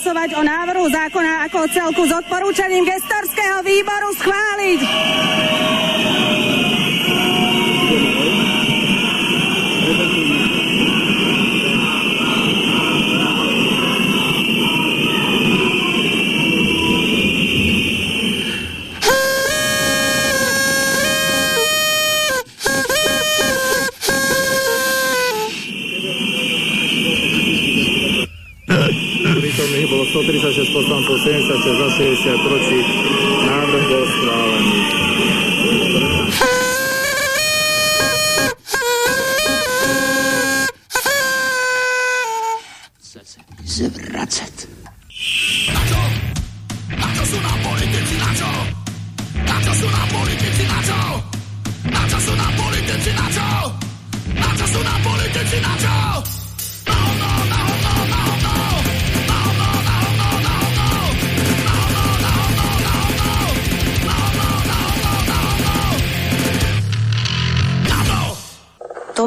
hlasovať o návrhu zákona ako celku s odporúčaním gestorského výboru schváliť. Poslancov, 76 za 60 proti. Návrh bol schválený.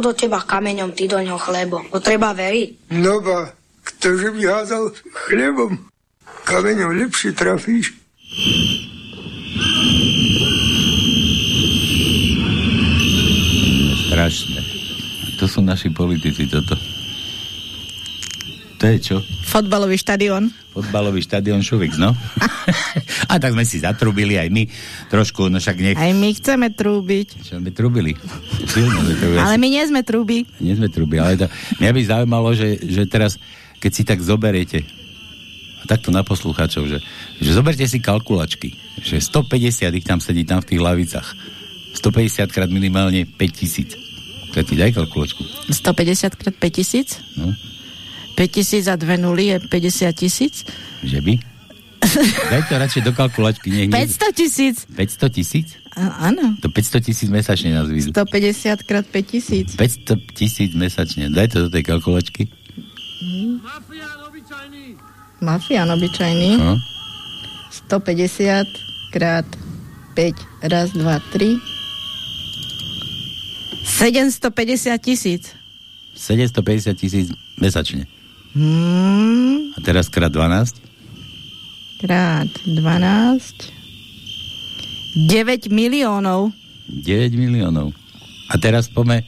Do teba kameňom, ty do ňoho chlebom. To treba veriť. No ba, ktože by házal chlebom, kameňom lepšie trafíš. Strašné. To sú naši politici, toto. To je čo? Fotbalový štadión. Fotbalový štadión Šuvix, no? A tak sme si zatrubili aj my trošku, no však nech... Aj my chceme trúbiť. Čo sme trubili? Silno sme trubili. Ale my nie sme trúby. Nie sme truby, ale to, mňa by zaujímalo, že, že teraz, keď si tak zoberiete, a takto na poslucháčov, že, že zoberte si kalkulačky, že 150 ich tam sedí tam v tých lavicách. 150 krát minimálne 5000. Tak ti daj kalkulačku. 150 krát 5000? No. 5000 a 2 nuly je 50 tisíc? Že by? Daj to radšej do kalkulačky. Nech, 500 tisíc? 500 tisíc? Áno. To 500 tisíc mesačne nás vyjde. 150 krát 5000. 500 tisíc mesačne. Daj to do tej kalkulačky. Mafián obyčajný. No. 150 krát 5, raz, dva, tri. 750 tisíc. 750 tisíc mesačne. Hmm, A teraz krát 12. krát 12. 9 miliónov. 9 miliónov. A teraz pome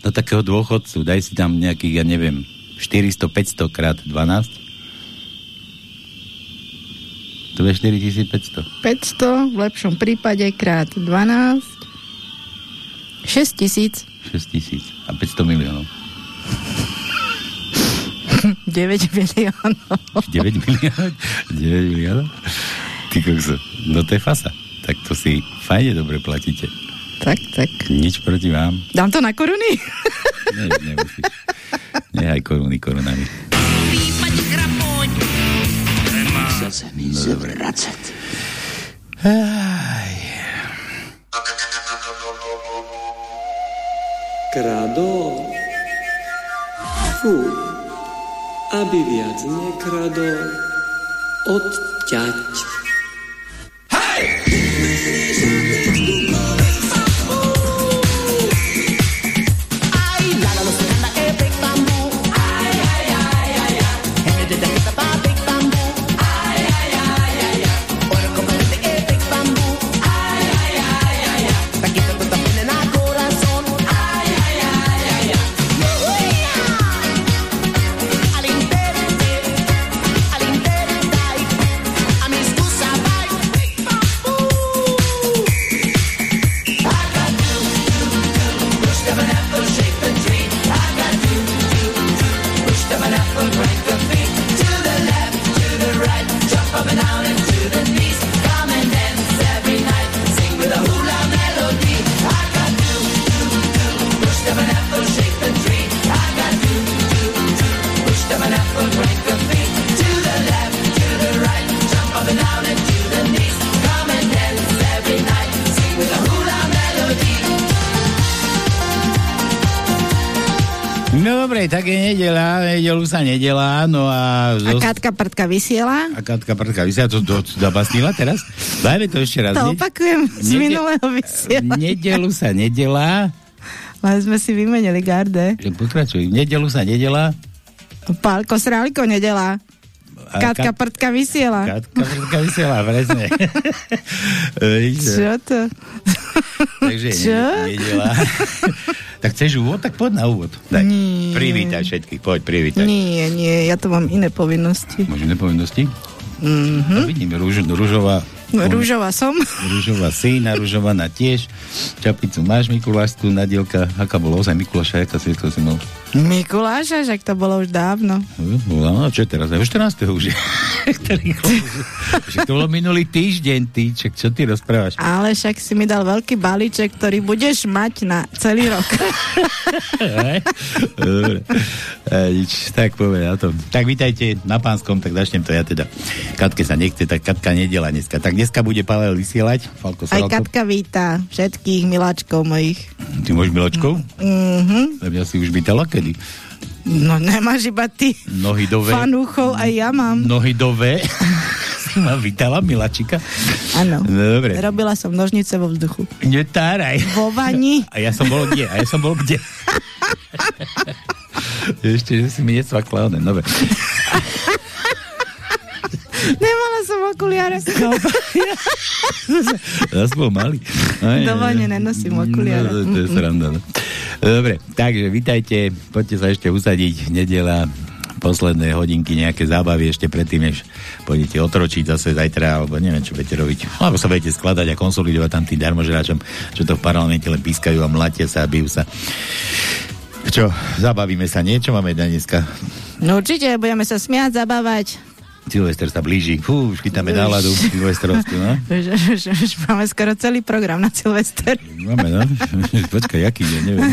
do takého dôchodcu, daj si tam nejakých, ja neviem, 400-500 krát 12. To je 4500. 500, v lepšom prípade krát 12. 6 tisíc. 6 tisíc. A 500 miliónov. 9 miliónov. 9 miliónov? 9 miliónov? Ty kokso, no to je fasa. Tak to si fajne dobre platíte. Tak, tak. Nič proti vám. Dám to na koruny? Ne, nemusíš. Nehaj koruny korunami. Zvracet. Aj. Kradol? Fú, aby viac nekradol, odťať. Dobre, tak je nedela, nedelu sa nedelá, no a... A Katka Prdka vysiela? A Katka Prdka vysiela, to, to, to zabasnila teraz? Dajme to ešte raz. To opakujem z Nede- minulého vysiela. Nedelu sa nedelá, Ale sme si vymenili garde. pokračuj, nedelu sa nedelá, Pálko Srálko nedela. Katka Kat- Prdka vysiela. Katka Prdka vysiela, presne. Čo to? Takže Čo? ne- nedela. tak chceš úvod? Tak poď na úvod. Daj. Nie. Privítaj všetkých, poď, privítaj. Nie, nie, ja to mám iné povinnosti. Môžem nepovinnosti? Mhm. No vidím, rúž, rúžová, Rúžová som. rúžová syna, rúžová na tiež. Čapicu máš Mikulášskú, nadielka, aká bola ozaj Mikuláša, aká svietlo si mal? Mikuláša, však to bolo už dávno. No, čo teraz? Už 14. už je. Však to bolo minulý týždeň, ty, čak, čo ty rozprávaš? Ale však si mi dal veľký balíček, ktorý budeš mať na celý rok. Dobre. E, nič, tak povedal to. Tak vítajte na pánskom, tak začnem to ja teda. Katke sa nechce, tak Katka nedela dneska. Tak dneska bude Pavel vysielať. Falko Aj. Katka víta všetkých miláčkov mojich. Ty môžeš miločkou? Mhm. Lebo ja si už bytala kedy? No nemáš iba ty Nohy do V. fanúchov, aj ja mám. Nohy do V. ma vítala, milačika. Áno. No, Dobre. Robila som nožnice vo vzduchu. Netáraj. Vo vani. A ja som bol kde? A ja som bol kde? Ešte, že si mi nesvakla. Dobre. Nemala som okuliare. Zas bol malý. Aj, Do vane nenosím okuliare. No, to je sranda. No. Dobre, takže vítajte, poďte sa ešte usadiť, nedela, posledné hodinky, nejaké zábavy ešte predtým, než pôjdete otročiť zase zajtra, alebo neviem, čo budete robiť. Alebo sa budete skladať a konsolidovať tam tým darmožráčom, čo to v parlamente len pískajú a mlatia sa a bijú sa. Čo, zabavíme sa, niečo máme dneska. No určite, budeme sa smiať, zabávať. Silvester sa blíži. Fú, už chytáme náladu silvestrovskú, no? Už, už, už máme skoro celý program na Silvester. Máme, no? Počkaj, jaký je, neviem.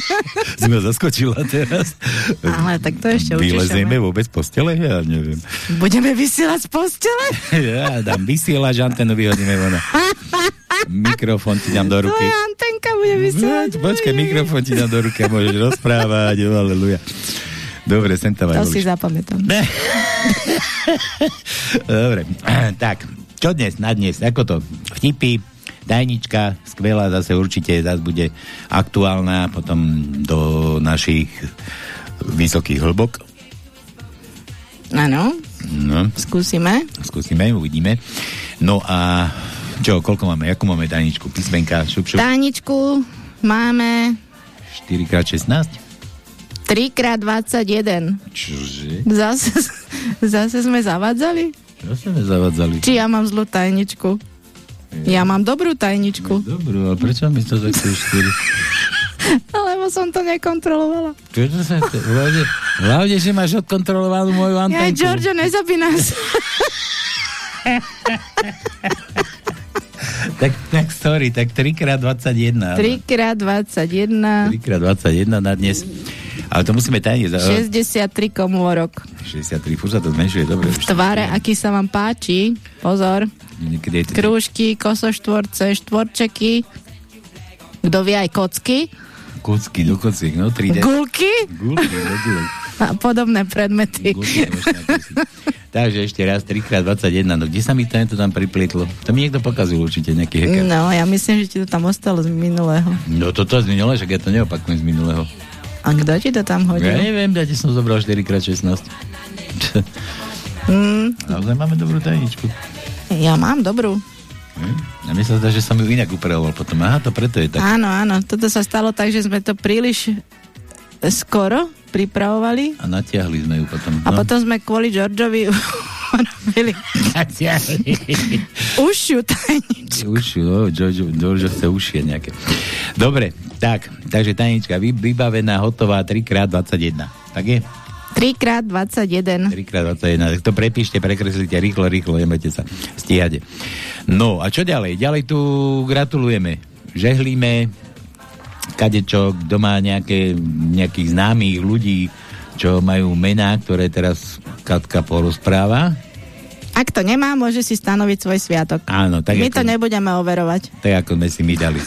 si ma zaskočila teraz. Ale tak to ešte Vylezieme vôbec z postele? Ja neviem. Budeme vysielať z postele? Ja dám vysielač, antenu vyhodíme von. Mikrofón ti dám do ruky. Tvoja antenka bude vysielať. Počkaj, mikrofón ti dám do ruky a môžeš rozprávať. Aleluja. Dobre, sem tam aj To si zapamätám. Dobre, tak, čo dnes, na dnes, ako to? Vtipy, tajnička, skvelá, zase určite zase bude aktuálna potom do našich vysokých hlbok. Áno, No, skúsime. skúsime, uvidíme. No a čo, koľko máme? Jakú máme tajničku? Písmenka, šup, šup. Táničku máme 4x16? 3x21. Čože? Zase, zase sme zavádzali? Čo sme zavadzali? Či ja mám zlú tajničku? Ja mám dobrú tajničku, Dobrú, ale prečo mi to takto 4? lebo som to nekontrolovala. Čo to sa... to- Hlavne, hlavne, že máš odkontrolovanú moju Ja, antenku. Giorgio, nezabí nás. Tak, tak sorry, tak 3x21. 3x21, 3x21 na dnes. Ale to musíme tajne za... 63 komórok. 63, furt sa to zmenšuje, dobre. V tvare, aký sa vám páči. Pozor. Niekedy je to... Krúžky, kosoštvorce, štvorčeky. Kto vie aj kocky. Kocky, do kociek, no 3D. Gulky Gulky, do gulok. a podobné predmety. Gulky. Takže ešte raz 3x21, no kde sa mi to tam priplietlo? To mi niekto pokazil určite, nejaký hacker. No, ja myslím, že ti to tam ostalo z minulého. No toto z minulého, však ja to neopakujem z minulého. A kto ti to tam Ja hodil? neviem, dať som zobral 4x16. Mm, máme dobrú tajničku. ja mám dobrú. Hm? A mne sa zdá, že som ju inak upravoval potom. Aha, to preto je tak. Áno, áno. Toto sa stalo tak, že sme to príliš skoro pripravovali A natiahli sme ju potom. a potom sme kvôli Georgeovi robili užšiu tajničku. Už, no, Jojo, Jojo chce ušie nejaké. Dobre, tak, takže tajnička vy, vybavená, hotová 3x21. Tak je? 3x21. 3x21. Tak to prepíšte, prekreslite rýchlo, rýchlo, nebojte sa. Stíhate. No a čo ďalej? Ďalej tu gratulujeme. Žehlíme, kadečo, kto má nejaké, nejakých známych ľudí, čo majú mená, ktoré teraz Katka porozpráva. Ak to nemá, môže si stanoviť svoj sviatok. Áno, tak My ako, to nebudeme overovať. tak ako sme si my dali.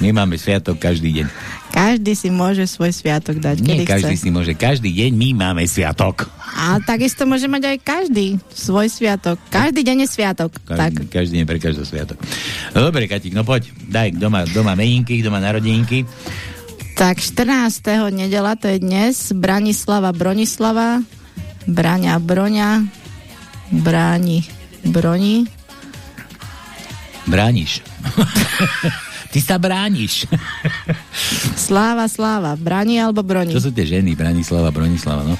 My máme sviatok každý deň. Každý si môže svoj sviatok dať, Nie kedy každý chce. si môže. Každý deň my máme sviatok. A takisto môže mať aj každý svoj sviatok. Každý deň je sviatok. tak. Každý, každý deň pre každý sviatok. No dobre, Katík, no poď. Daj, kto má, kto má meninky, kto má narodenky. Tak 14. nedela, to je dnes. Branislava Bronislava. Braňa Broňa. Bráni Broni. Brániš. Ty sa brániš. Sláva, Sláva. Brani alebo Broni? Čo sú tie ženy? Branislava, Bronislava, no.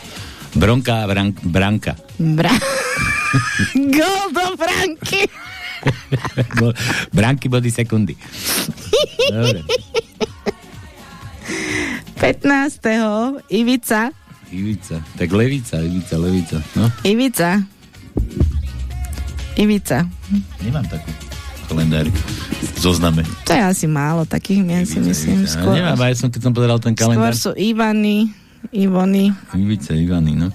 Bronka, Bran, Branka. Bra... Gol do Branky. Branky body sekundy. Dobre. 15. Ivica. Ivica. Tak levica, Ivica, levica. No, Ivica. Ivica. nemám takú kalendári. Zozname. To je asi málo takých mien, si myslím. Ivica. Skôr, Nemám, ja som, keď som pozeral ten skôr kalendár. sú Ivany, Ivony, Ivica, Ivany, no.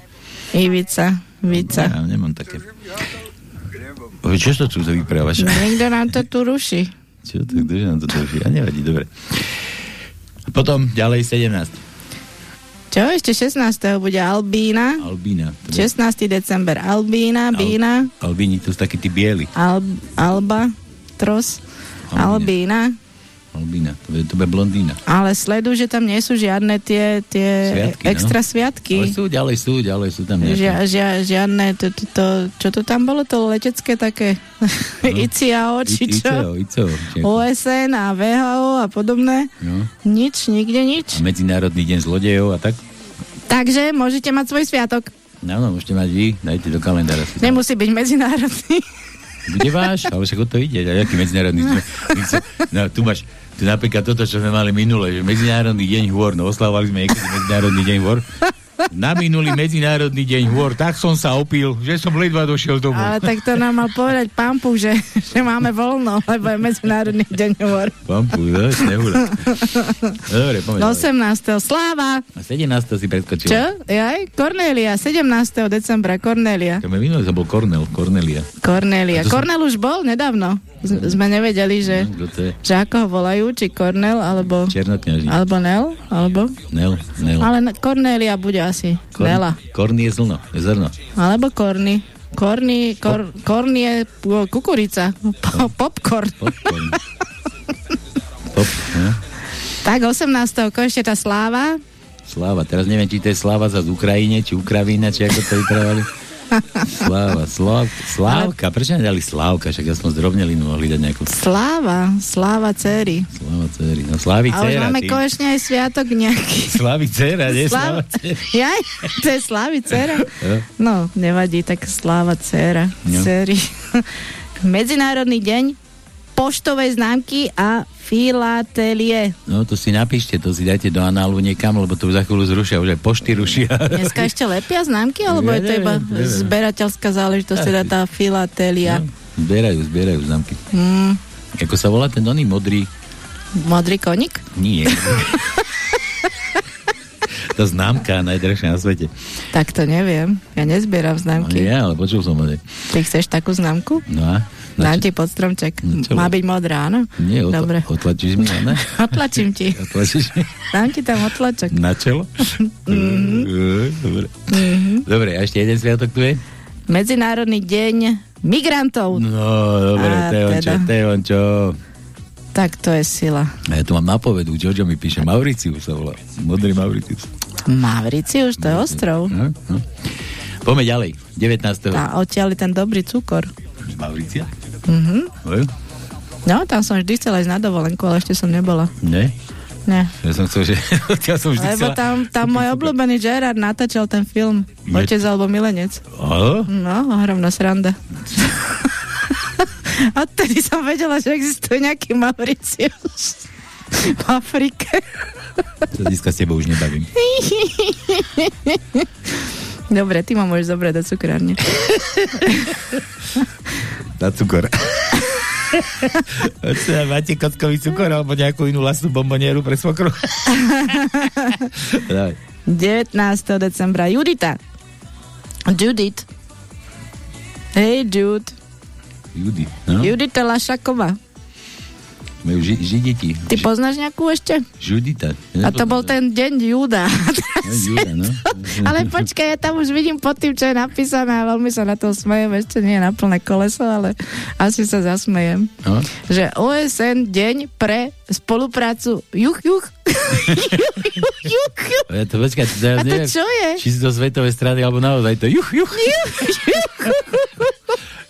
Ivica, Vica. Ja, nemám také. Čo to tu vyprávaš? Niekto nám to tu ruší. Čo to, ktože nám to drží? A nevadí, dobre. Potom ďalej 17. Čo? Ešte 16. bude Albína. Albína. Je- 16. december Albína, Bína, Albíni, to sú takí tí bieli. Al, Alba, Tros, Albína. Albína, to je, to je blondína. Ale sleduj, že tam nie sú žiadne tie, tie Sviatky, no. extra sviatky. Ale sú, ďalej sú, ďalej sú tam nejaké. Žia, žia, žiadne, to, to, to, čo to tam bolo, to letecké také ICAO, či I- čo? OSN a VHO a podobné. No. Nič, nikde nič. A Medzinárodný deň zlodejov a tak. Takže môžete mať svoj sviatok. No, no, môžete mať vy, dajte do kalendára. Nemusí byť medzinárodný. Bude váš, ale však o to ide. A jaký medzinárodný No, tu máš, tu napríklad toto, čo sme mali minule, že Medzinárodný deň hôr, no oslávali sme niekedy Medzinárodný deň hôr. Na minulý Medzinárodný deň hôr, tak som sa opil, že som ledva došiel domov. Ale tak to nám mal povedať Pampu, že, že máme voľno, lebo je medzinárodný deň hôr. Pampu, no, nebudem. Dobre, poďme Do ďalej. 18. Sláva. A 17. si preskočila. Čo? Jaj? Kornélia. 17. decembra. Kornélia. Keď minulé som bol Kornel. Kornélia. A to som- Kornel už bol nedávno. Sme nevedeli, že, je? že ako ho volajú, či Kornel, alebo, Černokňaží. alebo Nel, alebo... Nel, Nel. Ale Kornélia bude asi. Korn- Nela. Korn je zlno, je zrno. Alebo Korny. Korny, kor, korny je kukurica. Po- Popcorn. Popcorn. Pop, no? Tak 18. ko ešte tá sláva. Sláva, teraz neviem, či to je Sláva za z Ukrajine, či Ukravína, či ako to vyprávali. Sláva, Slav, Slávka, prečo nedali Slávka, však ja som zdrobnelinu mohli dať nejakú Sláva. Sláva céry. Sláva dcery. No Slávy A už dcera, máme ty. konečne aj sviatok nejaký. Slávy dcera, nie Sláva Sláva. Jaj, to je Slávy dcera. Jo. No, nevadí, tak Sláva dcera. Jo. Dcery. Medzinárodný deň poštovej známky a filatelie. No to si napíšte, to si dajte do análu niekam, lebo to za chvíľu zrušia, už aj pošty rušia. Dneska ešte lepia známky, alebo Ja je to iba neviem. zberateľská záležitosť, teda tá filatelia? No, zbierajú, zbierajú známky. Mm, Ako sa volá ten oný modrý? modrý koník? Nie. tá známka najdražšia na svete. Tak to neviem. Ja nezbieram No, známky. je, ale počul som o nej. Ty chceš takú známku? No a? Dám ti pod stromček. Na čo? Má byť modrá, áno? Nie, otla- Dobre. otlačíš mi, ne? Otlačím ti. Otlačíš mi Dám ti tam otlačok. na čelo? Mhm. Dobre. Dobre, a ešte jeden sviatok tu je? Medzinárodný deň migrantov. No, dobre, to je on čo, teda. to je on čo. Tak to je sila. Ja tu mám napovedu, Jojo mi píše, Mauricius sa volá. Modrý Mauricius. Mauricius, to je ostrov. No, no. Poďme ďalej. 19. A odtiaľ ten dobrý cukor. Z Mauricia? Mhm. No, No, tam som vždy chcela ísť na dovolenku, ale ešte som nebola. Ne? Ne. Ja som chcel, že... ja som vždy Lebo tam, tam môj obľúbený Gerard natáčal ten film. Otec alebo milenec. Áno? No, ohromná sranda. A odtedy som vedela, že existuje nejaký Mauricius v Afrike. Dneska s tebou už nebavím. Dobre, ty ma môžeš zobrať do cukrárne. Na cukor. Máte kockový cukor alebo nejakú inú vlastnú bombonieru pre svokru? Daj. 19. decembra. Judita. Judith. Hej, Jude. Judy. No? Judita Lašaková. Majú ži, židiti. Ty poznáš nejakú ešte? Žudita. A to bol ten deň Júda. No, Júda, no. ale počkaj, ja tam už vidím pod tým, čo je napísané a veľmi sa na to smejem. Ešte nie je na plné koleso, ale asi sa zasmejem. No. Že OSN deň pre spoluprácu juch, juch. juch, juch, juch, juch. Ja to počkaj, to teraz A to neviem, čo je? či sú to svetové strany, alebo naozaj to juch, juch.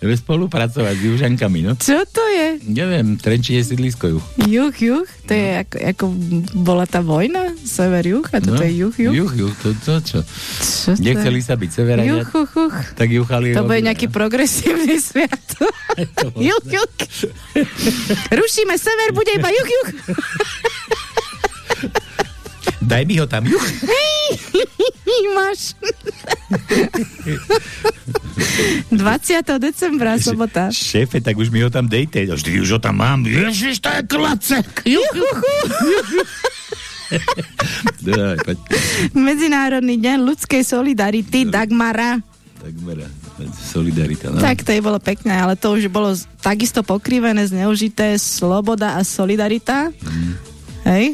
Ideme spolupracovať s južankami, no. Čo to je? Neviem, Trenčine sídlisko juch. Juch, juch? To je ako, ako bola tá vojna? Sever, juch? A toto No. je juch, juch? Juch, juch, to, to čo? Čo Nechceli je? sa byť severania, Juch, juch, juch. tak juchali. To bude nejaký progresívny sviatok. juch, juch. Rušíme sever, bude iba juch, juch. Daj mi ho tam. Máš. 20. decembra, sobota. Šéfe, tak už mi ho tam dejte. Vždy už ho tam mám. Ježiš, to je klacek. Juch, juch. Daj, poď. Medzinárodný deň ľudskej solidarity Dagmara. Tak mera. Solidarita, no. Tak to je bolo pekné, ale to už bolo takisto pokrivené, zneužité sloboda a solidarita. Mm. Hej?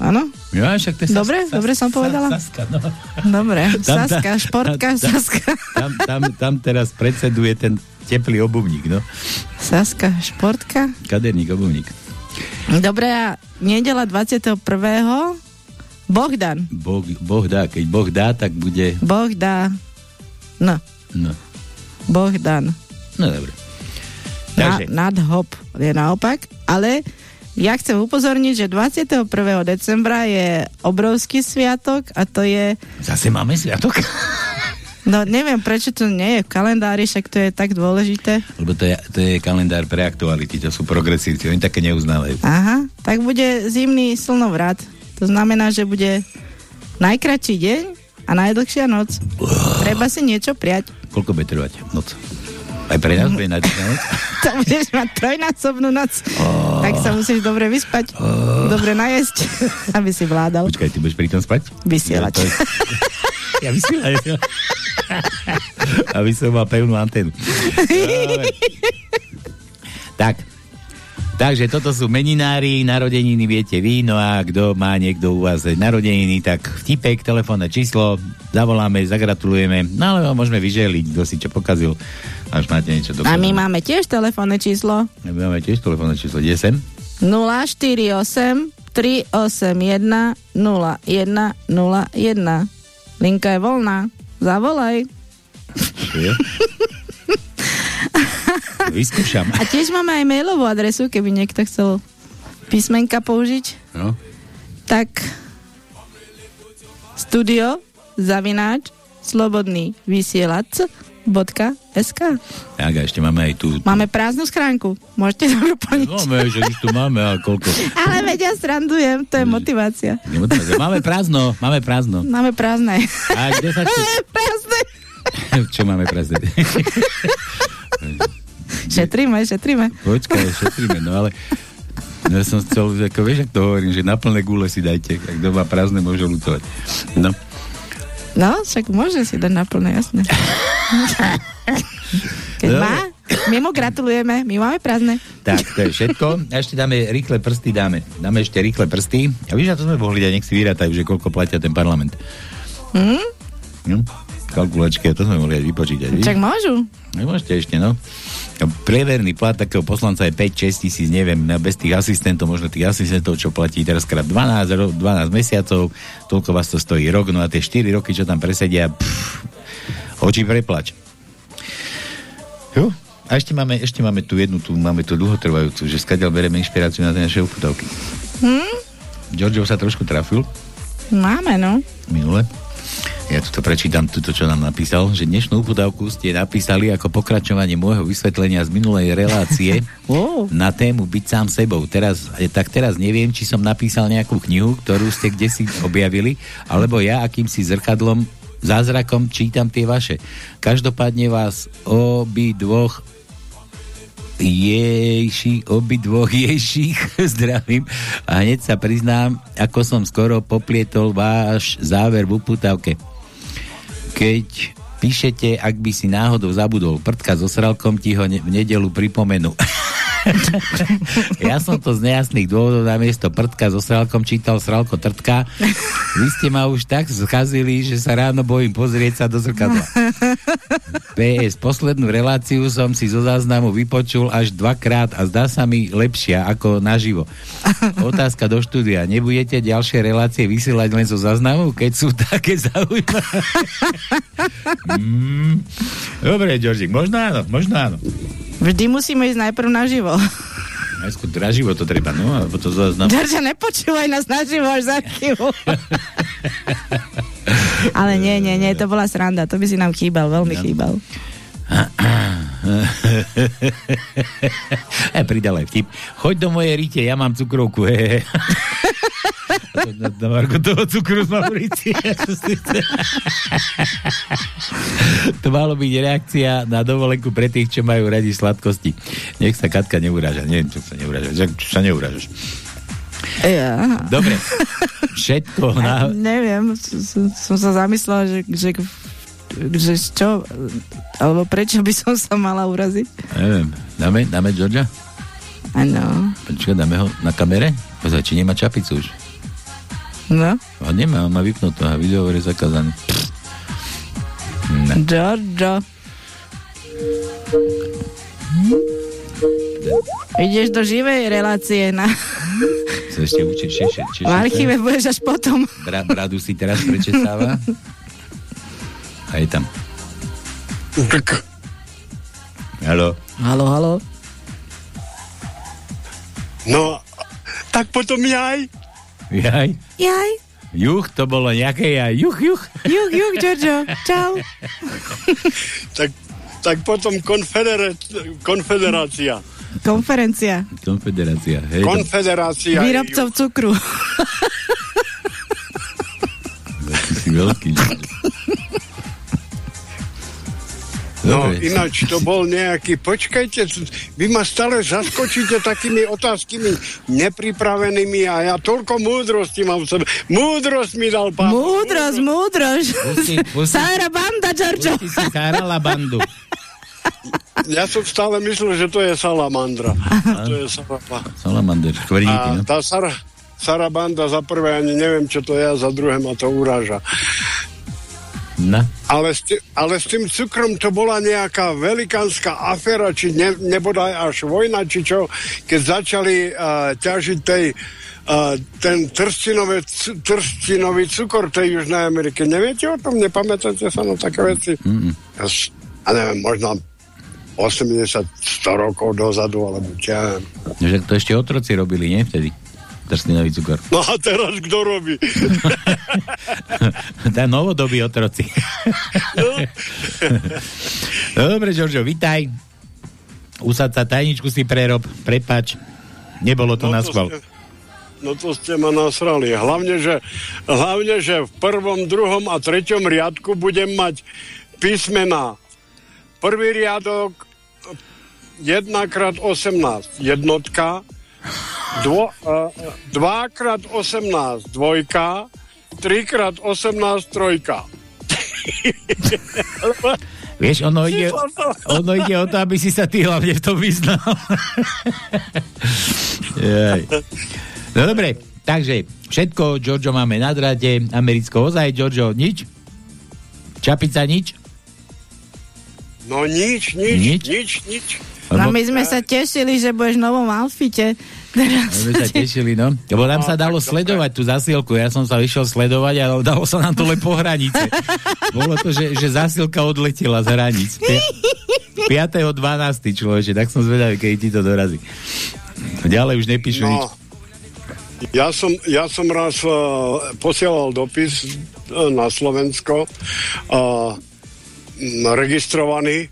Áno? Ja, však to je Dobre, Sas- dobre som povedala? Saska, no. Dobre. Tam- Saska, tam- športka, tam- Saska. Tam, tam, tam teraz predseduje ten teplý obuvník, no. Saska, športka. Kaderník, obuvník. Dobre, a nedela 21. Bohdan. Boh, boh dá, keď Boh dá, tak bude... Boh dá. No, No, Bohdan. no dobre. Na, Takže, nadhop je naopak, ale ja chcem upozorniť, že 21. decembra je obrovský sviatok a to je, zase máme sviatok? no neviem prečo to nie je v kalendári, však to je tak dôležité. Lebo to je, to je kalendár pre aktuality, to sú progresívci, oni také neuznávajú. Aha, tak bude zimný slnovrat. To znamená, že bude najkračší deň a najdlhšia noc. Treba si niečo prijať. Koľko bude trvať noc? Aj pre nás bude na noc? To budeš mať trojnásobnú noc. Tak sa musíš dobre vyspať, dobre najesť, aby si vládal. Počkaj, ty budeš pri tom spať? Vysielať. Ja, to ja vysielať. ja. Aby som mal pevnú anténu. Tak. Takže toto sú meninári, narodeniny viete vy, no a kto má niekto u vás narodeniny, tak vtipek, telefónne číslo, zavoláme, zagratulujeme, no ale môžeme vyželiť, kto si čo pokazil, až máte niečo do A my máme tiež telefónne číslo My máme tiež telefónne číslo, kde sem? 048 381 0101. Linka je voľná. Zavolaj. Vyskúšam. A tiež máme aj mailovú adresu, keby niekto chcel písmenka použiť. No. Tak studio zavináč slobodný vysielač .sk Tak a ešte máme aj tú... Máme prázdnu schránku. Môžete to doplniť. No, my, že už tu máme, a koľko? Ale veď ja srandujem, to je motivácia. Nemotivácia. Máme prázdno, máme prázdno. Máme prázdne. A kde sa prázdne. Čo máme prázdne? Šetríme, šetríme. Počkaj, šetríme, no ale... No ja som chcel, ako vieš, ak to hovorím, že na plné gule si dajte, ak má prázdne, môže lutovať. No. No, však môže si dať na plné, jasne. Keď Dobre. má, my mu gratulujeme, my máme prázdne. Tak, to je všetko. A ešte dáme rýchle prsty, dáme. Dáme ešte rýchle prsty. A víš, a to sme mohli dať, nech si vyrátajú, že koľko platia ten parlament. Hm? No, kalkulačky, a to sme mohli aj vypočítať. víš? Čak môžu. Nemôžete ešte, no. Prieverný plat takého poslanca je 5-6 tisíc, neviem, bez tých asistentov, možno tých asistentov, čo platí teraz krát 12, ro- 12 mesiacov, toľko vás to stojí rok, no a tie 4 roky, čo tam presedia, pff, oči preplač. Jo? A ešte máme, ešte máme tu jednu, tu máme tu dlhotrvajúcu, že skadiaľ bereme inšpiráciu na tie naše uputavky. Hm? Giorgio sa trošku trafil Máme, no. minule. Ja tu prečítam toto, čo nám napísal, že dnešnú uputavku ste napísali ako pokračovanie môjho vysvetlenia z minulej relácie na tému byť sám sebou. Teraz, eh, tak teraz neviem, či som napísal nejakú knihu, ktorú ste kde si objavili, alebo ja akýmsi zrkadlom, zázrakom čítam tie vaše. Každopádne vás obi dvoch jejší, obi dvoch jejších zdravím a hneď sa priznám, ako som skoro poplietol váš záver v uputavke. Keď píšete, ak by si náhodou zabudol prdka so sralkom, ti ho ne- v nedelu pripomenú. ja som to z nejasných dôvodov na miesto prdka so sralkom čítal sralko trtka. Vy ste ma už tak zkazili, že sa ráno bojím pozrieť sa do zrkadla. PS, poslednú reláciu som si zo záznamu vypočul až dvakrát a zdá sa mi lepšia ako naživo. Otázka do štúdia. Nebudete ďalšie relácie vysielať len zo záznamu, keď sú také zaujímavé? mm, dobre, Georgik, možno áno, možno áno. Vždy musíme ísť najprv naživo. Najskôr naživo to treba, no, alebo to zaznam. Ďarža, nepočúvaj nás naživo až za archívu. Ale nie, nie, nie, to bola sranda, to by si nám chýbal, veľmi chýbal. e, pridal aj vtip. Choď do mojej rite, ja mám cukrovku. He, he. Marko toho cukru z Mauricie. to malo byť reakcia na dovolenku pre tých, čo majú radi sladkosti. Nech sa Katka neuráža. Neviem, čo sa neuráža. Čo, čo sa neurážaš? Ja. Dobre. Všetko na... Neviem, som, som sa zamyslela, že, že, že čo, alebo prečo by som sa mala uraziť. Neviem. Dáme, dáme Georgia? Áno. Počkaj, dáme ho na kamere? Pozaj, či nemá čapicu už. No. A nemá, on má vypnutú a videohovor je zakázaný. Ne. Giorgio. Ideš do živej relácie na... Sa ešte učiť češe, češe, V archíve budeš až potom. Bra, bradu si teraz prečesáva. A je tam. Haló. Halo, halo. No, tak potom jaj. Jaj. Jaj. Juch, to bolo nejaké jaj. Juch, juch. Juch, juch, Giorgio. Čau. Tak, tak potom konfedera- konfederácia. Konferencia. Konfederácia. Hej, Konfederácia. Výrobcov cukru. Veľký. No, Dobre. ináč to bol nejaký, počkajte, vy ma stále zaskočíte takými otázkami nepripravenými a ja toľko múdrosti mám v sebe. Múdrosť mi dal pán. Múdrosť, múdrosť. Sára Banda, si Sárala bandu. Ja som stále myslel, že to je salamandra. to je salama. Salamander, A no. tá Sara, Sarabanda za prvé ani neviem, čo to je a za druhé ma to uráža. Ale s, ale s tým cukrom to bola nejaká velikánska aféra, či ne, nebodaj až vojna, či čo, keď začali uh, ťažiť tej, uh, ten trstinový, trstinový cukor tej Južnej Amerike. Neviete o tom? Nepamätáte sa na také veci? Mm-mm. Ja, ja neviem, možno 80-100 rokov dozadu, alebo čo ja neviem. Že to ešte otroci robili, nie? Vtedy. Trstinový cukor. No a teraz kto robí? Tá novodobí otroci. Dobre, Žoržo, vitaj. Usad sa, tajničku si prerob, prepač. Nebolo to No na schvál. No to ste ma nasrali. Hlavne že, hlavne, že v prvom, druhom a treťom riadku budem mať písmená. Prvý riadok 1x18 jednotka, dvo, uh, 2x18 dvojka, 3x18 trojka. Vieš, ono ide, ono ide o to, aby si sa ty hlavne v tom vyznal. No dobre, takže všetko, Giorgio máme na dráte, americko ozaj, Giorgio, nič? Čapica, nič? No nič, nič, Nič? nič, nič. Nič. No my sme sa tešili, že budeš v novom outfite. Teraz My sa tešili, no. Lebo nám sa dalo sledovať tú zasielku. Ja som sa vyšiel sledovať a dalo sa nám to len po hranice. Bolo to, že, že zasielka odletela z hranic. 5.12. človeče, tak som zvedavý, keď ti to dorazí. Ďalej už nepíšu nič. No, ja som, ja som raz uh, posielal dopis uh, na Slovensko uh, registrovaný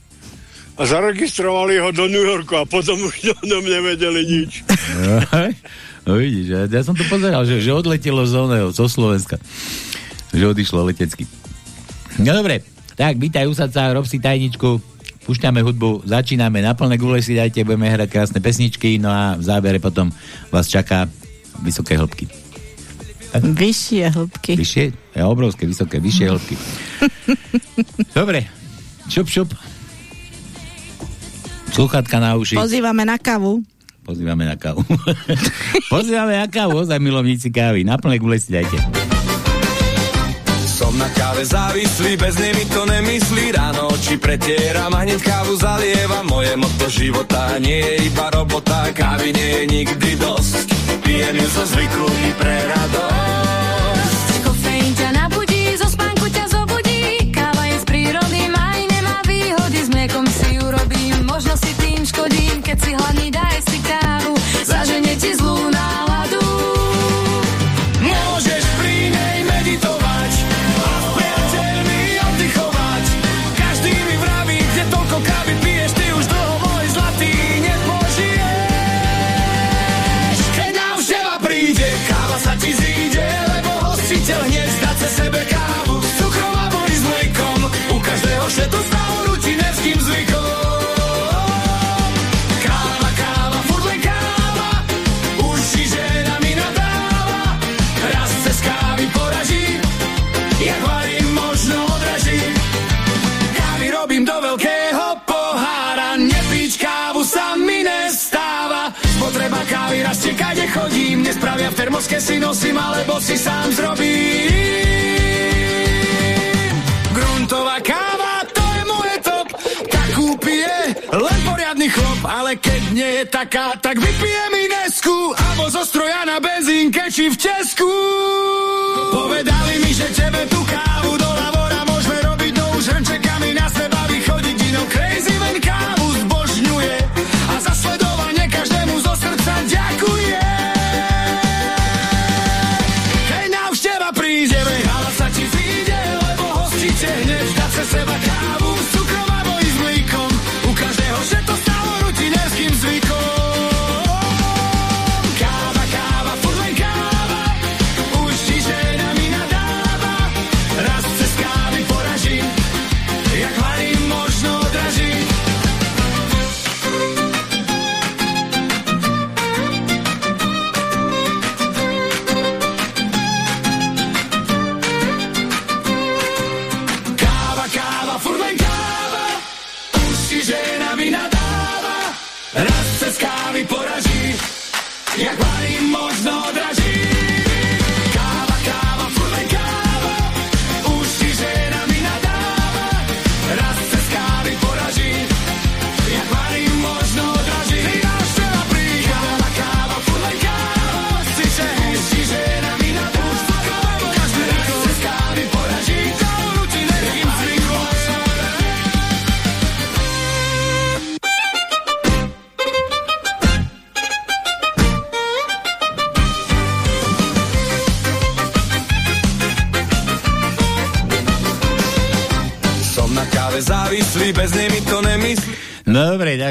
a zaregistrovali ho do New Yorku a potom už o ňom nevedeli nič. No vidíš, ja, ja som to pozeral, že, že odletelo z oného, zo Slovenska. Že odišlo letecky. No dobre, tak vítaj, usad sa, rob si tajničku, púšťame hudbu, začíname na plné gule si dajte, budeme hrať krásne pesničky, no a v závere potom vás čaká vysoké hĺbky. Vyššie hĺbky. Vyššie? Ja, obrovské, vysoké, vyššie hĺbky. Dobre, šup, šup. Sluchatka na uši. Pozývame na kavu. Pozývame na kávu. Pozývame na kávu, ozaj milovníci kávy. Na plné gule si dajte. Som na káve závislý, bez nej mi to nemyslí Ráno oči pretieram a hneď kávu zalievam Moje moto života nie je iba robota Kávy nie je nikdy dosť Pijem ju zo zvyku i pre radosť škodím. Keď si hladný, termoske si nosím, alebo si sám zrobím. Gruntová káva, to je moje top, takú pije len poriadny chlop, ale keď nie je taká, tak vypijem Inesku, alebo zo stroja na benzínke či v Česku. Povedali mi, že tebe tú kávu do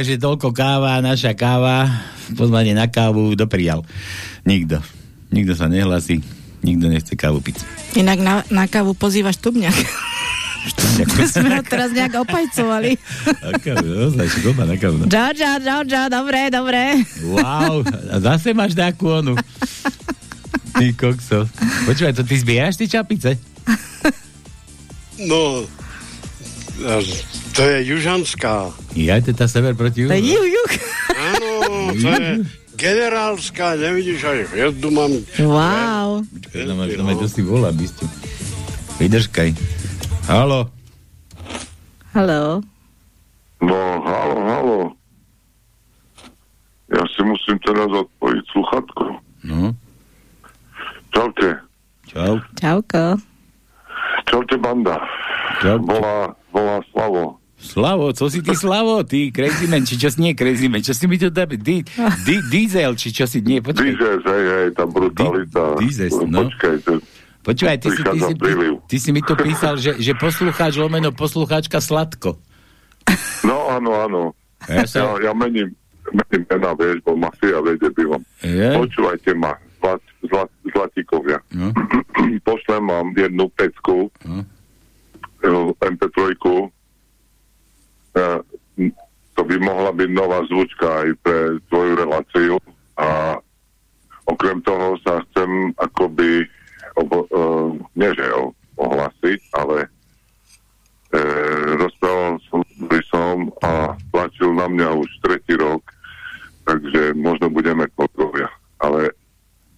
takže toľko káva, naša káva. Pozvanie na kávu doprijal. Nikto. Nikto sa nehlasí. Nikto nechce kávu piť. Inak na, na kávu pozývaš Tubňak. Sme ho teraz nejak opajcovali. Na kávu, ozaj, že doma na kávu. Čau, čau, čau, čau, dobre, dobre. Wow, a zase máš takú onu. Ty kokso. Počúvaj, to ty zbieraš ty čapice? No, to je južanská. Ja, to je tá sever proti To je juhu. juh. Áno, to je generálska, nevidíš, aj hviezdu mám. Wow. Počkaj, tam máš, tam aj to si volá, bysťu. Vydržkaj. Halo. Haló. No, halo, halo. Ja si musím teraz odpojiť sluchatko. No. Čaute. Čau. Čauko. Čaute, banda. Čau. Volá, volá Slavo. Slavo, co si ty Slavo? Ty crazy man, či čo si nie crazy man? Čo si mi to dá? Di, di, diesel, či čo si nie? Počkaj. Dízes, hej, hej, tá brutalita. Di- Dízes, no. Počkaj, to, Počúvaj, ty si, ty, si, ty, ty si mi to písal, že, že poslucháč lomeno poslucháčka Sladko. no, áno, áno. Ja Ja, sa- ja mením, mením mena, vieš, bo mafia vedie bývam. Je? Počúvajte ma, zlat, zlat, zlatíkovia. No. Pošlem vám jednu pecku, No. eh, MP3, eh, to by mohla byť nová zvučka aj pre tvoju reláciu a okrem toho sa chcem akoby obo, uh, nie že o, ohlasiť, ale uh, rozprával som s Brisom a tlačil na mňa už tretí rok takže možno budeme kolegovia. Ale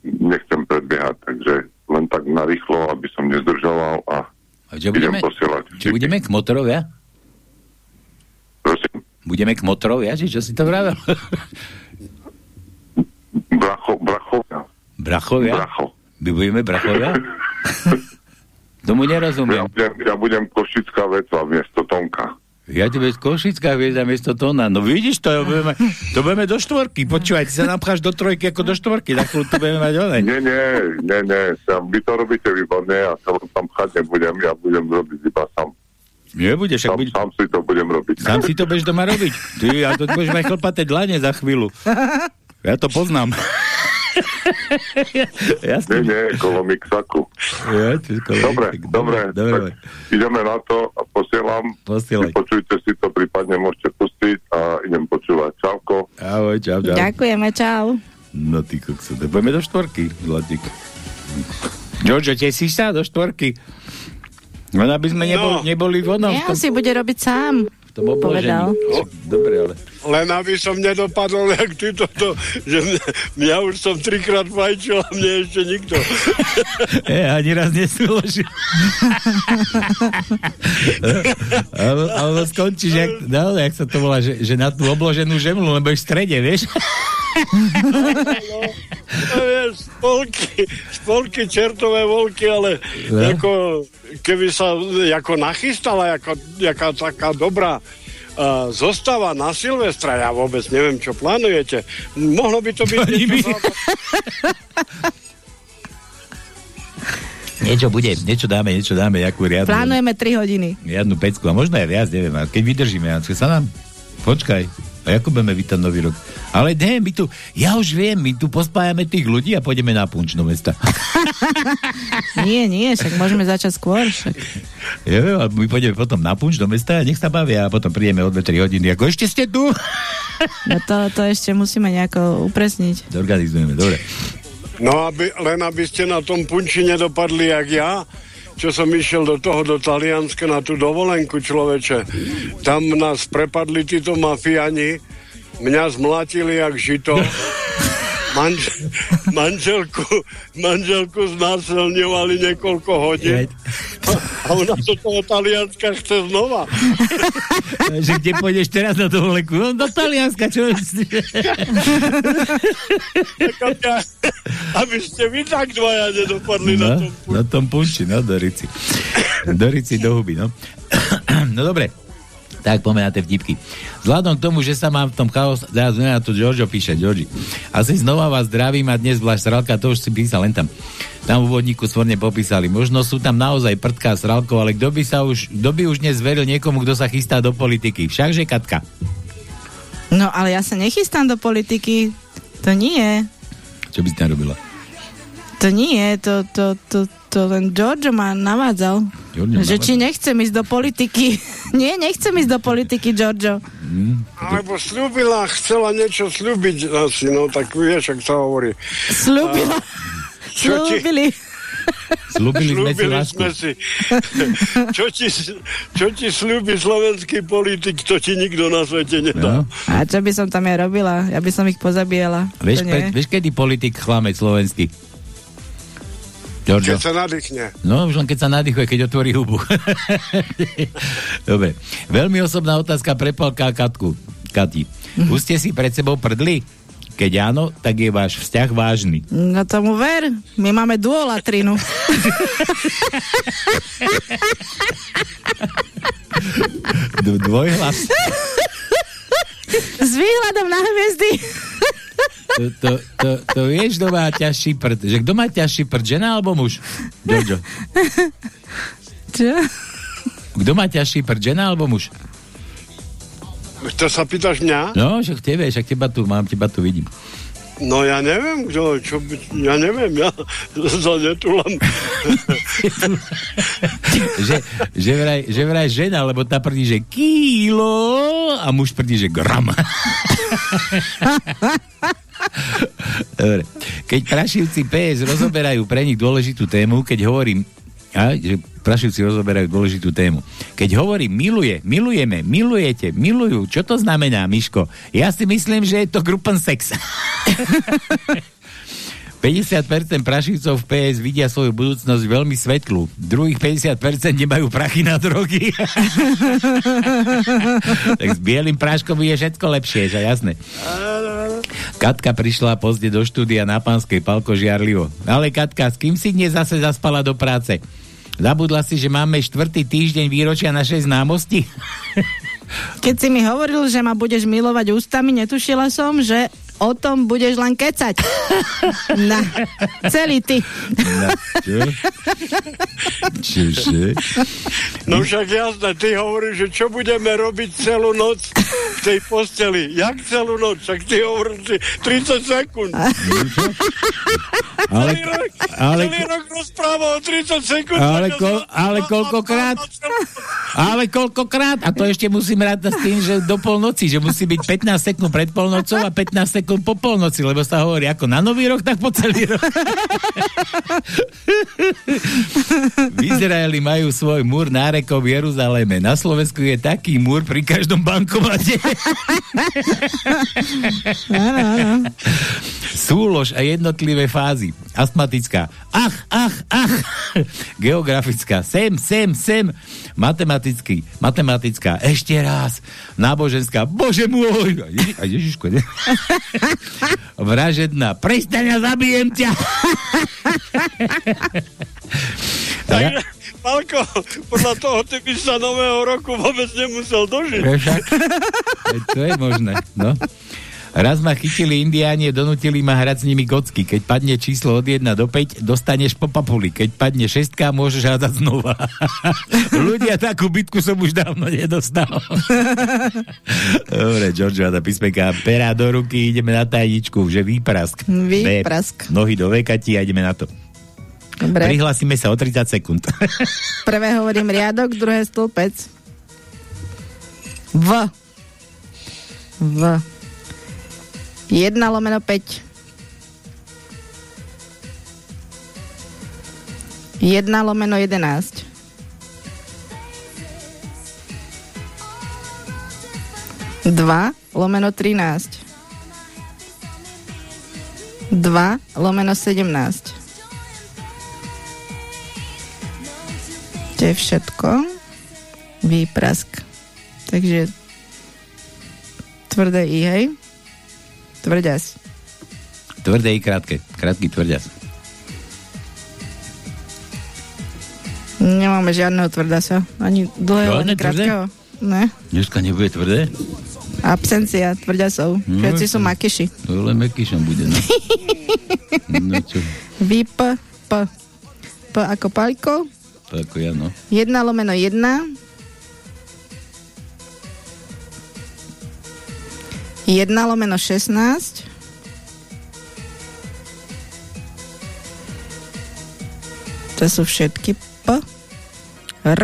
nechcem predbiehať, takže len tak narýchlo, aby som nezdržoval a, A čo idem budeme, posielať. čo budeme k motorovia? Prosím, Budeme k motorovia, či čo si to vravel? bracho, brachovia. Brachovia? Bracho. My budeme brachovia? Tomu Ja nerozumiem. budem, ja budem košická vecla miesto Tonka. Ja tebe Košická hviezda miesto tóna. No vidíš, to budeme, to budeme do štvorky. Počúvaj, ty sa napcháš do trojky ako do štvorky. Takú tu budeme mať onej. Nie, nie, nie, nie. Tam, vy to robíte výborne, ja sa tam pchať nebudem, ja budem robiť iba sám. Nebudeš, ak Sám, byť... sám si to budem robiť. Sám si to budeš doma robiť. Ty, a to budeš mať chlpaté dlane za chvíľu. Ja to poznám. Nie, Jasne. nie, kolo mixaku. Ja, kolo- Dobre, dobre, dobre. tak ideme na to a posielam. Posielaj. Počujte si to, prípadne môžete pustiť a idem počúvať. Čauko. Ahoj, čau, čau. Ďakujeme, čau. No ty kokso, to budeme do štvorky, Zlatík. Jožo, si sa do štvorky? No aby sme nebol, No. neboli v onom. V on tom, si bude robiť sám. v tom obložení. povedal. Dobre, ale... Len aby som nedopadol, jak ty toto, že mňa, mňa už som trikrát fajčil a mne ešte nikto. E, ani raz nesúložil. alebo, alebo skončíš, jak, no, jak sa to volá, že, že na tú obloženú žemlu, lebo je v strede, vieš? No, vieš, spolky, spolky čertové volky, ale No. ako, keby sa ako nachystala, ako, jaká taká dobrá uh, zostava na Silvestra, ja vôbec neviem, čo plánujete. Mohlo by to byť my. niečo Niečo bude, niečo dáme, niečo dáme, jakú riadnu, Plánujeme 3 hodiny. riadnu pecku, a možno aj viac, neviem, a keď vydržíme, a sa nám, počkaj, a ako budeme vítať nový rok? Ale ne, my tu, ja už viem, my tu pospájame tých ľudí a pôjdeme na punč do mesta. Nie, nie, však môžeme začať skôr. Však. Jo, a my pôjdeme potom na punč do mesta a nech sa bavia a potom prídeme o 2-3 hodiny. Ako ešte ste tu? No to, to ešte musíme nejako upresniť. Zorganizujeme, dobre. No, aby, len aby ste na tom punči nedopadli, jak ja, čo som išiel do toho, do Talianska na tú dovolenku, človeče. Tam nás prepadli títo mafiani, mňa zmlatili jak žito. Manž, manželku, manželku znásilňovali niekoľko hodín. A ona do toho Talianska chce znova. že kde pôjdeš teraz na dovolenku? No, do Talianska, čo Aby ste vy tak dvaja nedopadli na no, tom. na tom punči, no, do rici. Do rici, do huby, no. no dobre, tak poďme na tie vtipky. Vzhľadom k tomu, že sa mám v tom chaos, teraz na to Giorgio píše, Giorgi. Asi znova vás zdravím a dnes vlaš sralka, to už si písal len tam. Tam v úvodníku svorne popísali. Možno sú tam naozaj prdká sralkov, ale kto by sa už, kto by už dnes veril niekomu, kto sa chystá do politiky? Všakže Katka. No ale ja sa nechystám do politiky. To nie. Čo by si tam robila? To nie, to, to, to, to len Giorgio ma navádzal. Giorgio že navádzal? či nechcem ísť do politiky. nie, nechcem ísť do politiky, Giorgio. Alebo slúbila, chcela niečo slúbiť asi, no tak vieš, ak sa hovorí. Slúbila. Čo ti- Slúbili. Slúbili sme si lásku. si. čo, ti, čo ti slúbi slovenský politik, to ti nikto na svete nedá. No. A čo by som tam ja robila? Ja by som ich pozabíjala. Vieš, vieš, kedy politik chlame slovenský? Giorgio. Keď sa nadýchne. No, už len keď sa nadýchuje, keď otvorí hubu. Dobre. Veľmi osobná otázka pre Palka a Katku. Kati. Mhm. Už ste si pred sebou prdli? Keď áno, tak je váš vzťah vážny. No tomu ver, my máme duolatrinu. Dvojhlas. S výhľadom na hviezdy. To, to, to, to vieš, kto má ťažší prd. Že kto má ťažší prd, žena alebo muž? Jojo. Čo? Kto má ťažší prd, žena alebo muž? To sa pýtaš mňa? No, však tebe, však teba tu mám, teba tu vidím. No ja neviem, kto, čo by, ja neviem, ja sa netulám. že, že, vraj, že vraj žena, lebo tá prdí, že kilo a muž prdí, že gram. Dobre. Keď prašivci PS rozoberajú pre nich dôležitú tému, keď hovorím A že rozoberajú dôležitú tému. Keď hovorí miluje, milujeme, milujete, milujú, čo to znamená, Miško? Ja si myslím, že je to sex. 50% prašivcov v PS vidia svoju budúcnosť veľmi svetlú. Druhých 50% nemajú prachy na drogy. tak s bielým práškom je všetko lepšie, že jasné. Katka prišla pozde do štúdia na pánskej palko žiarlivo. Ale Katka, s kým si dnes zase zaspala do práce? Zabudla si, že máme štvrtý týždeň výročia našej známosti? Keď si mi hovoril, že ma budeš milovať ústami, netušila som, že o tom budeš len kecať. Na, celý ty. Na, čo? Čože? No však jasné, ty hovoríš, že čo budeme robiť celú noc v tej posteli. Jak celú noc? Však ty hovoríš že 30 sekúnd. Ale, celý rok, ale, celý rok rozpráva o 30 sekúnd. ale, ko, ale koľkokrát? Ale koľkokrát? A to ešte musím rátať s tým, že do polnoci, že musí byť 15 sekúnd pred polnocou a 15 sekúnd po polnoci, lebo sa hovorí ako na nový rok, tak po celý rok. V Izraeli majú svoj múr nárekov v Jeruzaleme. Na Slovensku je taký múr pri každom bankomate. Áno, áno. Súlož a jednotlivé fázy. Astmatická. Ach, ach, ach. Geografická. Sem, sem, sem. Matematický. Matematická. Ešte raz. Náboženská. Bože môj. A Ježi, a Ježiško, ne? Vražedná. Prestaň a zabijem ťa. Tak, Palko, podľa toho ty by sa nového roku vôbec nemusel dožiť. Však, to je možné, no. Raz ma chytili indiáni, donutili ma hrať s nimi kocky. Keď padne číslo od 1 do 5, dostaneš po papuli. Keď padne 6, môžeš hádať znova. Ľudia, takú bitku som už dávno nedostal. Dobre, George, a písmenka pera do ruky, ideme na tajničku, že výprask. Výprask. Nohy do vekati a ideme na to. Dobre. Prihlasíme sa o 30 sekúnd. Prvé hovorím riadok, druhé stĺpec. V. V. 1 lomeno 5. 1 lomeno 11. Dva lomeno 13. 2 lomeno 17. To je všetko. Výprask. Takže tvrdé i, hej? Tvrďas. Tvrdé i krátke. Krátky tvrďas. Nemáme žiadneho tvrdasa. Ani dlhého, ani krátkeho. Ne. Dneska nebude tvrdé? Absencia tvrdasov. No, Všetci sú to- makeši. To len Mekyšom bude, no. no čo? Výp, P. P ako paliko. To ako ja, no. 1 lomeno 1. Jedna lomeno 16. To sú všetky P. R.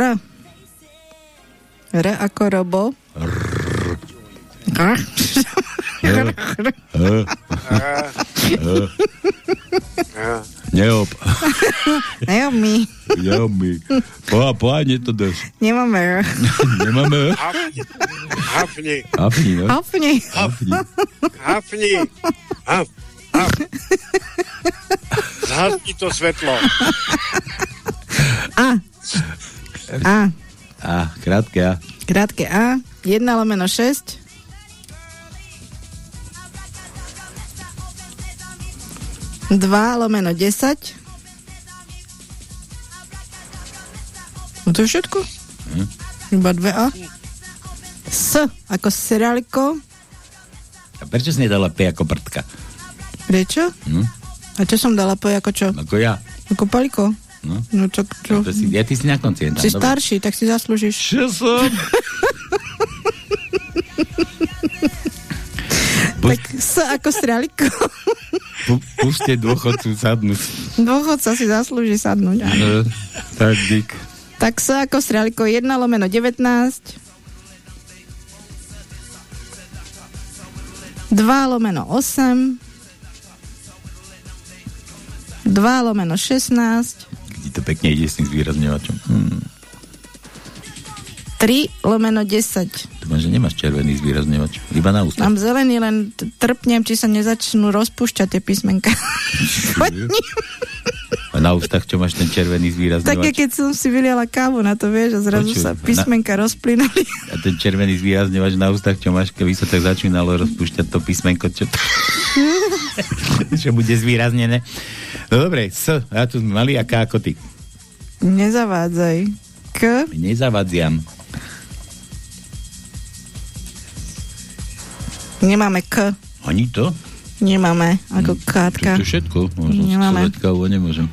R ako robo. R. Neop. Nejob mi. Neop mi. Po, nie to dáš. Nemáme. Nemáme? Hafni. Hafni, no. Hafni. Hafni. Hafni. Haf. Haf. Zhasni to svetlo. A. A. A, krátke A. Krátke A. 1 lomeno 6. Dva lomeno 10. No to je všetko. Hm. Iba dve A. S ako serialiko. A prečo si nedala P ako prdka? Prečo? Hm? A čo som dala po ako čo? Ako ja. Ako paliko. No. No čo, čo? To si, ja ty si na konci. Si dobre. starší, tak si zaslúžiš. Čo som? tak S ako serialiko. Pu- Puste dôchodcu sadnúť. Dôchodca si zaslúži sadnúť. áno. No, tak, Dick. Tak sa ako strialiko 1 lomeno 19. 2 lomeno 8. 2 lomeno 16. Kde to pekne ide s tým zvýrazňovačom. Hmm. 3 lomeno 10. Dúfam, že nemáš červený zvýrazňovač. Iba na ústach. Mám zelený, len trpnem, či sa nezačnú rozpúšťať tie písmenka. A na ústach, čo máš ten červený zvýrazňovač? Také, keď som si vyliala kávu na to, vieš, a zrazu Počuj, sa na- písmenka rozplynuli. A ten červený zvýrazňovač na ústach, čo máš, keby sa tak začínalo rozpúšťať to písmenko, čo to... čo bude zvýraznené. No dobre, S, ja tu sme mali aká ako ty. Nezavádzaj. K, Nezavadziam. Nemáme K. Ani to? Nemáme, ako kátka. Čo to všetko? Môžem Nemáme. dať kávu, nemôžem.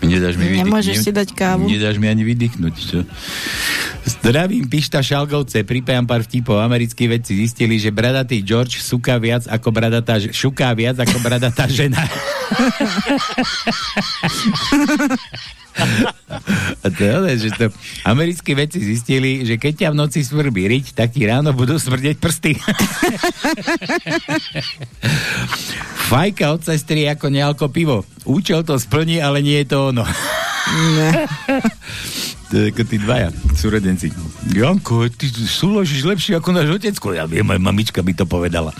Nedáš mi vydych- Nemôžeš ne- si dať kávu. Nedáš mi ani vydýchnuť, čo? Zdravím, Pišta Šalgovce, pripájam pár vtipov. Americkí vedci zistili, že bradatý George suká viac ako bradatá, šuká viac ako bradatá žena. A to je že to americkí vedci zistili, že keď ťa v noci svrbí riť, tak ti ráno budú smrdeť prsty. Fajka od sestry ako nealko pivo. Účel to splní, ale nie je to ono. to je ako tí dvaja, súrodenci. Janko, ty súložíš lepšie ako náš otecko. Ja viem, moja mamička by to povedala.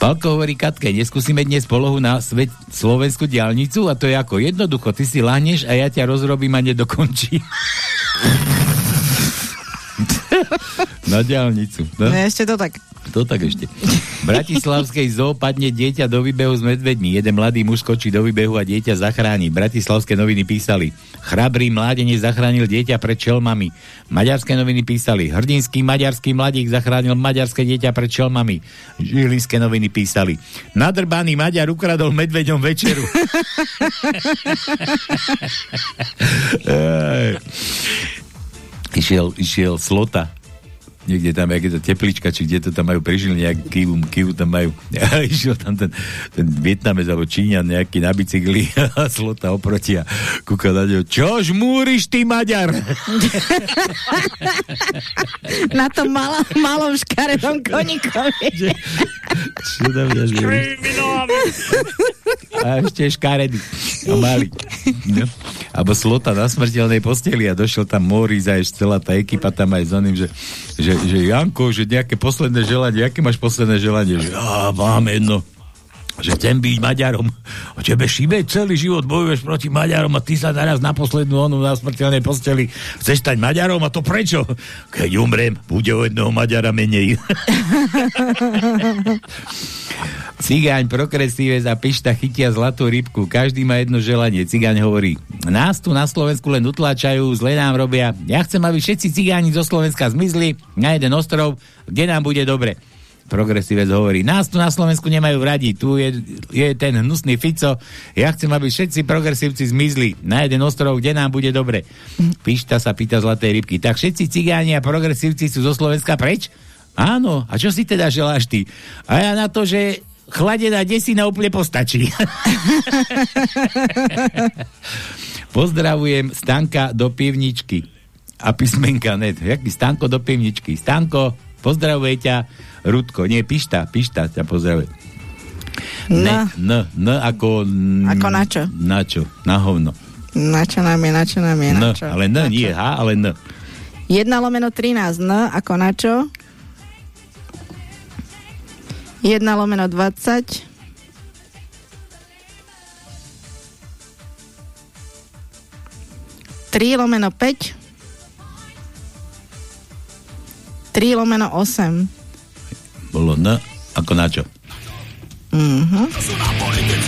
Palko hovorí Katke, neskúsime dnes polohu na svet, slovenskú diálnicu a to je ako jednoducho, ty si lahneš a ja ťa rozrobím a nedokončím. na diálnicu. No? No, ešte to tak. To tak ešte. V Bratislavskej zoo padne dieťa do výbehu s medvedmi. Jeden mladý muž skočí do výbehu a dieťa zachráni. Bratislavské noviny písali. Chrabrý mládenec zachránil dieťa pred čelmami. Maďarské noviny písali. Hrdinský maďarský mladík zachránil maďarské dieťa pred čelmami. Žilinské noviny písali. Nadrbaný Maďar ukradol medveďom večeru. Išiel, išiel slota niekde tam, jak je to teplička, či kde to tam majú, prežil nejaký kivu, kivu tam majú. A išiel tam ten, ten Vietnamec alebo Číňan nejaký na bicykli a slota oproti a kúka na ňo, čo žmúriš ty Maďar? Na tom malom, malom škaredom koníkovi. Čo tam žmúriš? A ešte škaredy. A malý. No. Abo slota na smrteľnej posteli a došiel tam Moris a ešte celá tá ekipa tam aj za ním, že, že, že Janko, že nejaké posledné želanie, aké máš posledné želanie? Že á, mám jedno že chcem byť Maďarom. A tebe šibe celý život bojuješ proti Maďarom a ty sa naraz na poslednú onu na smrteľnej posteli chceš stať Maďarom a to prečo? Keď umrem, bude o jednoho Maďara menej. Cigáň progresíve za pišta chytia zlatú rybku. Každý má jedno želanie. Cigáň hovorí, nás tu na Slovensku len utláčajú, zle nám robia. Ja chcem, aby všetci cigáni zo Slovenska zmizli na jeden ostrov, kde nám bude dobre. Progresívec hovorí, nás tu na Slovensku nemajú radi, tu je, je ten hnusný Fico, ja chcem, aby všetci progresívci zmizli na jeden ostrov, kde nám bude dobre. Pišta sa pýta zlatej rybky, tak všetci cigáni a progresívci sú zo Slovenska preč? Áno, a čo si teda želáš ty? A ja na to, že chladená desina úplne postačí. Pozdravujem Stanka do pivničky. A písmenka net. Jaký Stanko do pivničky? Stanko, pozdravuje ťa Rudko. Nie, Pišta, Pišta ťa pozdravuje. No. N, N ako... N, Ako na čo? Na čo? Na hovno. Na čo nám je, na čo nám je, N, na čo? ale N, Na nie čo? H, ale N. 1 lomeno 13, N ako na čo? 1 lomeno 20. Tri lomeno 5. 3 lomeno 8. Bolo N, ako na čo? Mhm. Na na? Na na? Na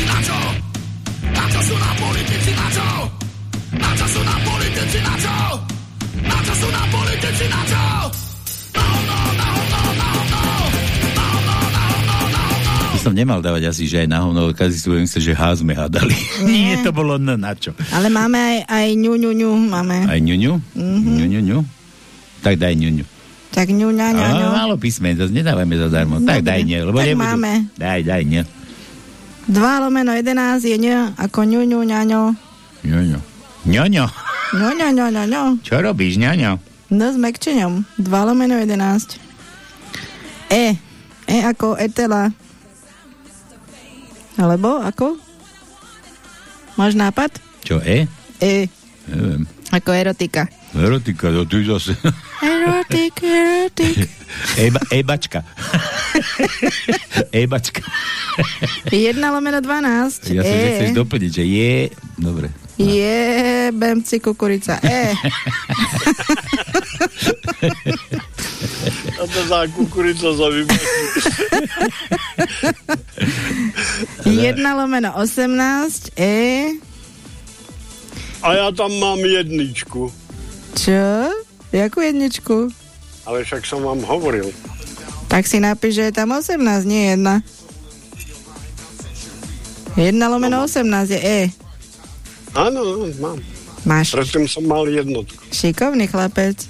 na? Na na? Na na na. Na na na som nemal dávať asi, že aj na hovno, ale každý si budem že H sme hádali. Nie, to bolo N, na čo? Ale máme aj, aj ňu, ňu, ňu, máme. Aj ňuňu? Mhm. Ňuňu, ňu? Tak daj ňuňu. Tak ňu, ňa, ňa, ňu. Málo písmen, to nedávame zadarmo. Dobre, Tak daj nie, lebo tak nebudú. máme. Daj, daj nie. 2 lomeno 11 je ň, ako ňu, ňu, ňa, ňo. Ňoňo. Ňoňo. Ňo, ňo, ňo, ňo, ňo. Čo robíš, ňoňo? No s mekčeňom. 2 lomeno 11. E. E ako etela. Alebo ako? Máš nápad? Čo, E? E. Neviem. Ako erotika. Erotika, no ty zase. Erotik, erotik. Eba, ebačka. ebačka. 1 lomeno 12. Ja som, že e. chceš doplniť, že je... Dobre. Jebem si kukurica. E. A to za kukurica sa vybaví. 1 lomeno 18. E. A ja tam mám jedničku. Čo? Jakú jedničku? Ale však som vám hovoril. Tak si napíš, že je tam 18, nie 1. 1 lomeno 18 je E. Áno, mám. Máš. Predtým som mal jednotku. Šikovný chlapec.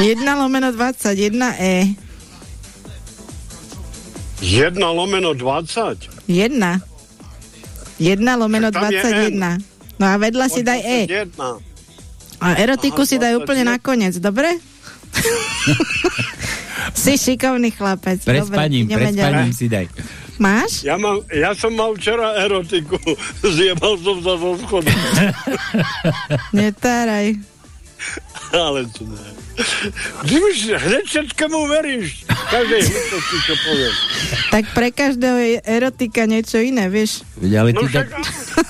1 lomeno 21 E. 1 lomeno 20? 1. 1 lomeno Tak tam je 21. No a vedľa si daj E. 21. A erotiku Aha, si daj 21. úplne nakoniec, dobre? si šikovný chlapec. Pred spaním, pred spaním si daj. Máš? Ja, mám, ja som mal včera erotiku. Zjebal som sa zo schodu. Netáraj. Ale to ne. Ty už hneď všetkému veríš. Každej hluposti, čo poviem. Tak pre každého je erotika niečo iné, vieš? Ale, ty No tak,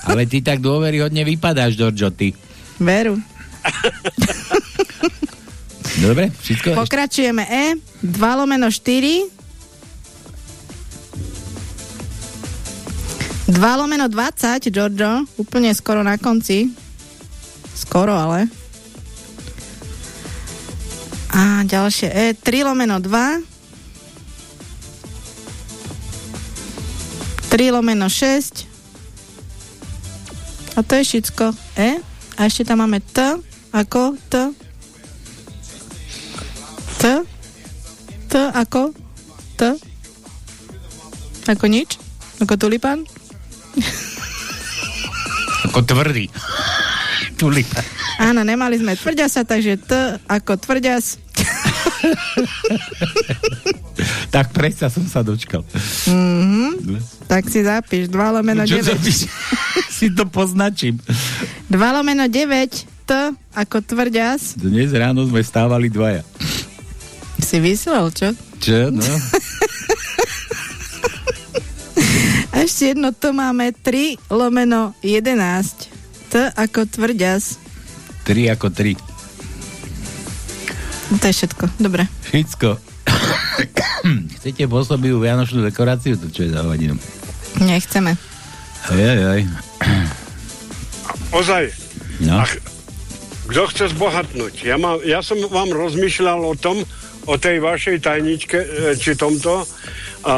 ale ty tak dôveryhodne vypadáš, Giorgio, ty. Veru. Dobre, všetko? Pokračujeme E. 2 lomeno 4. 2 lomeno 20, Giorgio. Úplne skoro na konci. Skoro, ale. A ďalšie E. 3 lomeno 2. 3 lomeno 6. A to je všetko. E. A ešte tam máme T. Ako T. T? T ako? T? Ako nič? Ako tulipán? Ako tvrdý. Tulipa. Áno, nemali sme tvrďasa, takže T ako tvrďas. tak predsa som sa dočkal. Mhm. Tak si zapíš 2 lomeno Čo 9. zapíš? si to poznačím. 2 lomeno 9 T ako tvrďas. Dnes ráno sme stávali dvaja. Si vyslel, čo? Čo? No. A ešte jedno to máme 3 lomeno 11 T ako tvrďas. 3 ako 3. To je všetko. Dobre. Všetko. Chcete pôsobivú vianočnú dekoráciu? To čo je za hodinu? Nechceme. Aj, aj. Ozaj, No. Ach, kto chce zbohatnúť? Ja, mám, ja som vám rozmýšľal o tom, o tej vašej tajničke, e, či tomto, a,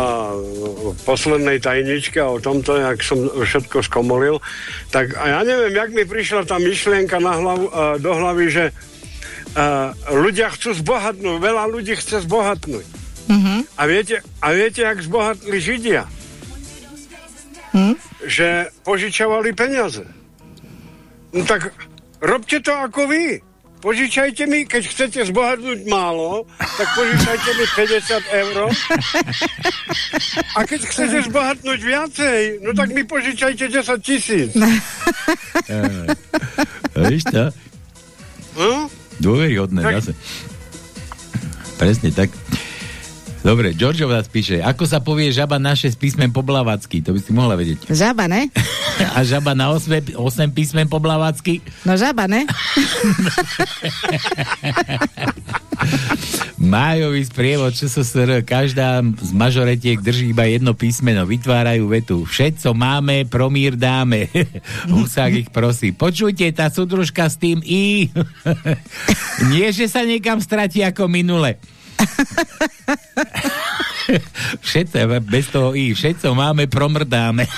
poslednej tajničke a o tomto, jak som všetko skomolil, tak a ja neviem, jak mi prišla tá myšlienka na hlavu, a, do hlavy, že a, ľudia chcú zbohatnúť, veľa ľudí chce zbohatnúť. Mhm. A viete, a viete, jak zbohatli Židia? Hm? Že požičovali peniaze. No tak robte to ako vy. Požičajte mi, keď chcete zbohatnúť málo, tak požičajte mi 50 eur. A keď chcete zbohatnúť viacej, no tak mi požičajte 10 tisíc. Víš to? Hm? Dôveryhodné Tak-. Presne tak. Dobre, Giorgio nás píše, ako sa povie žaba naše s písmem po blavacky? To by si mohla vedieť. Žaba, ne? A žaba na 8, 8 písmen po blavacky? No žaba, ne? Májový sprievod ČSSR, každá z mažoretiek drží iba jedno písmeno, vytvárajú vetu. Všetko máme, promír dáme. Husák ich prosí. Počujte, tá súdružka s tým I. Nie, že sa niekam stratí ako minule. Všetko, bez toho I, všetko máme, promrdáme.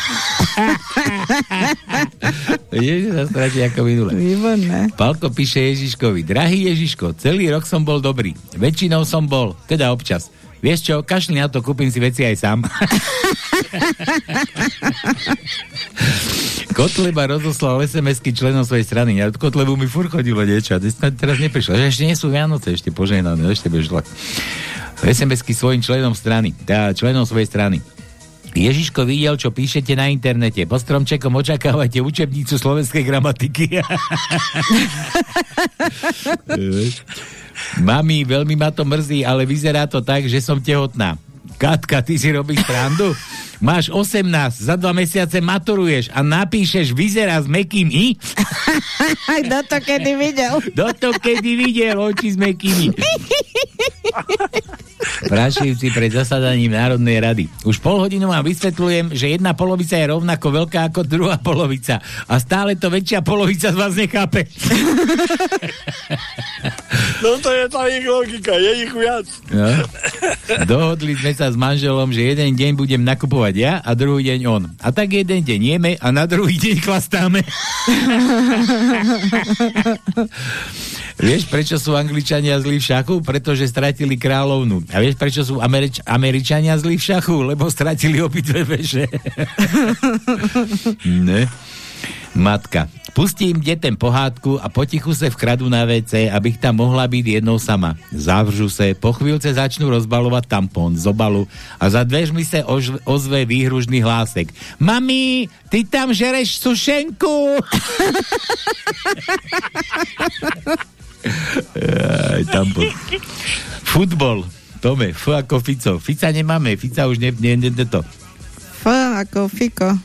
Že sa stratí ako minule. Výborné. Palko píše Ježiškovi, drahý Ježiško, celý rok som bol dobrý. Väčšinou som bol, teda občas. Vieš čo, kašli na to, kúpim si veci aj sám. Kotleba rozoslal SMS-ky členom svojej strany. A od Kotlebu mi fur chodilo niečo. A teraz neprišlo. Že ešte nie sú Vianoce, ešte poženané, ešte bežla. SMS-ky svojim členom strany. Teda členom svojej strany. Ježiško videl, čo píšete na internete. Po stromčekom očakávate učebnicu slovenskej gramatiky. Mami, veľmi ma to mrzí, ale vyzerá to tak, že som tehotná. Katka, ty si robíš srandu? Máš 18, za dva mesiace maturuješ a napíšeš vyzerá s mekým i? Kto to kedy videl? Kto to kedy videl oči s mekými? Prašivci pred zasadaním Národnej rady. Už pol hodinu vám vysvetľujem, že jedna polovica je rovnako veľká ako druhá polovica. A stále to väčšia polovica z vás nechápe. No to je tá ich logika, je ich viac. No. Dohodli sme sa s manželom, že jeden deň budem nakupovať ja a druhý deň on. A tak jeden deň jeme a na druhý deň chlastáme. Vieš, prečo sú Angličania zlí v šachu? Pretože stratili kráľovnu. A vieš, prečo sú Američ- Američania zlí v šachu? Lebo stratili obidve veže. ne? Matka. Pustím detem pohádku a potichu se vkradu na WC, abych tam mohla byť jednou sama. Zavržu se, po chvíľce začnú rozbalovať tampón z obalu a za dveřmi ož- ozve výhružný hlásek. Mami, ty tam žereš sušenku! Aj, tampón. Futbol. Tome, F ako Fico. Fica nemáme, Fica už ne, ne, ne, ne to. F ako Fiko.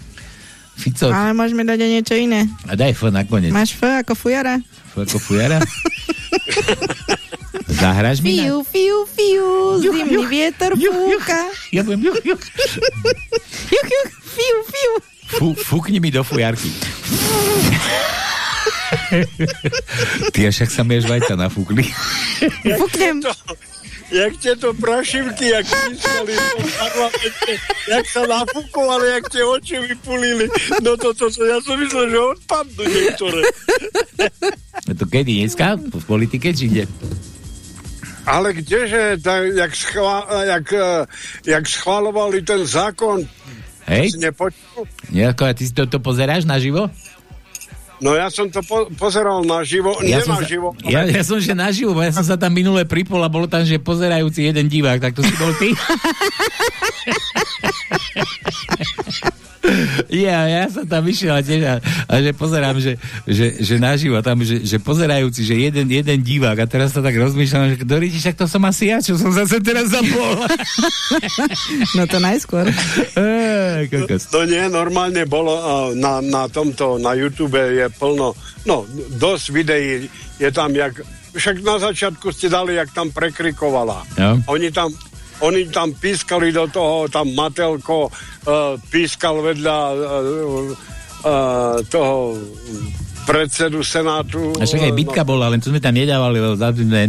Fico. Ale môžeme dať aj niečo iné. A daj F nakoniec. Máš F ako fujara? F ako fujara? Zahraš mi. Fiu, fiu, fiu, zimný vietor fúka. Ja budem juch, juch. Juch, juch, fiu, fiu. Fú, fúkni mi do fujarky. Ty až ak sa mi až vajca nafúkli. Fúknem. Jak tieto prašivky, jak pískali jak sa nafúkovali, jak tie oči vypulili. No toto, to, ja som myslel, že odpadnú niektoré. To kedy? Dneska? V politike či kde? Ale kdeže, tak, jak, schvá, jak, eh, jak schválovali ten zákon, Hej? nepočul? Nejako, a ty si to, to pozeráš naživo? No ja som to po, pozeral naživo, ja som nenaživo. sa, ja, ja som že naživo, ja som sa tam minule pripol a bolo tam, že pozerajúci jeden divák, tak to si bol ty? Ja, ja som tam išiel a, tiež a, a že pozerám, že, že, že naživo, tam, že, že pozerajúci, že jeden, jeden divák a teraz sa tak rozmýšľam, že kto ríti, však to som asi ja, čo som zase teraz zapol. No to najskôr. Ej, kokos. To nie, normálne bolo na, na tomto, na YouTube je plno, no, dosť videí je tam, jak, však na začiatku ste dali, jak tam prekrikovala. Jo. Oni tam oni tam pískali do toho, tam Matelko uh, pískal vedľa uh, uh, toho predsedu Senátu. A však aj bitka bola, len to sme tam nedávali, lebo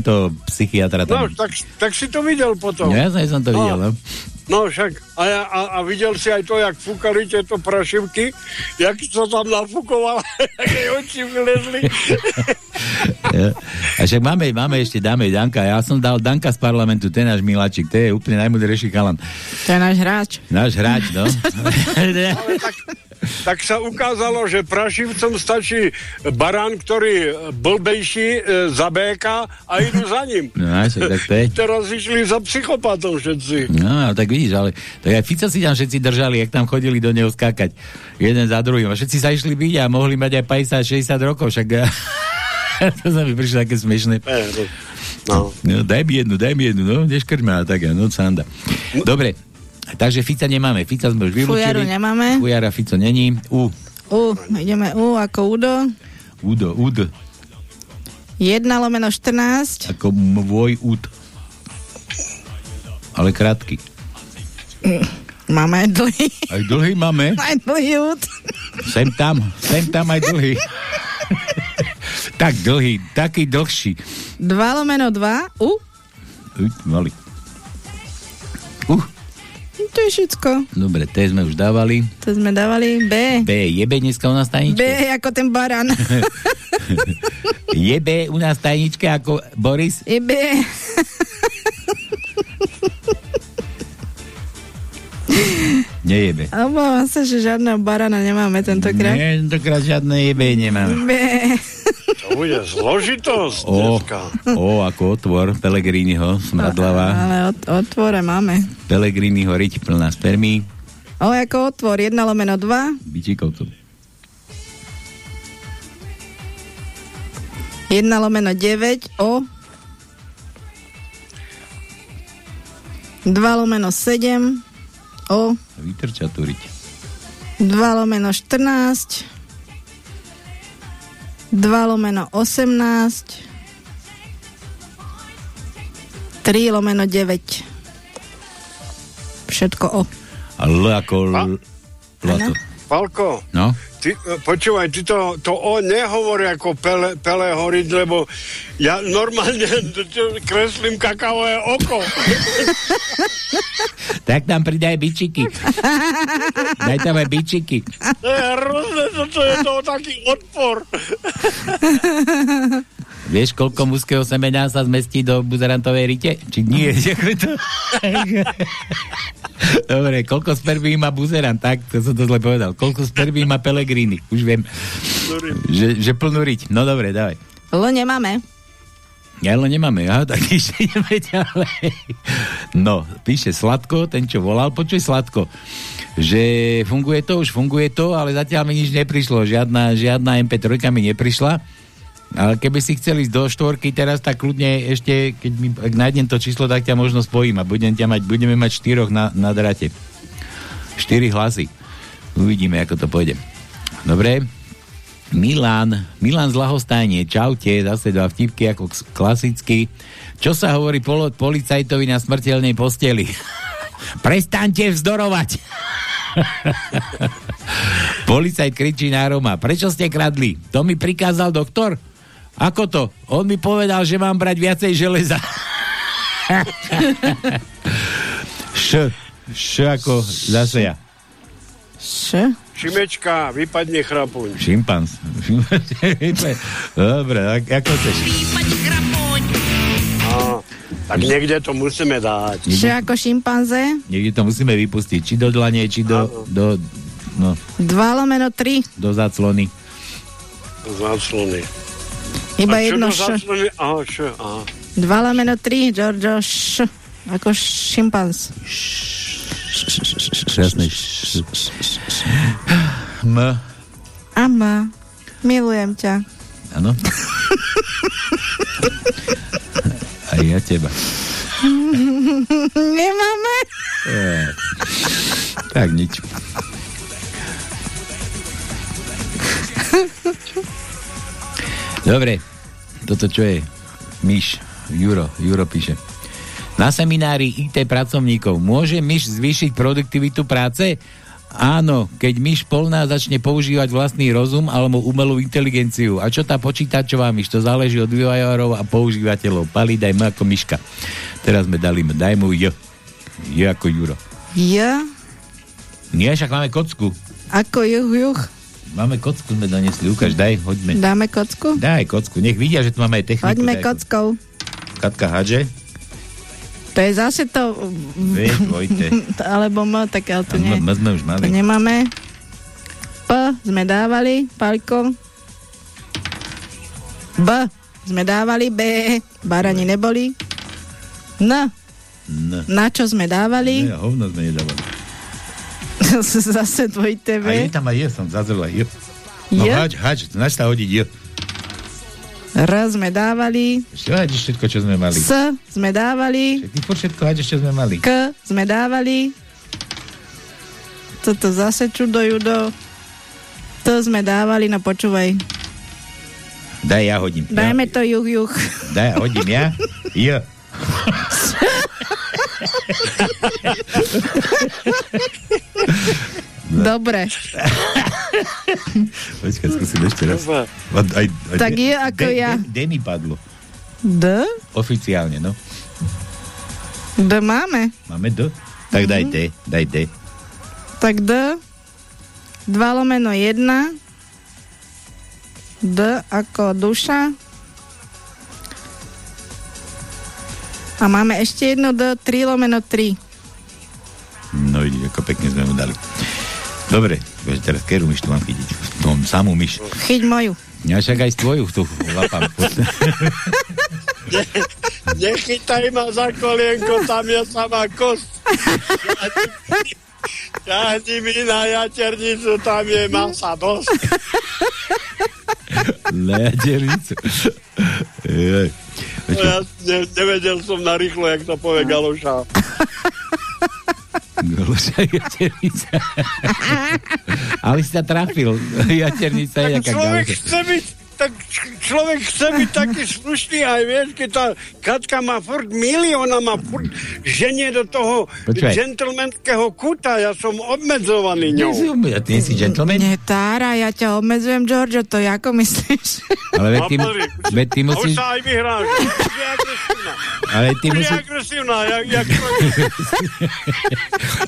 to psychiatra No, tam. tak, tak si to videl potom. No, ja som to videl, no. No však, a, ja, a, a videl si aj to, jak fúkali tieto prašivky, jak sa tam nafúkovala, jak jej oči vylezli. A však máme, máme ešte, dáme Danka. Ja som dal Danka z parlamentu, ten náš miláčik, to je úplne najmudrejší chalan. To je náš hráč. Náš hráč, no. Ale tak, tak sa ukázalo, že prašivcom stačí barán, ktorý blbejší e, za béka a idú za ním. No, však tak je. Teraz išli za psychopatom všetci. No, tak vidíš, ale tak aj Fica si tam všetci držali, jak tam chodili do neho skákať. Jeden za druhým. A všetci sa išli byť a mohli mať aj 50-60 rokov, však to sa mi prišlo také smiešné. No. no. daj mi jednu, daj mi jednu, no, neškrť ma, tak ja, no, sanda. Dobre, takže Fica nemáme. Fica sme už vylúčili. Fujaru nemáme. Fujara Fico není. U. U, ideme U ako Udo. Udo, Ud. 1 lomeno 14. Ako môj Ud. Ale krátky. Máme aj dlhý. Aj dlhý máme. Aj dlhý Ud. Sem tam, sem tam aj dlhý. tak dlhý, taký dlhší. 2 lomeno 2. U. Uj, mali. Uh, To je všetko. dobre, T sme už dávali. To sme dávali B. B, je B dneska u nás tajničke? B ako ten baran. Je B u nás tajničke ako Boris? Je B. Nie je B. Obávam sa, že žiadneho barana nemáme tentokrát. Nie, tentokrát žiadne je B nemáme. B. To bude zložitosť O, dneska. o, ako otvor Pelegrínyho, smradlava. Ale od, otvore máme. Pelegrínyho riť plná spermí. O ako otvor, 1 lomeno 2, Bičikovcov. 1 lomeno 9, o 2 lomeno 7, o Vytrčatúriť. 2 lomeno 14, 2 lomeno 18, 3 lomeno 9. Všetko o. L ako L... Lato. Palko, No? Ty, počúvaj, ty to, to o nehovorí ako Pele, Pele horiť, lebo ja normálne kreslím kakaové oko. Tak tam pridaj bičiky. Daj tam aj bičiky. To je hrozné, to je to taký odpor. Vieš, koľko mužského semena sa zmestí do buzerantovej rite? Či nie? Dobre, koľko spermí má buzerant? Tak, to som to zle povedal. Koľko spermí má Pelegrini? Už viem. Že, že plnú riť. No dobre, dávaj. L nemáme. Ja ale nemáme, aha, tak ešte ideme ďalej. No, píše Sladko, ten, čo volal, počuj Sladko, že funguje to, už funguje to, ale zatiaľ mi nič neprišlo, žiadna, žiadna MP3 mi neprišla, ale keby si chceli ísť do štvorky teraz, tak kľudne ešte, keď mi, ak nájdem to číslo, tak ťa možno spojím a budem ťa mať, budeme mať štyroch na, na drate. Štyri hlasy. Uvidíme, ako to pôjde. Dobre, Milan, Milan z Lahostajne, čaute, zase dva vtipky ako klasicky. Čo sa hovorí polo, policajtovi na smrteľnej posteli? Prestaňte vzdorovať! Policajt kričí na Roma. Prečo ste kradli? To mi prikázal doktor? Ako to? On mi povedal, že mám brať viacej železa. Š. Š ako zase ja. Š? Šimečka, vypadne chrapuň. Šimpanz. Dobre, tak ako chceš. Á, tak niekde to musíme dať. Š ako šimpanze. Niekde to musíme vypustiť. Či do dlane, či do, do, no, 2 lomeno 3. do záclony. Záclony. Iba A jedno š. Aha, š, aha. 2 lomeno 3, Giorgio š. Ako šimpanz. Šťastný. M. Ama, milujem ťa. Áno. Aj ja teba. Nemáme. E, tak nič. Dobre, toto čo je? Myš, Juro, Juro píše. Na seminári IT pracovníkov môže myš zvýšiť produktivitu práce? Áno, keď myš polná začne používať vlastný rozum alebo umelú inteligenciu. A čo tá počítačová myš? To záleží od vývojárov a používateľov. Pali, daj mu ako myška. Teraz sme dali, daj mu J. J ako Juro. J. Nie, však máme kocku. Ako juh, juh. Máme kocku, sme donesli. Ukáž, daj, hoďme. Dáme kocku? Daj kocku, nech vidia, že tu máme aj techniku. Hoďme daj kockou. Katka hadže. To je zase to... Vieš, Vojte. Alebo M, tak ale to nie. m- m sme už To mali. nemáme. P sme dávali, Paľko. B sme dávali, B barani neboli. N, N. na čo sme dávali? Nie, hovno sme nedávali. Zase dvojité A V. je tam aj je, som zazrel aj je. No Je? hač, hač, znač sa hodiť je. R sme dávali, Ešte hač všetko, čo sme mali. S sme dávali, Ty po všetko hač, čo sme mali. K sme dávali. Toto zase čudo judo. To sme dávali, no počúvaj. Daj, ja hodím. Dajme to juh, juh. Ja, daj, hodím ja. Je. Dobre. Počkaj, skúsim ešte raz. Aj, aj, Tak je ako de, ja. De, de mi padlo. D? Oficiálne, no. D máme. Máme D? Tak daj D, daj D. Tak D. 2 lomeno 1. D ako duša. A máme ešte jedno D, 3 lomeno 3. No ako Dobre, teraz keru myš tu mám chytiť. No, samú myš. Chyť moju. Ja však aj tvoju tu lapám. Nechytaj ma za kolienko, tam je sama kost. Ťahni mi na jaternicu, tam je masa dosť. Na. No, ja ne, nevedel som na rýchlo, jak to povie Galoša. Jaternica. Ale si sa trafil. Jaternica je jaká človek chce byť tak č- človek chce byť taký slušný aj vieš, keď tá Katka má furt milióna, má furt ženie do toho Počkaj. gentlemanského kuta, ja som obmedzovaný Nie ňou. si um- Ty si gentleman? Nie, Tára, ja ťa obmedzujem, Giorgio, to ako myslíš? Ale veď ty, veď ty A už musíš... sa aj vyhráš. Ale ty musíš... agresívna, jak, jak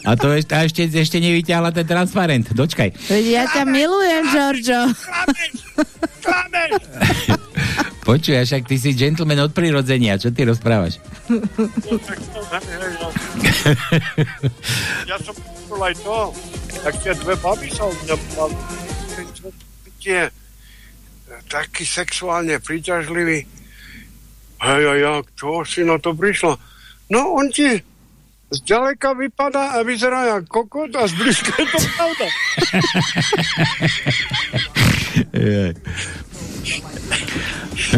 A to ešte, a ešte, ešte nevyťahla ten transparent. Dočkaj. Ja ťa milujem, Giorgio. Počuj, však ty si gentleman od prirodzenia. Čo ty rozprávaš? Ja som počul aj to, tak tie dve baby sa u mňa taký sexuálne príťažlivý. Hej, a jak, čo si na to prišlo? No, on ti zďaleka vypadá a vyzerá jak kokot a zblízka je to pravda.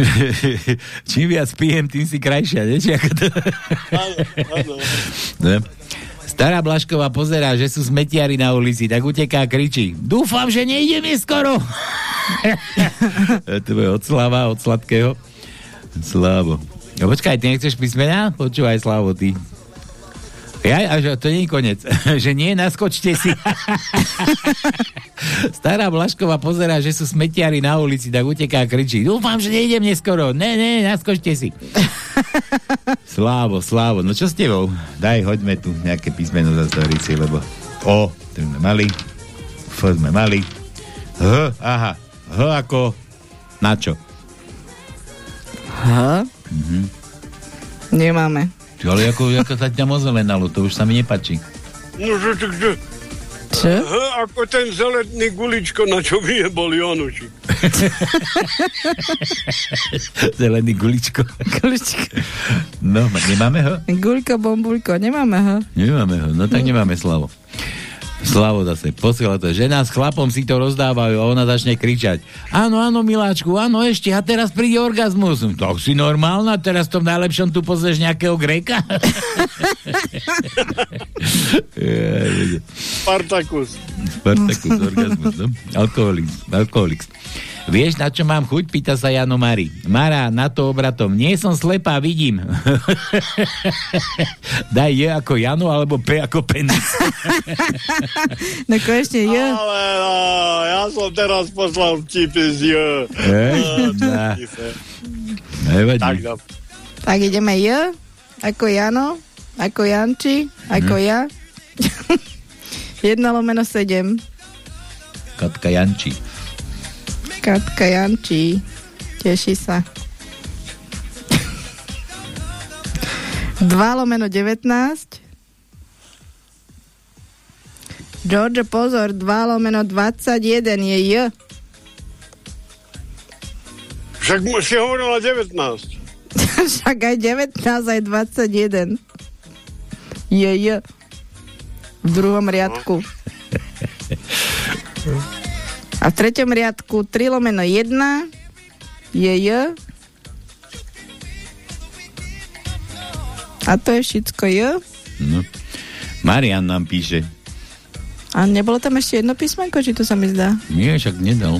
Čím viac pijem, tým si krajšia, nie? Či ako to... Ne? Stará Blašková pozerá, že sú smetiari na ulici, tak uteká a kričí. Dúfam, že nejdeme skoro. to je od Slava, od Sladkého. Slavo. No počkaj, ty nechceš písmena? Počúvaj, Slavo, ty. Ja, a že to nie je koniec. že nie, naskočte si. Stará Blašková pozerá, že sú smetiari na ulici, tak uteká a kričí. Dúfam, že nejdem neskoro. Ne, ne, naskočte si. Slávo, Slávo, no čo s tebou? Daj, hoďme tu nejaké písmeno za storici, lebo O, to sme mali, F sme mali, H, aha, H ako na čo? H? Mhm. Nemáme. Čo, ale ako, ako sa ťa mozelenalo, to už sa mi nepačí. No, že, že, že, Čo? H, ako ten zeletný guličko, na čo vyjebol Jonušik. Zelený guličko. Guličko. No, nemáme ho? Guľko, bombulko, nemáme ho. Nemáme ho, no tak nemáme Slavo. Slavo zase posiela to. Žena s chlapom si to rozdávajú a ona začne kričať. Áno, áno, miláčku, áno, ešte a teraz príde orgazmus. Tak si normálna, teraz v najlepšom tu pozrieš nejakého Gréka. Spartakus. Spartakus, orgazmus, no? Alkoholik, alkoholik. Vieš, na čo mám chuť? Pýta sa Jano Mari. Mara, na to obratom. Nie som slepá, vidím. Daj je ako Jano, alebo P ako penis. No konečne je. Ale no, ja som teraz poslal vtipy z J. Hej, dá. Nevadí. Tak, no. Tak ideme J, ako Jano, ako Janči, ako ja. 1 lomeno 7. Katka Janči. Katka Janči. Teší sa. 2 lomeno 19. George, pozor, 2 lomeno 21 je J. Však si hovorila 19. Však aj 19, aj 21. Je J. V druhom riadku. A v treťom riadku 3 lomeno 1 je J. A to je všetko J. No. Marian nám píše. A nebolo tam ešte jedno písmenko, či to sa mi zdá? Nie, však nedal.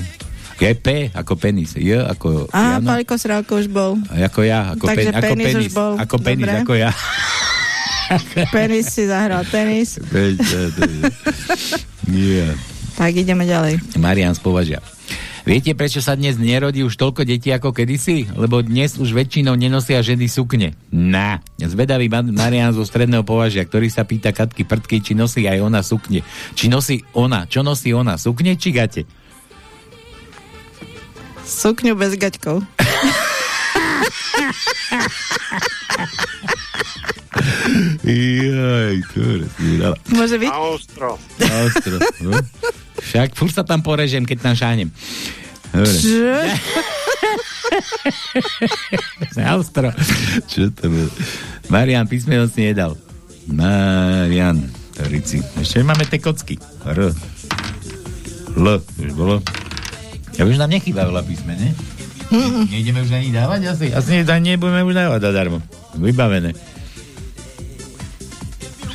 Je P ako penis. J ako Á, Jano. Paliko Srávko už bol. A ako ja. Ako, Takže pen, ako penis penis. bol. Ako penis, Dobre. ako ja. Penis si zahral tenis. Nie. Tak ideme ďalej. Marian z Považia. Viete, prečo sa dnes nerodí už toľko detí ako kedysi? Lebo dnes už väčšinou nenosia ženy sukne. Na. Zvedavý Marian zo stredného považia, ktorý sa pýta Katky Prtky, či nosí aj ona sukne. Či nosí ona. Čo nosí ona? Sukne či gate? Sukňu bez gaťkov. Jaj, dala. Môže byť? Na ostro. Na ostro. No. Však furt sa tam porežem, keď tam šáhnem. Dobre. Čo? Na ostro. Čo to bolo? Marian písmeno si nedal. Marian. Rici. Ešte máme tie kocky. R. L. Už bolo. Ja už nám nechýba veľa písme, ne? Mm-mm. Nejdeme už ani dávať asi? Asi ne, nebudeme už dávať zadarmo. Vybavené.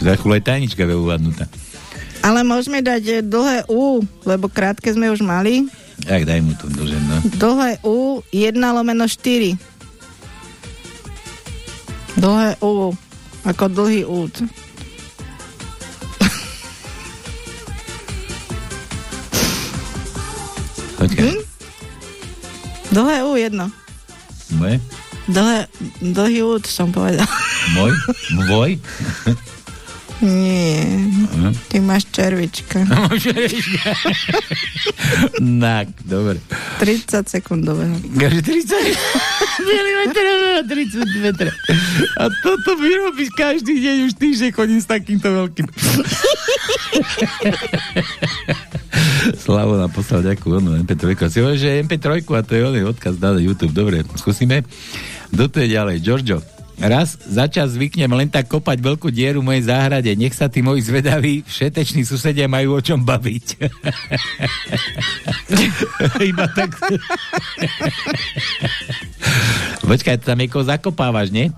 Za chvíľu aj tajnička je uvadnutá. Ale môžeme dať eh, dlhé U, lebo krátke sme už mali. Tak daj mu to dlžen, no. Dlhé U, 1 lomeno 4. Dlhé U, ako dlhý út. Počkaj. Hm? Dlhé U, jedno. Moje? Dlhé, dlhý út som povedal. Môj? Môj? Nie, Hm? ty máš červička. Tak, dobre. 30 sekundového. Gaže 30 milimetre, 30 metre. A toto mi robíš každý deň, už týždeň chodím s takýmto veľkým. Slavo nám poslal nejakú onu MP3. A si hovorí, že MP3 a to je oný odkaz na YouTube. Dobre, skúsime. Kto to je ďalej? Giorgio. Raz za čas zvyknem len tak kopať veľkú dieru v mojej záhrade. Nech sa tí moji zvedaví, všeteční susedia majú o čom baviť. Iba tak... Počkaj, tam niekoho zakopávaš, nie?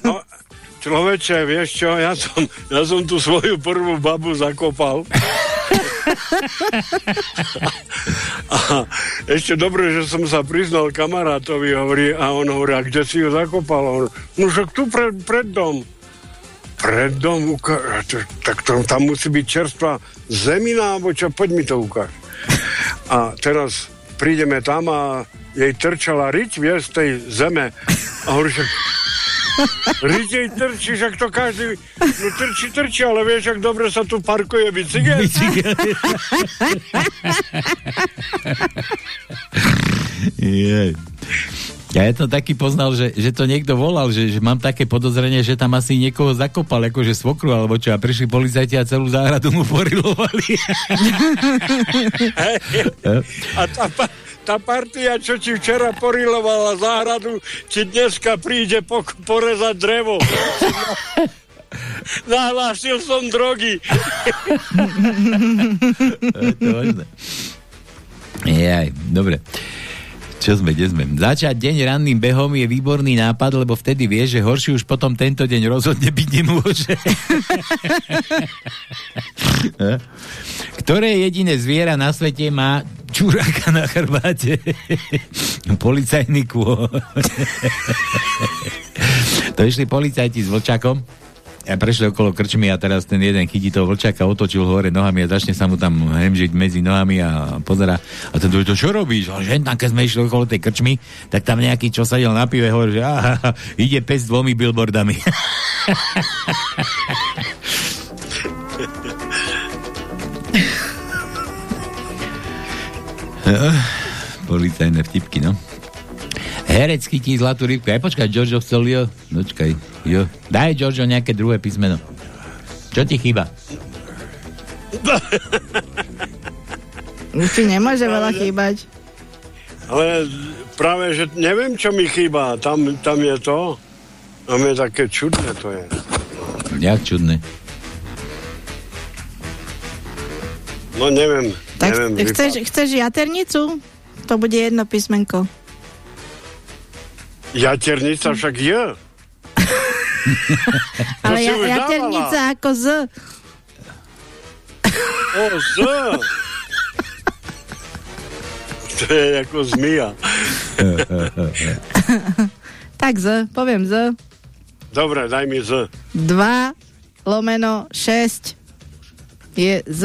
No, človeče, vieš čo, ja som, ja som tu svoju prvú babu zakopal. a ešte dobre, že som sa priznal kamarátovi hovorí, a on hovorí, a kde si ju zakopal? On, no však tu pred, pred dom. Pred dom? Tak to, tam musí byť čerstvá zemina, alebo čo, poď mi to ukáž. A teraz prídeme tam a jej trčala riť, vieš, z tej zeme. A hovorí, však Riť jej trčí, však to každý, no trčí, trčí, ale vieš, ak dobre sa tu parkuje bicykel. Je. Ja som taký poznal, že, že to niekto volal, že, že mám také podozrenie, že tam asi niekoho zakopal, akože svokru alebo čo, a prišli policajti a celú záhradu mu porilovali. A pa- tá partia, čo ti včera porilovala záhradu, ti dneska príde po, porezať drevo. Nahlásil som drogy. Je to možné. Jaj, dobre. Čo sme, kde sme? Začať deň ranným behom je výborný nápad, lebo vtedy vie, že horší už potom tento deň rozhodne byť nemôže. Ktoré jediné zviera na svete má čuráka na chrbáte? Policajný kô. to išli policajti s vlčakom a prešli okolo krčmy a teraz ten jeden chytí toho vlčaka, otočil hore nohami a začne sa mu tam hemžiť medzi nohami a pozera. A ten to čo robíš? A že tam, keď sme išli okolo tej krčmy, tak tam nejaký, čo sadel na pive, hovorí, že aha, ide pes s dvomi billboardami. Policajné vtipky, no. Herec chytí zlatú rybku. Aj počkaj, Giorgio chcel jo. Počkaj, jo. Daj, Giorgio, nejaké druhé písmeno. Čo ti chýba? Už ti nemôže veľa chýbať. Ale práve, že neviem, čo mi chýba. Tam, tam je to. Tam je také čudné to je. Jak čudné. No neviem. Tak neviem chceš, chceš jaternicu? To bude jedno písmenko. Jaternica však je. Ale ja, jaternica ako z. O, z. To je ako zmia. tak z, poviem z. Dobre, daj mi z. 2 lomeno 6 je z.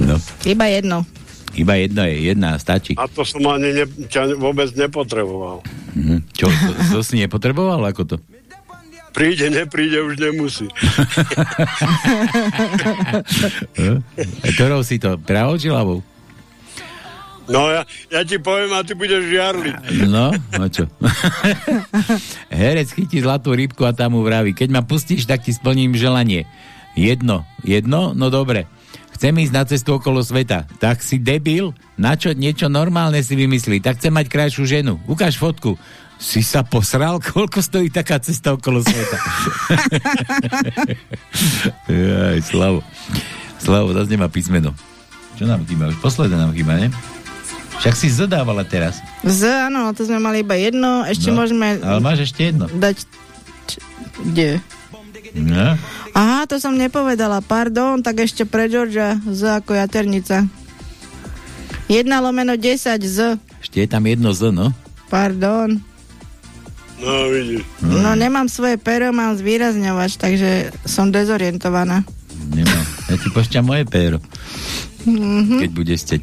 No. Iba jedno. Iba jedno je, jedna stačí. A to som ani ne, ťa vôbec nepotreboval. Mhm. Čo, to, to si nepotreboval, ako to? Príde, nepríde, už nemusí. Ktorou si to? Pravou či ľavou? No ja, ja ti poviem a ty budeš žiarliť. No, no čo? Herec chytí zlatú rybku a tam mu vraví, keď ma pustíš, tak ti splním želanie. Jedno, jedno, no dobre. Chcem ísť na cestu okolo sveta. Tak si debil? Na čo niečo normálne si vymyslí? Tak chcem mať krajšiu ženu. Ukáž fotku. Si sa posral? Koľko stojí taká cesta okolo sveta? Jaj, Slavo. Slavo, zase nemá písmeno. Čo nám chýba? Už posledné nám chýba, ne? Však si zadávala teraz. Z, áno, to sme mali iba jedno. Ešte No, môžeme Ale máš ešte jedno. dať... Č- kde? No. Aha, to som nepovedala, pardon, tak ešte pre Georgia, Z ako jaternica. 1 lomeno 10 Z, Ešte je tam jedno Z, no? pardon. No, vidíš. No nemám svoje pero, mám zvýrazňovač, takže som dezorientovaná. Nemám. Ja ti pošťam moje péro, Mhm. keď budeš steť.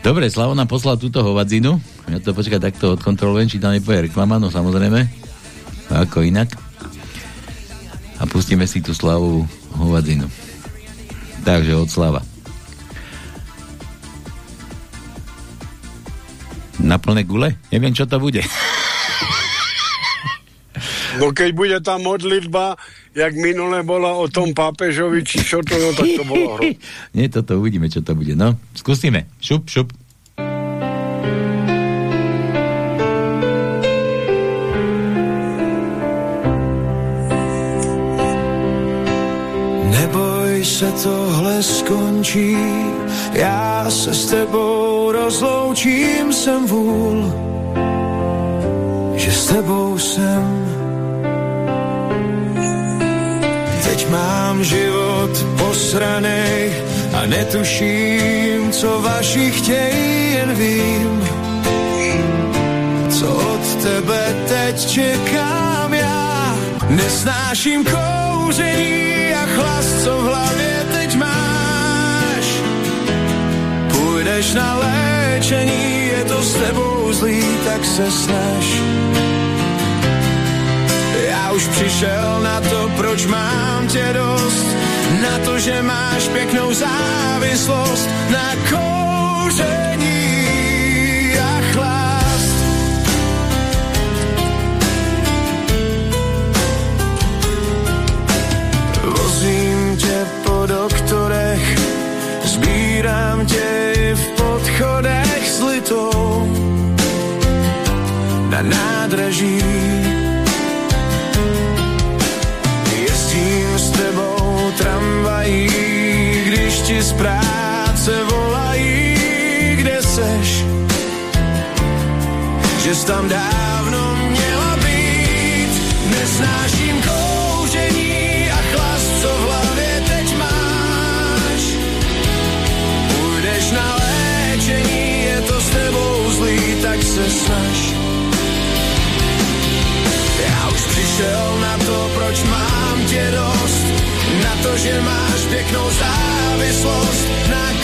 Dobre, Slavo nám poslal túto hovadzinu. Ja to počkaj takto odkontrolujem, či tam nepoje reklama, no samozrejme. Ako inak. A pustíme si tú Slavovú hovadzinu. Takže od Slava. Na plné gule? Neviem, čo to bude. No keď bude tá modlitba, jak minule bola o tom pápežovi, či čo to, no tak to bolo hro. Nie, toto uvidíme, čo to bude. No, skúsime. Šup, šup. Se, tohle skončí, já se s tebou rozloučím, jsem vůl, že s tebou jsem. Teď mám život posranej a netuším, co vaši chtějí, jen vím, co od tebe teď čekám já. Nesnáším kouření a chlast, co v hlavě teď máš. Půjdeš na léčení, je to s tebou zlý, tak se snaž. Já už přišel na to, proč mám tě dost, na to, že máš pěknou závislost na kouření v podchodech s litou na nádraží. Jezdím s tebou tramvají, když ti z práce volají, kde seš, že tam dávno přišel na to, proč mám tě dost, na to, že máš pěknou závislost na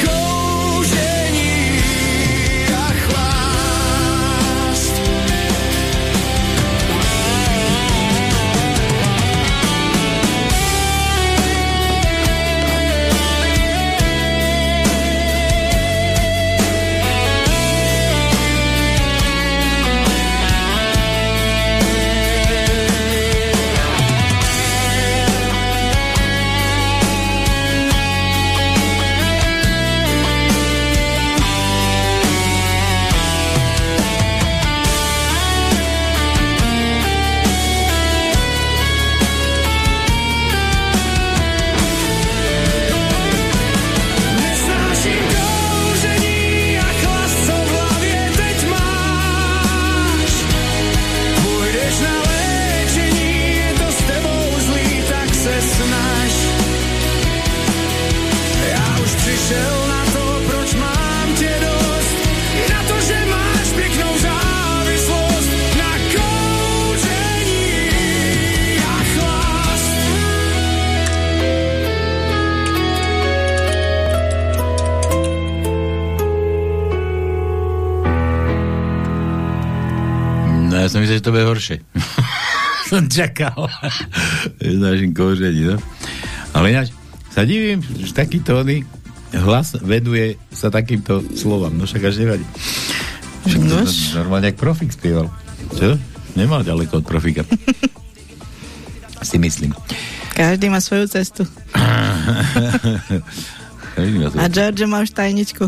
to bude horšie. som čakal. S našim kouření, no. Ale ináč, sa divím, že taký tóny hlas venuje sa takýmto slovám. No však až nevadí. Však to, normálne jak profik spieval. Čo? Nemal ďaleko od profika. si myslím. Každý má svoju cestu. Každý má A svoj- George má už tajničku.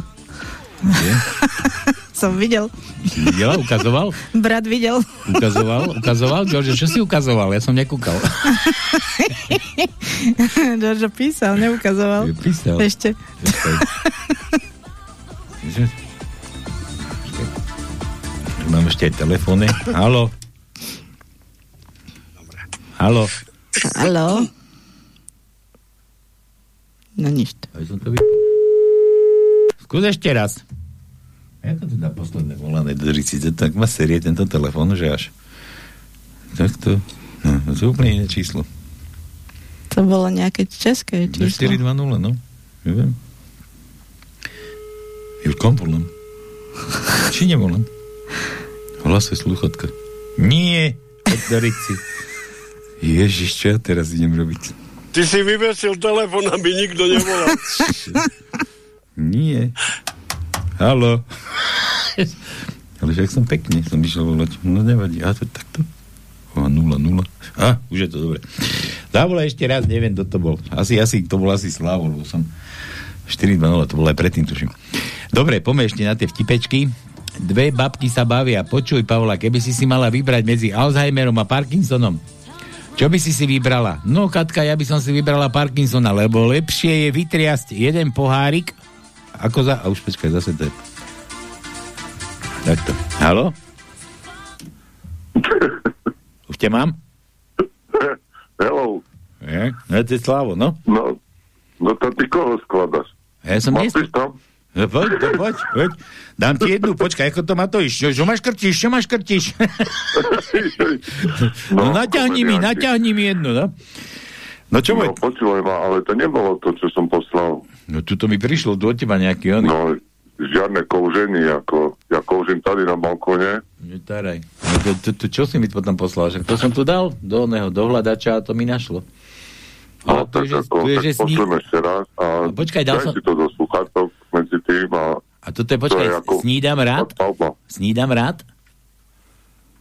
Som videl. Si videla? Ukazoval? Brat videl. Ukazoval? Ukazoval? George, čo si ukazoval? Ja som nekúkal. Giorgio písal, neukazoval. Písal. Ešte. Že- Mám ešte aj telefóny. Halo? Halo? Haló? No nič. Skús ešte raz. Ako to dá posledné volané do 30? Tak má série tento telefón, že až... Tak to... No, to je úplne iné číslo. To bolo nejaké české číslo. 420, no. Neviem. Už kom volám? Či nevolám? Hlasuje sluchotka. Nie! Oddariť si. Ježiš, čo ja teraz idem robiť? Ty si vyvesil telefon, aby nikto nevolal. Nie. Halo. Ale však som pekne, som išiel volať. No nevadí. A to takto? O, nula, nula. A, už je to dobre. Zavolaj ešte raz, neviem, kto to bol. Asi, asi, to bol asi Slavo, lebo som 4-2-0, to bolo aj predtým, tuším. Dobre, poďme ešte na tie vtipečky. Dve babky sa bavia. Počuj, Pavla, keby si si mala vybrať medzi Alzheimerom a Parkinsonom, čo by si si vybrala? No, Katka, ja by som si vybrala Parkinsona, lebo lepšie je vytriasť jeden pohárik, ako za... A už počkaj, zase to je... Takto. Halo? Už te mám? Hello. Je? No, to je Slavo, no? No, no to ty koho skladaš? Ja som Máš nie... tam? No, poď, no, poď, poď. Dám ti jednu, počkaj, ako to má to ísť. Čo, čo máš krtiš, čo máš krtiš? no, naťahni mi, naťahni mi jednu, no. No čo No počúvaj ma, ale to nebolo to, čo som poslal. No tuto mi prišlo do teba nejaký oný. No, žiadne kouženie, ako ja koužím tady na balkóne. Netaraj. No, to, to, to, čo si mi potom poslal? Že to som tu dal do oného dohľadača a to mi našlo. No, to, tak, ako, je, tak že sní... pošlem ešte raz a No, počkaj, dal som- si to do sluchátok medzi tým a A toto je, počkaj, to je ako snídam rád? Snídam rád?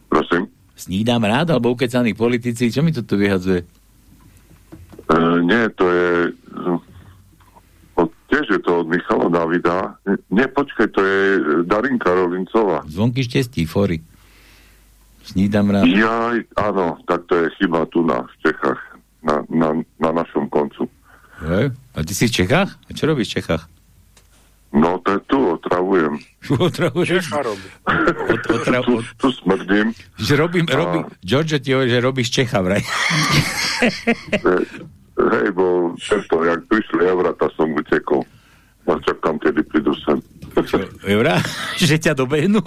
Prosím? Snídam rád? Alebo ukecaní politici? Čo mi to tu vyhadzuje? E, nie, to je... Tiež je to od Michala Davida. Nie, počkaj, to je e, Darinka Rolincová. Zvonky štestí, fory. Snídam rád. Jaj, áno, tak to je chyba tu na v Čechách, na, na, na našom koncu. Hej. A ty si v Čechách? A čo robíš v Čechách? No, to je tu, otravujem. Otravuješ? robí. Od, otra, Tu, tu smrdím. že robím, robím, George ti hovorí, že robíš Čecha, vraj. Hej, bo tento, jak prišli eurá, tak som utekol. A čakám, kedy prídu sem. Čo, eurá? že ťa dobehnú?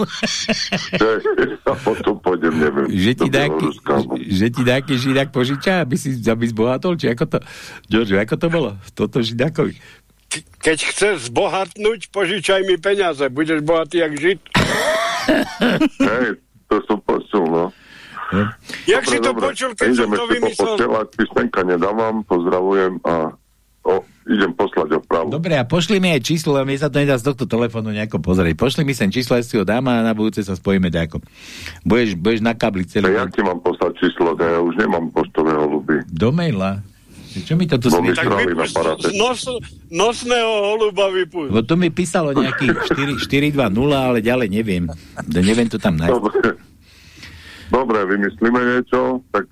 A potom pôjdem, neviem. že ti dáky, že ti dáky židák požiča, aby si aby zbohatol? Či ako to, George, ako to bolo? Toto židákovi. Keď chceš zbohatnúť, požičaj mi peniaze. Budeš bohatý jak žid. Hej, to som počul, no. Jak si to počul, keď som idem to ešte vymyslel? písmenka nedávam, pozdravujem a o, idem poslať opravu. Dobre, a pošli mi aj číslo, a mi sa to nedá z tohto telefónu nejako pozrieť. Pošli mi sem číslo, ja si ho dám a na budúce sa spojíme nejako. Budeš, budeš na kabli No, celý ja ti mám poslať číslo, ja už nemám poštové holuby. do maila. Čo mi to tu na paráte. Nos, nosného holuba vypúšť. Lebo to mi písalo nejaký 4, 4 2 0, ale ďalej neviem. Neviem to tam nájsť. Dobre. Dobre, vymyslíme niečo, tak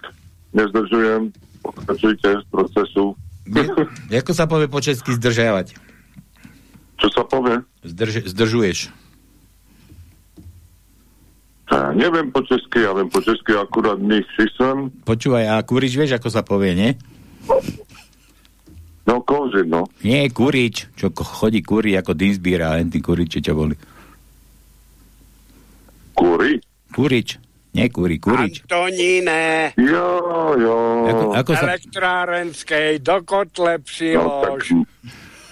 nezdržujem, pokračujte z procesu. Ako sa povie po česky zdržiavať? Čo sa povie? Zdrž, zdržuješ. Ja neviem po česky, ja viem po česky akurát nich šisem. Počúvaj, a kurič vieš, ako sa povie, nie? No, koži, no. Nie, kurič, čo chodí kuri ako a len tí kuriči, čo boli. Kuri? Kurič, nie kuri, kurič. Antoníne, Jo, jo. Ako, ako sa... elektrárenskej, do kotle No, přilož.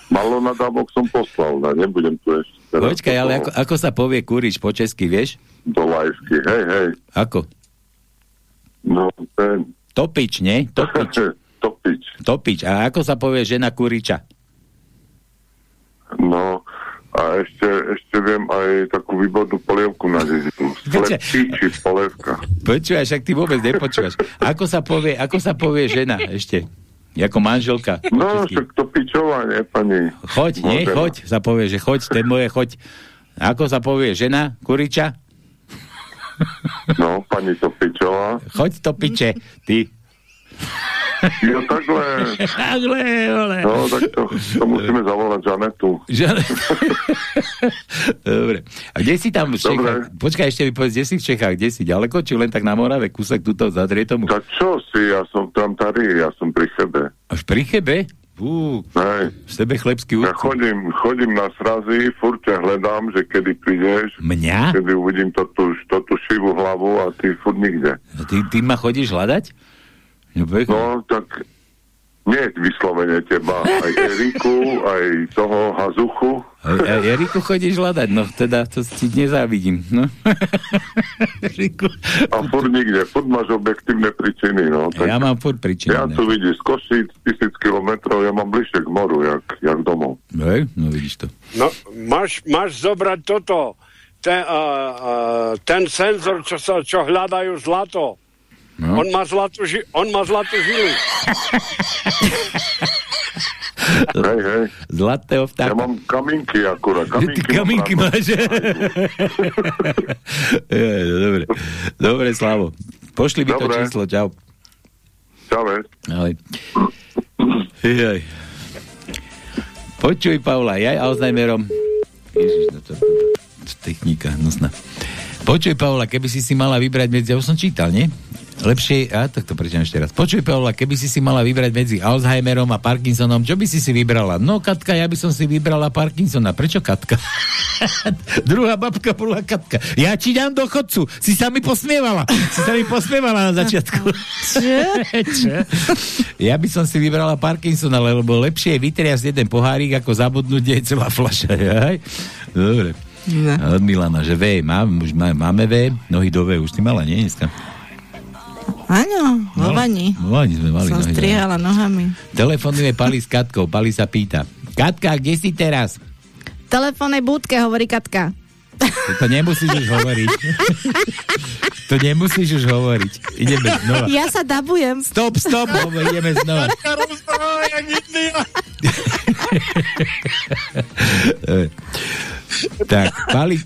malo nadávok som poslal, no, nebudem tu ešte. Počkaj, ale ako, ako sa povie kurič po česky, vieš? Do liveky, hej, hej. Ako? No, ten... Topič, nie? Topič. Topič. Topič. A ako sa povie žena kuriča? No, a ešte, ešte viem aj takú výbornú polievku na dedinu. Slepčí či polievka. Počúvaj, však ty vôbec nepočúvaš. Ako sa povie, ako sa povie žena ešte? Ako manželka. No, česky. však to pičová, nie, pani? Choď, nie, choď, sa povie, že choď, ten moje, choď. Ako sa povie žena, kuriča? No, pani Topičová. Choď to piče, ty. Jo, takhle. Takhle, ole. No, tak to, to musíme zavolať Žanetu. Žane... Dobre. A kde si tam v Čechách? Počkaj, ešte mi povedz, kde si v Čechách? Kde si? Ďaleko? Či len tak na Morave? Kúsok tuto za Drietomu? Tak čo si, ja som tam tady, ja som pri Chebe. Až pri Chebe? Fú, Hej. v sebe chlebský Ja údku. chodím, chodím na srazy, furt ťa hledám, že kedy prídeš. Mňa? Kedy uvidím to tú, to tú šivú hlavu a ty furt nikde. A Ty, ty ma chodíš hľadať? No, pekne. No, tak nie vyslovene teba, aj Eriku, aj toho Hazuchu. A, a Eriku chodíš hľadať? No teda, to ti nezávidím. No. Eriku. A furt nikde, furt máš objektívne príčiny, no. Tak Ja mám furt príčiny. ja tu vidíš z Košic, tisíc kilometrov, ja mám bližšie k moru, jak, jak domov. Hej, no vidíš to. No, máš, máš zobrať toto, ten, uh, uh, ten senzor, čo, sa, čo hľadajú zlato. No. On má zlatú, ži- on má zlatú žilu. Hej, hej. Zlatého vtáka. Ja mám kaminky akurát. Ty Kaminky, kaminky mám máš. Dobre, dobre, Slavo. Pošli mi to Dobre. číslo, čau. Čave. Ale... Jaj. Počuj, Paula, ja Alzheimerom... Ježiš, no to... to technika, nosná. Počuj, Paula, keby si si mala vybrať medzi... Ja už som čítal, nie? Lepšie... A, tak to prečítam ešte raz. Počuj, Paula, keby si si mala vybrať medzi Alzheimerom a Parkinsonom, čo by si si vybrala? No, Katka, ja by som si vybrala Parkinsona. Prečo Katka? Druhá babka bola Katka. Ja ti dám do chodcu. Si sa mi posmievala. Si sa mi posmievala na začiatku. Čo? Ja by som si vybrala Parkinsona, lebo lepšie je vytriasť jeden pohárik, ako zabudnúť, kde je celá fľaša. Jaj? Dobre. A Od Milana, že V, má, už má, máme V, nohy do V, už si mala, nie dneska? Áno, vo vani. No, ani sme mali Som nohy strihala nohami. Telefonuje Pali s Katkou, Pali sa pýta. Katka, kde si teraz? V telefónnej budke hovorí Katka. To nemusíš už hovoriť. to nemusíš už hovoriť. Ideme znova. Ja sa dabujem. Stop, stop, hovo, ideme znova. Tak, Pali,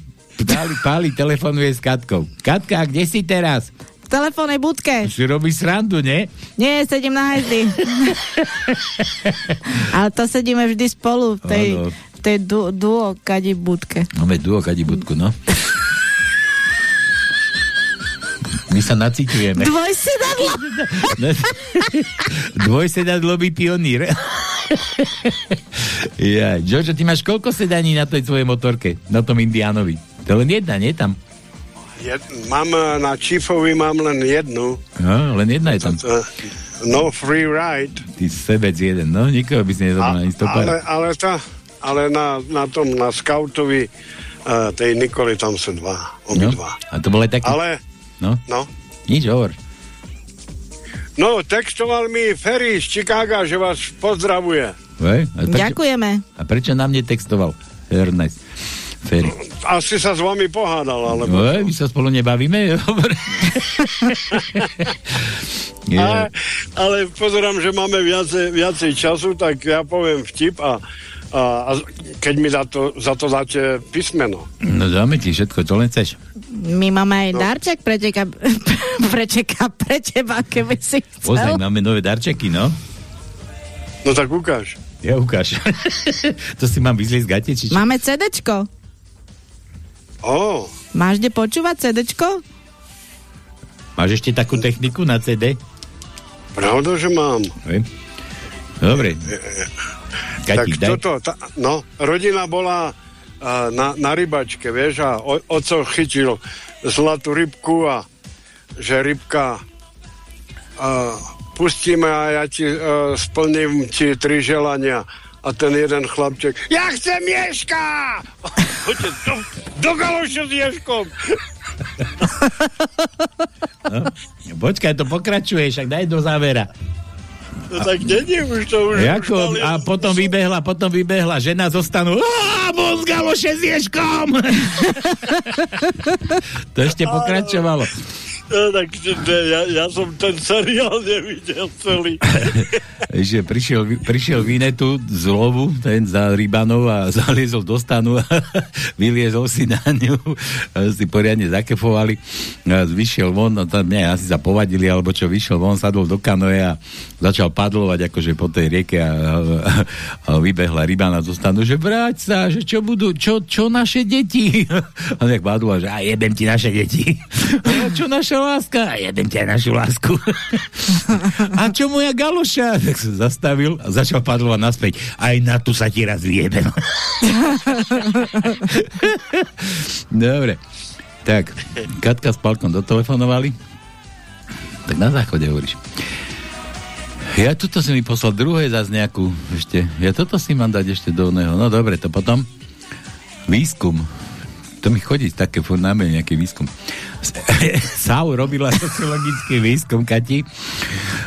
Pali, Pali telefonuje s Katkou. Katka, kde si teraz? Telefónnej budke. Si robíš srandu, nie? Nie, sedím na hajzli. Ale to sedíme vždy spolu v tej, Áno. v tej du, duo kadi budke. Máme duo kadibudku, no. My sa naciťujeme. Dvojsedadlo. Dvojsedadlový pionír. ja, Jožo, ty máš koľko sedaní na tej tvojej motorke? Na tom Indiánovi? To len jedna, nie tam? Jed, mám eh, na Chiefovi mám len jednu. No, len jedna je tam. Eh, No free ride. Ty sebec jeden, no, nikoho by si nezobral ani ale, stopára. ale, tá, ale na, na tom, na scoutovi uh, tej Nikoli tam sú dva, No, obidva. a to bol aj taký... Ale, No, no. nič, hovor. No, textoval mi Ferry z Chicaga, že vás pozdravuje. Hej? A prečo, Ďakujeme. a prečo na mne textoval? Ferry. Asi sa s vami pohádal, alebo... Hej, my sa spolu nebavíme? Dobre. Ale, ale pozerám, že máme viacej, viacej času, tak ja poviem vtip a, a, a keď mi za to, za to dáte písmeno. No dáme ti všetko, čo len chceš. My máme aj No. darček pre teka, pre, čeka, pre teba, keby si Poznaj, chcel. máme nové darčeky, no. No tak ukáž. Ja ukáž. to si mám vyzliť z gate, či čo? Máme CDčko. Ó, Máš kde počúvať CDčko? Máš ešte takú techniku na CD? pravda, že mám. Hej. Dobre. tak Gati, daj. toto, tá, no, rodina bola uh, na, na rybačke, vieš, a o, oco chytil zlatú rybku a že rybka uh, pustíme a ja ti uh, splním ti tri želania. A ten jeden chlapček, ja chcem Ježka! Otec, do, do galoša s Ježkom! No, počkaj, to pokračuje, však daj do závera. No tak není už to už. Jako, už a potom vybehla, potom vybehla žena zostanú a bol z galoše s ježkom. to ešte pokračovalo. Tak ja, ja som ten seriál nevidel celý. že prišiel, prišiel Vinetu z lovu, ten za rybanov a zaliezol do stanu a vyliezol si na ňu, si poriadne zakefovali vyšiel von, no tam nie, asi sa povadili, alebo čo, vyšiel von, sadol do kanoe a začal padlovať akože po tej rieke a, a, a vybehla rybana zo stanu, že vráť sa, že čo budú, čo, čo naše deti? A tak padla, že a jebem ti naše deti. A čo naša láska? A jebem ti aj našu lásku. A čo moja galoša? Tak sa zastavil a začal padlovať naspäť. Aj na tu sa ti raz vyjebem. Dobre. Tak, Katka s Palkom dotelefonovali. Tak na záchode hovoríš. Ja tuto si mi poslal druhé zase nejakú ešte. Ja toto si mám dať ešte do oného. No dobre, to potom. Výskum. To mi chodí také mene, nejaký výskum. SAU robila sociologický výskum, Kati.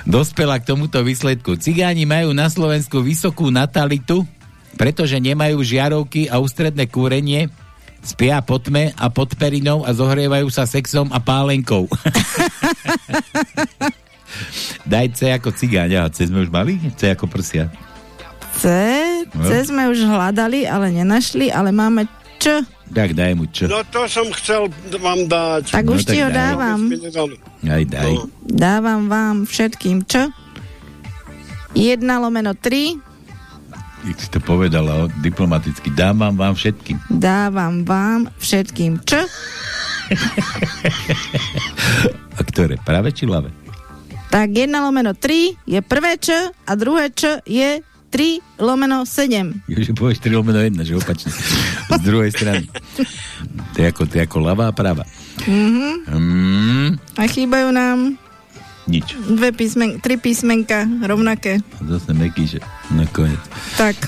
Dospela k tomuto výsledku. Cigáni majú na Slovensku vysokú natalitu, pretože nemajú žiarovky a ústredné kúrenie, spia po tme a pod perinou a zohrievajú sa sexom a pálenkou. Daj C ako cigáňa. A C sme už mali? C ako prsia. C, C sme už hľadali, ale nenašli, ale máme Č. Tak daj mu čo. No to som chcel vám dať. Tak No už tak ti ho daj. dávam. Aj daj. Dávam vám všetkým Č. 1 lomeno 3. Jak si to povedala o, diplomaticky. Dávam vám všetkým. Dávam vám všetkým Č. A ktoré? Práve či ľavé? Tak 1 lomeno 3 je prvé Č a druhé Č je 3 lomeno 7. Že povieš 3 lomeno 1, že opačne. Z druhej strany. To je ako, to je ako ľavá a práva. Mhm. Mm, A chýbajú nám nič. dve písmen, tri písmenka rovnaké. Zase mekýše. Nakoniec. Tak,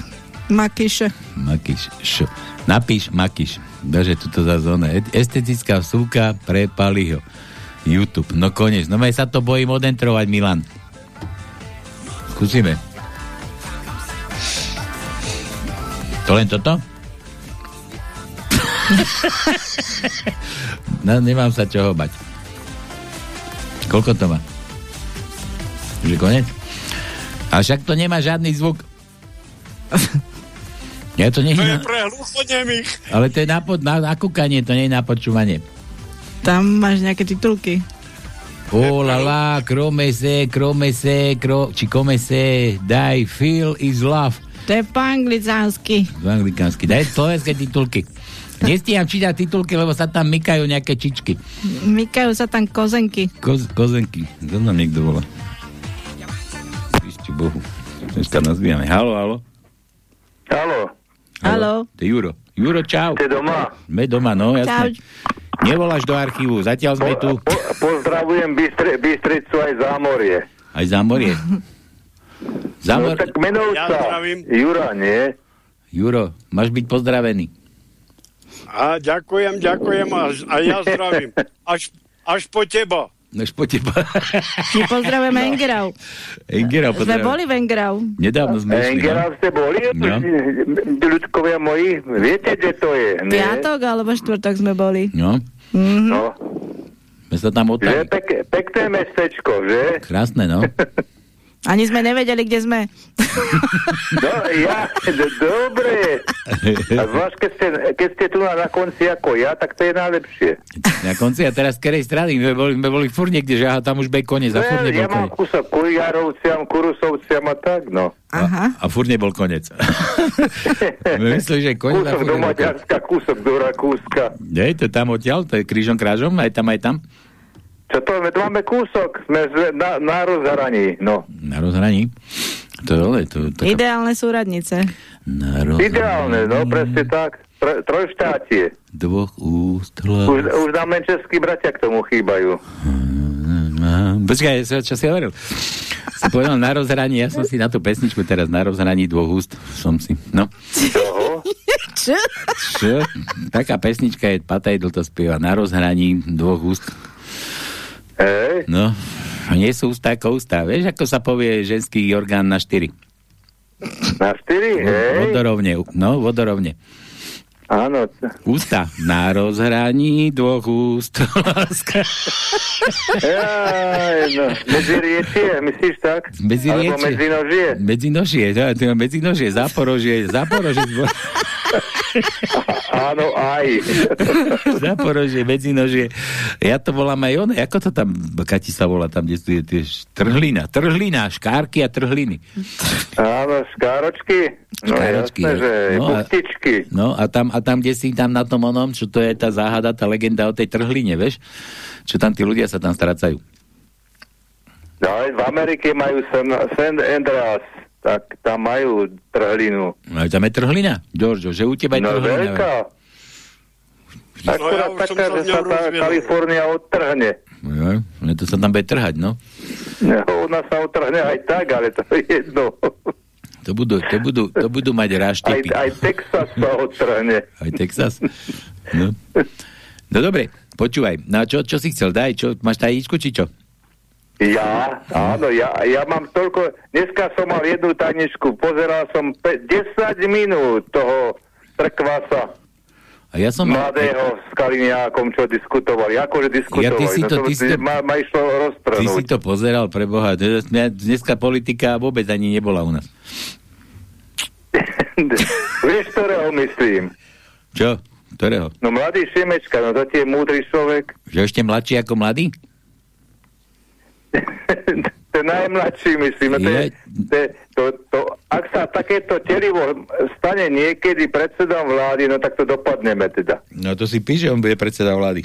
makyše. Makíš. Š. Napíš Makíš. Dože tuto za zóna. Estetická vsúka pre Paliho. YouTube. No konec. No sa to bojím odentrovať, Milan. Skúsime. To len toto? no, nemám sa čoho bať. Koľko to má? Že konec? A však to nemá žiadny zvuk. Ja to nie To je je na, pre hluchonemých. ale to je na, pod, na, na kúkanie, to nie je na počúvanie. Tam máš nejaké titulky. Oh la la, krome se, krome se, kro, či kome se, daj, feel is love. To je po anglizánsky. V anglikánsky. Daj slovenské titulky. Nestíham čítať titulky, lebo sa tam mykajú nejaké čičky. Mykajú sa tam kozenky. Koz, kozenky. To nám niekto volá. Kristi Bohu. Dneska nás bývame. Halo, halo. Halo. Halo. To je Juro. Juro, čau. Ste doma? Sme doma, no, jasne. Nevoláš do archívu, zatiaľ sme tu. Po, pozdravujem Bystre, Bystricu aj Zámorie. Aj Zámorie. Zámor... No tak menov Ja zdravím. Jura, nie? Juro, máš byť pozdravený. A ďakujem, ďakujem a, a ja zdravím. Až, až po teba. Nož po teba. Ti pozdravujeme no. Engerau. Engerau, Sme pozdravujem. boli v Engerau. Nedávno sme išli. Engera ste boli? No. Ľudkovia moji, viete, kde to je? nie? Piatok alebo štvrtok sme boli. No, Mhm. No, sme sa tam otali. pek, pekné mestečko, že? Krásne, no. Ani sme nevedeli, kde sme. No, ja, dobre. A zvlášť, keď ste, keď ste tu na, na konci ako ja, tak to je najlepšie. Na konci a teraz z ktorej strany? My boli, my boli furt niekde, že aha, tam už bej koniec a furt No, nebol ja mám koniec. kúsok Kujarovciam, Kurusovciam a tak, no. Aha. A furt nebol koniec. My mysleli, že a Kúsok do. Maďarska, kúsok do Rakúska. Nie, to tam odtiaľ, to je krížom krážom, aj tam, aj tam. Čo to, my to máme kúsok, sme na, na rozhraní, no. Na rozhraní. To je, ale to, to, Ideálne súradnice. na rozhraní. Ideálne, no, presne tak. Tro, trojštátie. Dvoch úst Už, už nám len českí bratia k tomu chýbajú. Počkaj, čo, čo si hovoril? Si povedal na rozhraní, ja som si na tú pesničku teraz na rozhraní dvoch úst som si, no. Čoho? Čo? Čo? Taká pesnička je, Patejdl to spieva, na rozhraní dvoch úst. Hej, No, nie sú ústa ako ústa. Vieš, ako sa povie ženský orgán na štyri? na štyri, hej. Vodorovne, no, vodorovne. Áno. Ústa. Na rozhraní dvoch úst. Láska. Jaj, no. Medziriečie, myslíš tak? Medziriečie. Alebo medzinožie? Medzinožie, to, to je medzinožie, záporožie, záporožie. Áno, aj. záporožie, medzinožie. Ja to volám aj on, ako to tam, Kati sa volá, tam, kde sú tie- trhlina, trhlina, škárky a trhliny. Áno, škáročky. No Škáročky, jasné, no. že No a-. No a tam, a tam, kde si tam na tom onom, čo to je tá záhada, tá legenda o tej trhline, vieš? Čo tam tí ľudia sa tam strácajú. No, aj v Amerike majú San, San Andreas, tak tam majú trhlinu. No, tam je trhlina, Giorgio, že u teba je No trhlina. veľká. Akurát taká, že sa tá Kalifornia odtrhne. No, no, to sa tam bude trhať, no. No, ona sa odtrhne aj tak, ale to je jedno. To budú, to budú, to budú mať Aj, ráštepy. aj Texas sa odtrhne. Aj Texas. No. no dobre, počúvaj. No čo, čo si chcel? Daj, čo, máš tajíčku, či čo? Ja, áno, ja, ja mám toľko, dneska som mal jednu tajničku, pozeral som pe- 10 minút toho trkvasa A ja som... mladého s Kaliniákom, čo diskutovali, akože diskutovali. Ja, ty si to- no, ty si to- ma, ma išlo Ty si to pozeral, pre Boha. Dneska politika vôbec ani nebola u nás. Vieš, ktorého myslím? Čo? Ktorého? No mladý Šimečka, no to je múdry človek. Že ešte mladší ako mladý? Ten najmladší, myslím. No to, je, to, je- to, to, ak sa takéto telivo stane niekedy predsedom vlády, no tak to dopadneme teda. No to si píše, on bude predseda vlády.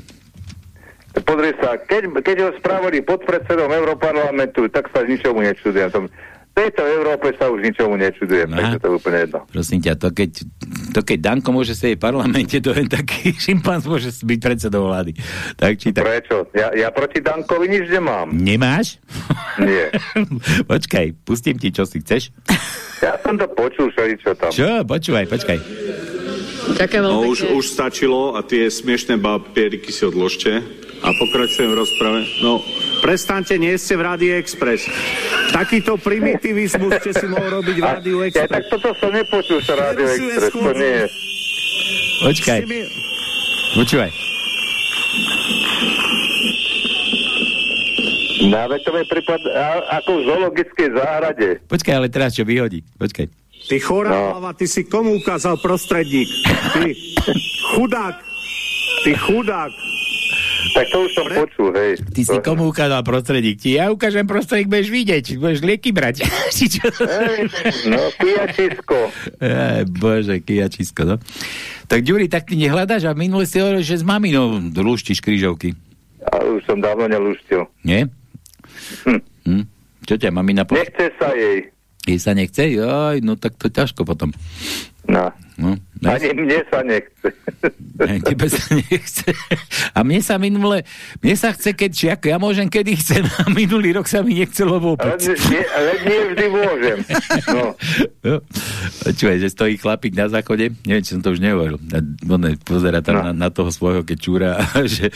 Pozri sa, keď, keď ho spravili podpredsedom Európarlamentu, tak sa ničomu nečudujem. V tejto Európe sa už ničomu nečudujem, takže to je úplne jedno. Prosím ťa, to keď, to keď Danko môže sedieť v parlamente, to len taký šimpanz môže byť predsedou vlády. Tak či tak. Prečo? Ja, ja proti Dankovi nič nemám. Nemáš? Nie. Počkaj, pustím ti, čo si chceš. Ja som to počul, čo tam. Čo? Počúvaj, počkaj. Ďakujem No, už, už stačilo a tie smiešné papieriky si odložte a pokračujem v rozprave. No, prestaňte, nie ste v Rádiu Express. Takýto primitivizmus ste si mohol robiť v Rádiu Ja, Express. tak toto som nepočul sa Prerušuje Express, to nie je. Počkaj. Počúvaj. Veď to mi prípad ako v zoologickej záhrade. Počkaj, ale teraz čo vyhodí. Počkaj. Ty chorá No. hlava, ty si komu ukázal prostredník? Ty chudák. Ty chudák. Tak to už som počul, hej. Ty si komu ukázal prostredík? Ti ja ukážem prostredík, budeš vidieť, budeš lieky brať. Či čo? Hej, no, pijačisko. Aj, bože, kijačisko, no. Tak, Ďuri, tak ty nehľadáš a minule si hovoril, že s maminou lúštiš krížovky. A už som dávno nelúštil. Nie? Hm. Hm? Čo ťa mamina po... Nechce sa jej. Jej sa nechce? Joj, no tak to ťažko potom. No. No, Ani mne sa nechce. Ne, tebe sa nechce. A mne sa minule, mne sa chce, keď či ako ja môžem, kedy chcem. A minulý rok sa mi nechcelo Ale, vôbec. nie, ale nie vždy môžem. No. No. Počúvaj, že stojí chlapík na záchode, neviem, či som to už nehovoril, on pozera tam No. na, na toho svojho, keď čúra, a že,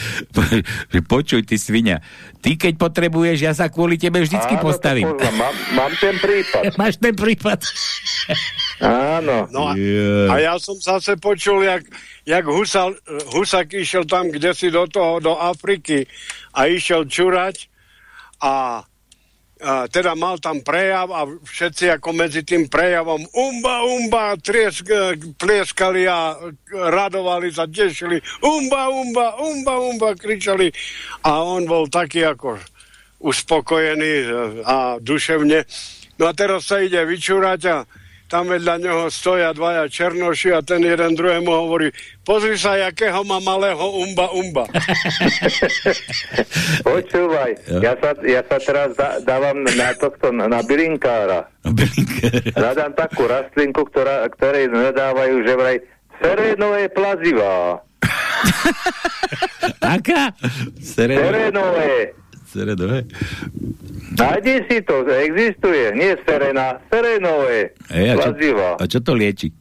že počuj, ty svinia, ty keď potrebuješ, ja sa kvôli tebe vždycky Áno, postavím. Mám, mám ten prípad. Máš ten prípad. Áno. No a, a ja som zase počul, jak, jak Husal, Husak išiel tam, kde si do toho, do Afriky a išiel čurať a, a teda mal tam prejav a všetci ako medzi tým prejavom umba, umba, triesk, plieskali a radovali sa, tešili, umba, umba, umba, umba, kričali a on bol taký ako uspokojený e, a duševne. No a teraz sa ide vyčúrať a tam vedľa neho stoja dvaja černoši a ten jeden druhému hovorí, pozri sa, jakého má malého umba umba. Počúvaj, ja sa, ja sa teraz dá, dávam na tohto, na, bylinkára. Hľadám takú rastlinku, ktorá, ktorej nadávajú, že vraj serenové plazivá. Aká? Serenové. Serenové. Nájdi si to, existuje. Nie serena, serenové. Ej, a, čo, a čo to lieči?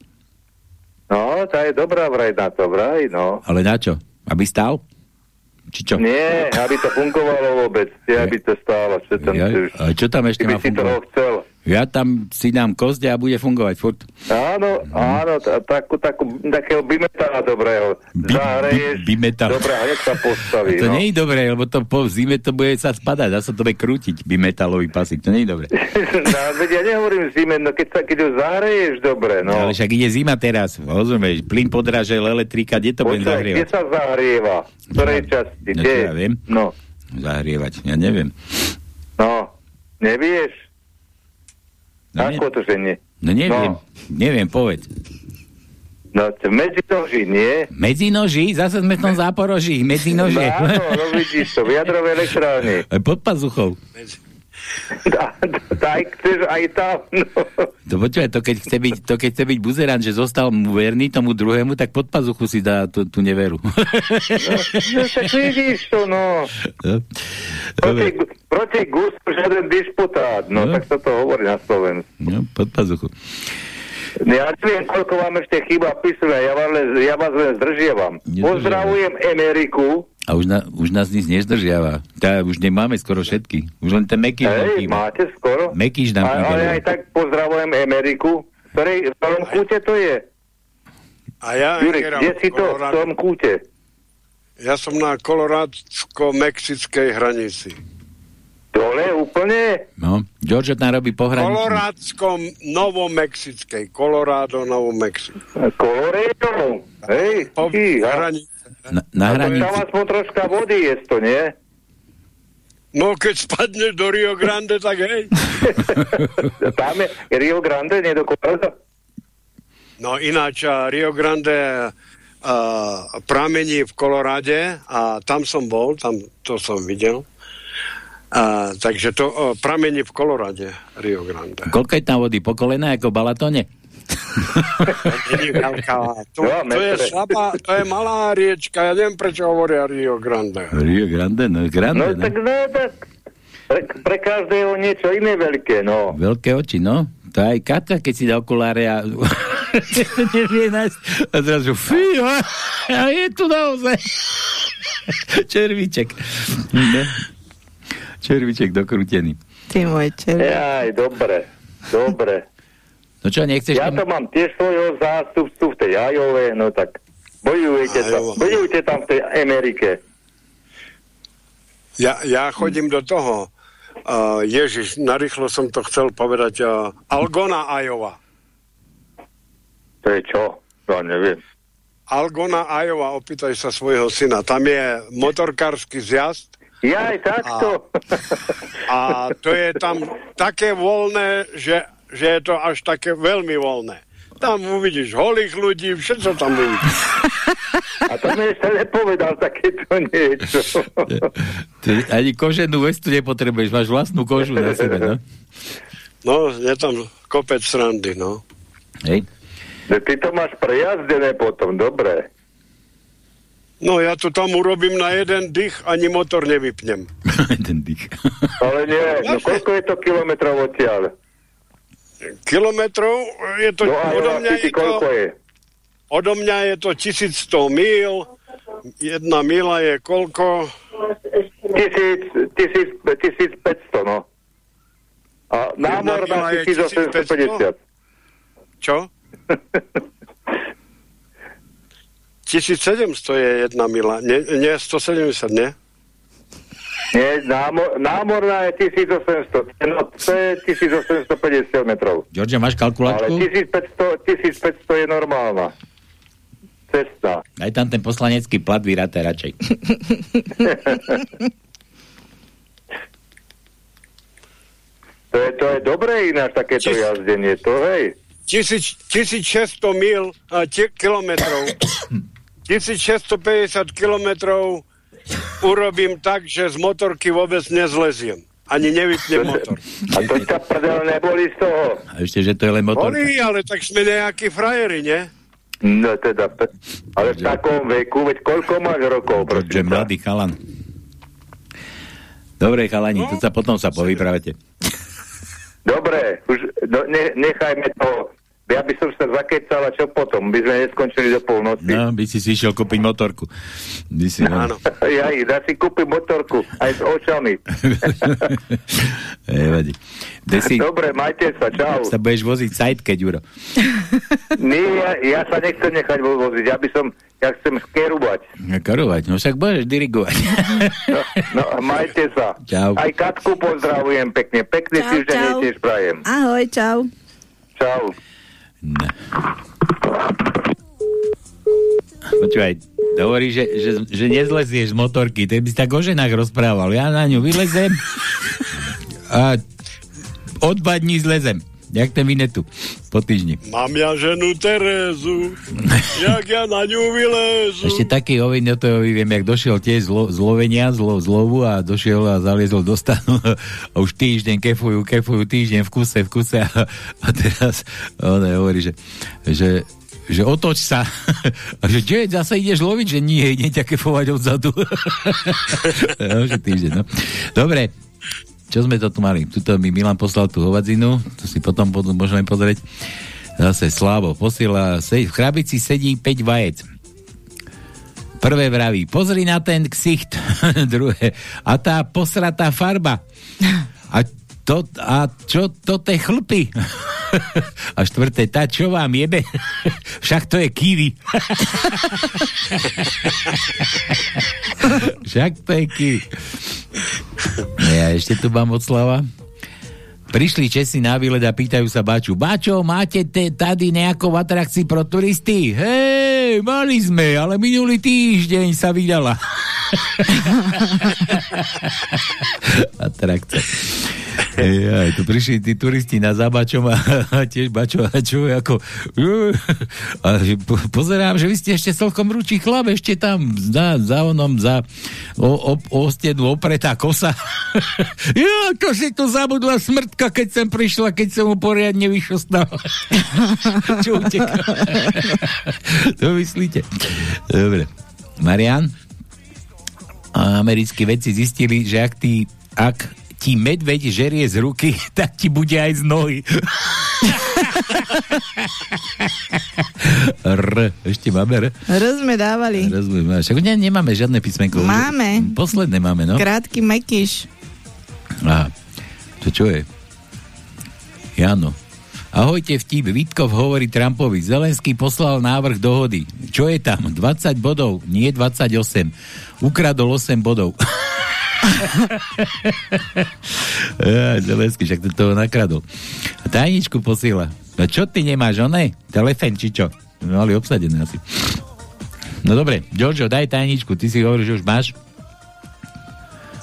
No, tá je dobrá vraj na to, vraj, no. Ale na čo? Aby stál? Či čo? Nie, aby to fungovalo vôbec. Nie, aby to stálo. Čo tam, Ja, a čo tam ešte Ty by má si toho fungovať? chcel. Ja tam si dám koste a bude fungovať furt. Áno, áno, t- takú, takú, takého bimetala dobrého. Zahreješ, bimetal. dobre, a hneď sa postaví. To no. nie je dobré, lebo to po zime to bude sa spadať, dá sa to bude krútiť, bimetalový pasík, to nie je dobré. no, ja nehovorím zime, no keď, sa, keď ho zahreješ, dobre, no. Ale však ide zima teraz, rozumieš, plyn podrážel, elektrika, kde to budem Počkaj, kde zahrievať? sa zahrieva? V ktorej časti? No, Kde? ja viem. No, Zahrievať, ja neviem. no, nevieš? No, Ako to, že nie? No neviem, neviem, povedz. No, to medzi noži, nie? Medzi noži, zase sme v tom záporoží, medzi nože. No, áno, no vidíš to, v jadrovej elektrárne. Aj pod pazuchou. Aj chceš aj tam, no. To počúvaj, to keď chce byť, to keď chce byť buzerant, že zostal mu verný tomu druhému, tak pod pazuchu si dá tú, tú neveru. No, tak vidíš to, no. No. Proti, proti gustu žiaden disputát, no, tak sa to hovorí na Slovensku. No, pod pazuchu. Ja neviem, koľko vám ešte chýba písme, ja vás, ja vás len zdržiavam. Pozdravujem Ameriku. A už, na, už nás nic nezdržiava. Tá, už nemáme skoro všetky. Už len ten Mekíš Hej, máte skoro? Mekíš nám A, ale aj tak pozdravujem Ameriku. Ktorej, v ktorom kúte to je? A ja, Jurek, kde si to? V ktorom kúte? Ja som na kolorádsko-mexickej hranici. Dole úplne? No, George tam robí pohraničný. Kolorádskom novomexickej. Colorado, Novomexico. Colorado? Hej, Po hranici. Na, na hranici. Tam aspoň troška vody je to, nie? No, keď spadneš do Rio Grande, tak hej. Tam je Rio Grande, nie do Colorado? No ináč Rio Grande uh, pramení v Koloráde a tam som bol, tam to som videl. Uh, takže to uh, pramení v Kolorade, Rio Grande. Koľko je tam vody? Po kolena ako v Veľká. To, Dva to je slabá, to je malá riečka, ja neviem, prečo hovoria Rio Grande. Rio Grande, no grande, No no. tak, no tak, pre, pre každého niečo iné veľké, no. Veľké oči, no. To aj Katka, keď si dá okuláre a nevie nájsť. A zrazu, fí, a, a je tu naozaj. Červíček. Ne? Červíček dokrútený. Ty môj červený. Jaj, dobre, dobre. No čo, nechceš Ja tam... to mám tiež svojho zástupcu v tej Ajove, no tak bojujete tam, Iowa. bojujte tam v tej Amerike. Ja, ja chodím do toho. Uh, Ježiš, narýchlo som to chcel povedať. Uh, Algona, Iowa. To je čo? Ja neviem. Algona, Iowa, opýtaj sa svojho syna. Tam je motorkársky zjazd Ja aj takto. a to je tam také voľné, že, že je to až také veľmi voľné. Tam uvidíš holých ľudí, všetko tam uvidíš. A to mi ešte nepovedal takéto niečo. Ty ani koženú vestu nepotrebuješ, máš vlastnú kožu na sebe, no? No, je tam kopec srandy, no. Hej. No, Ty to máš prejazdené potom, dobre. No, ja to tam urobím na jeden dých, ani motor nevypnem. Ten dých. Ale nie, no koľko je to kilometrov odtiaľ? Kilometrov je to... No odo a mňa ty je to, je? odo mňa je to 1100 míl. Jedna mila je koľko? Tisíc, tisíc, 1500, no. A námor mila na je 1850. Čo? 1700 je jedna mila. Nie, nie 170, nie? Nie, námor, námorná je 1800. No, to je 1850 metrov. Georgia, máš Ale kalkulačku? 1500, 1500 je normálna. Cesta. Aj tam ten poslanecký plat vyráte radšej. To je, to je dobré ináč takéto Tis- jazdenie, to hej. 1600 mil, a tie, kilometrov. 1650 kilometrov urobím tak, že z motorky vôbec nezleziem. Ani nevypnem motor. A to ťa prdel neboli z toho. A ešte, že to je len motor. Boli, ale tak sme nejakí frajeri, nie? No teda, ale v takom veku, veď koľko máš rokov, prosím ťa? mladý chalan. Dobre, chalani, to sa potom sa povypravete. Dobre, už no, ne, nechajme to. Ja by som sa zakecal a čo potom? By sme neskončili do polnoci. No, by si si išiel kúpiť motorku. By si... Áno. Ja ja si kúpim motorku aj s očami. Nevadí. Si... Dobre, majte sa, čau. Sa budeš voziť sajtke, Ďuro. Nie, ja, ja sa nechcem nechať voziť, ja by som, ja chcem skerubať. Karovať, no však budeš dirigovať. No, no majte sa. Čau. Aj Katku pozdravujem pekne. Pekný Čau, týždeň tiež prajem. Ahoj, čau. Čau. Ne. Počúvaj, hovorí, že, že, že nezlezieš z motorky, ty by si tak o ženách rozprával. Ja na ňu vylezem a o dva dní zlezem. Jak ten Vinetu po týždni. Mám ja ženu Terezu, jak ja na ňu vylezu. Ešte taký o Vinetovi viem, jak došiel tiež zlo, zlovenia, zlo, zlovu a došiel a zaliezol do stanu a už týždeň kefujú, kefujú týždeň v kuse, v kuse a, a teraz on hovorí, že, že že otoč sa. A že čo, zase ideš loviť? Že nie, ide ťa kefovať odzadu. no, že týždeň, no. Dobre, čo sme to tu mali? Tuto mi Milan poslal tú hovadzinu, to si potom môžeme pozrieť. Zase Slavo posiela, v krabici sedí 5 vajec. Prvé vraví, pozri na ten ksicht. Druhé, a tá posratá farba. A to, a čo to te chlpy? a štvrté, tá čo vám jebe? Však to je kiwi. Však to je kiwi. Ja ešte tu mám od Slava. Prišli Česi na výlet a pýtajú sa Baču, Bačo, máte te, tady nejakou atrakcii pro turisty? Hej, mali sme, ale minulý týždeň sa vydala. Atrakcia. Ja, tu prišli tí turisti na zábačom a, a tiež bačo a čo ako a po, pozerám, že vy ste ešte celkom ručí chlap, ešte tam za, za onom, za o, o, o stenu opretá kosa. ja, ako si to zabudla smrtka, keď som prišla, keď som mu poriadne vyšostal. čo uteká? to myslíte? Dobre. Marian? Americkí vedci zistili, že ak tí, ak ti medveď žerie z ruky, tak ti bude aj z nohy. R. Ešte máme R? R sme dávali. R sme. Však ne, nemáme žiadne písmenko. Máme. Posledné máme, no. Krátky mekyš. Aha. To čo je? Jano. Ahojte vtip, Vítkov hovorí Trumpovi. Zelenský poslal návrh dohody. Čo je tam? 20 bodov, nie 28. Ukradol 8 bodov. ja, Zelenský, však to toho nakradol. A tajničku posiela. No čo ty nemáš, oné? Telefén, či čo? Mali obsadené asi. No dobre, Giorgio, daj tajničku. Ty si hovoríš, že už máš?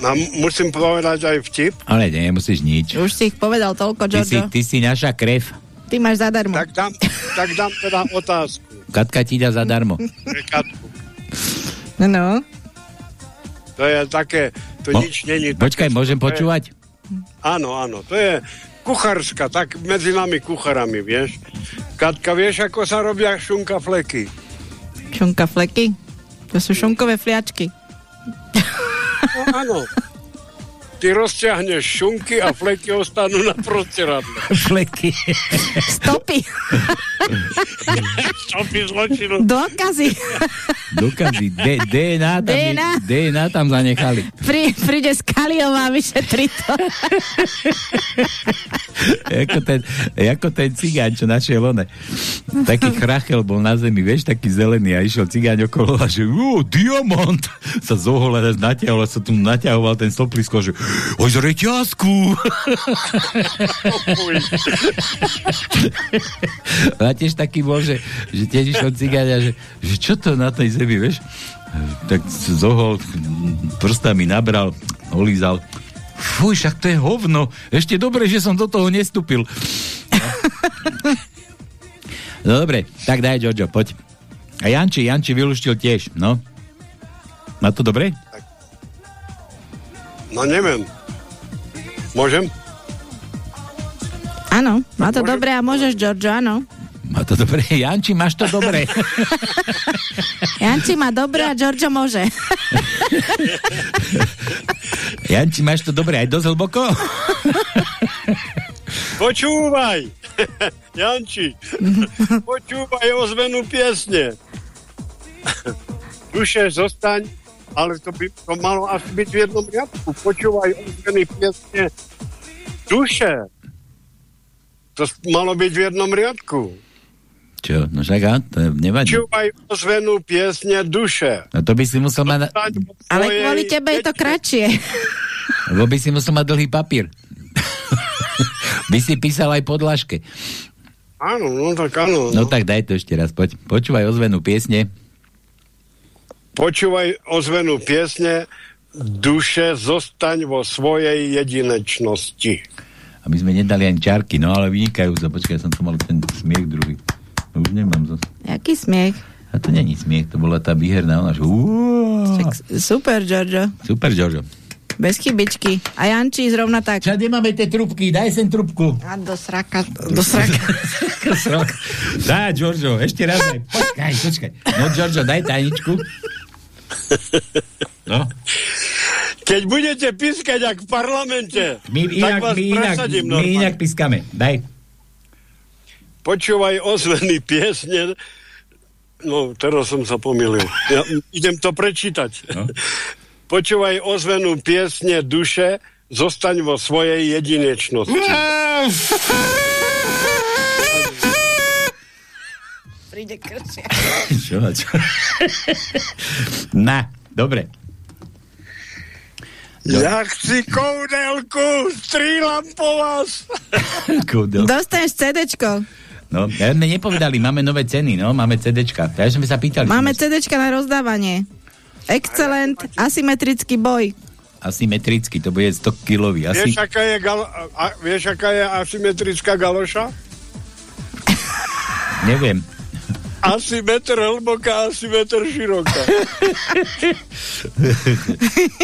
No, musím povedať aj vtip. Ale nie, nemusíš nič. Už si ich povedal toľko, Ty si, Giorgio. ty si naša krev. Ty máš zadarmo. Tak dám, tak dám teda otázku. Katka ti dá zadarmo. Katku. No, no. To je také, to Mo- nič není. Počkaj, také- môžem to je- počúvať? Áno, áno, to je kuchárska, tak medzi nami kuchárami, vieš. Katka, vieš, ako sa robia šunka fleky? Šunka fleky. To sú šunkové fliačky. No áno. Ty rozťahneš šunky a fleky ostanú na prostieradle. Fleky. Stopy. Stopy zločinu. Dokazy. D- DNA, tam DNA. Je, DNA tam zanechali. Prí, príde Skaliová vyšetri to. ako, ten, ako ten cigáň, čo našiel one. Taký chrachel bol na zemi, vieš, taký zelený a išiel cigáň okolo a že diamant! Sa zohole natiahol a sa tu naťahoval ten soplisko, že z reťazku! a tiež taký bol, že, že tiež išiel cigáň že, že čo to na tej zemi, vieš? Tak zohol, prstami nabral, olízal. Fuj, však to je hovno. Ešte dobre, že som do toho nestúpil. No dobre, tak daj, Jojo, poď. A Janči, Janči vylúštil tiež, no. Má to dobre? No neviem. Môžem? Áno, má to dobre a môžeš, Giorgio, áno. Má to dobre. Janči, máš to dobre. Janči má dobre a Giorgio môže. Janči, máš to dobre aj dosť hlboko? Počúvaj. Janči, počúvaj ozvenu piesne. Duše, zostaň, ale to by to malo asi byť v jednom riadku. Počúvaj ozveny piesne. Duše. To malo byť v jednom riadku. Čo? No však to nevadí. Počúvaj ozvenu piesne duše. No to by si musel mať, Ale kvôli tebe je to kratšie. lebo by si musel mať dlhý papír. by si písal aj podlažke. Áno, no tak áno. No tak daj to ešte raz, poď. Počúvaj ozvenú piesne. Počúvaj ozvenu piesne Duše, zostaň vo svojej jedinečnosti. Aby sme nedali ani čárky, no ale vynikajú sa. Počkaj, som tu mal ten smiech druhý. No už nemám zase. Jaký smiech. A to není smiech, to bola tá výherná, ona, že super, Giorgio. super, Jožo. Bez chybičky. A Janči zrovna tak. Všade máme tie trubky, daj sem trubku. A do sraka, do sraka. Dá, Giorgio, ešte raz daj. Počkaj, počkaj. No, Giorgio, daj tajničku. No. Keď budete pískať jak v parlamente, My tak inak, vás my inak, presadím my normálne. inak pískame. Daj. Počúvaj ozveny piesne. No, teraz som sa pomýlil. Ja idem to prečítať. No. Počúvaj ozvenu piesne duše, zostaň vo svojej jedinečnosti. Príde krčia. Čo, čo? Na, dobre. Ja chci koudelku, střílam po vás. Dostaneš CDčko. No, ja sme nepovedali, máme nové ceny, no, máme CDčka. Ja sme sa pýtali. Máme CDčka na rozdávanie. Excellent, asymetrický boj. Asymetricky, to bude 100 kilový. Asi... Vieš, aká je, gal- a, vieš, aká je asymetrická galoša? Neviem. Asi metr hlboká, asi metr široká.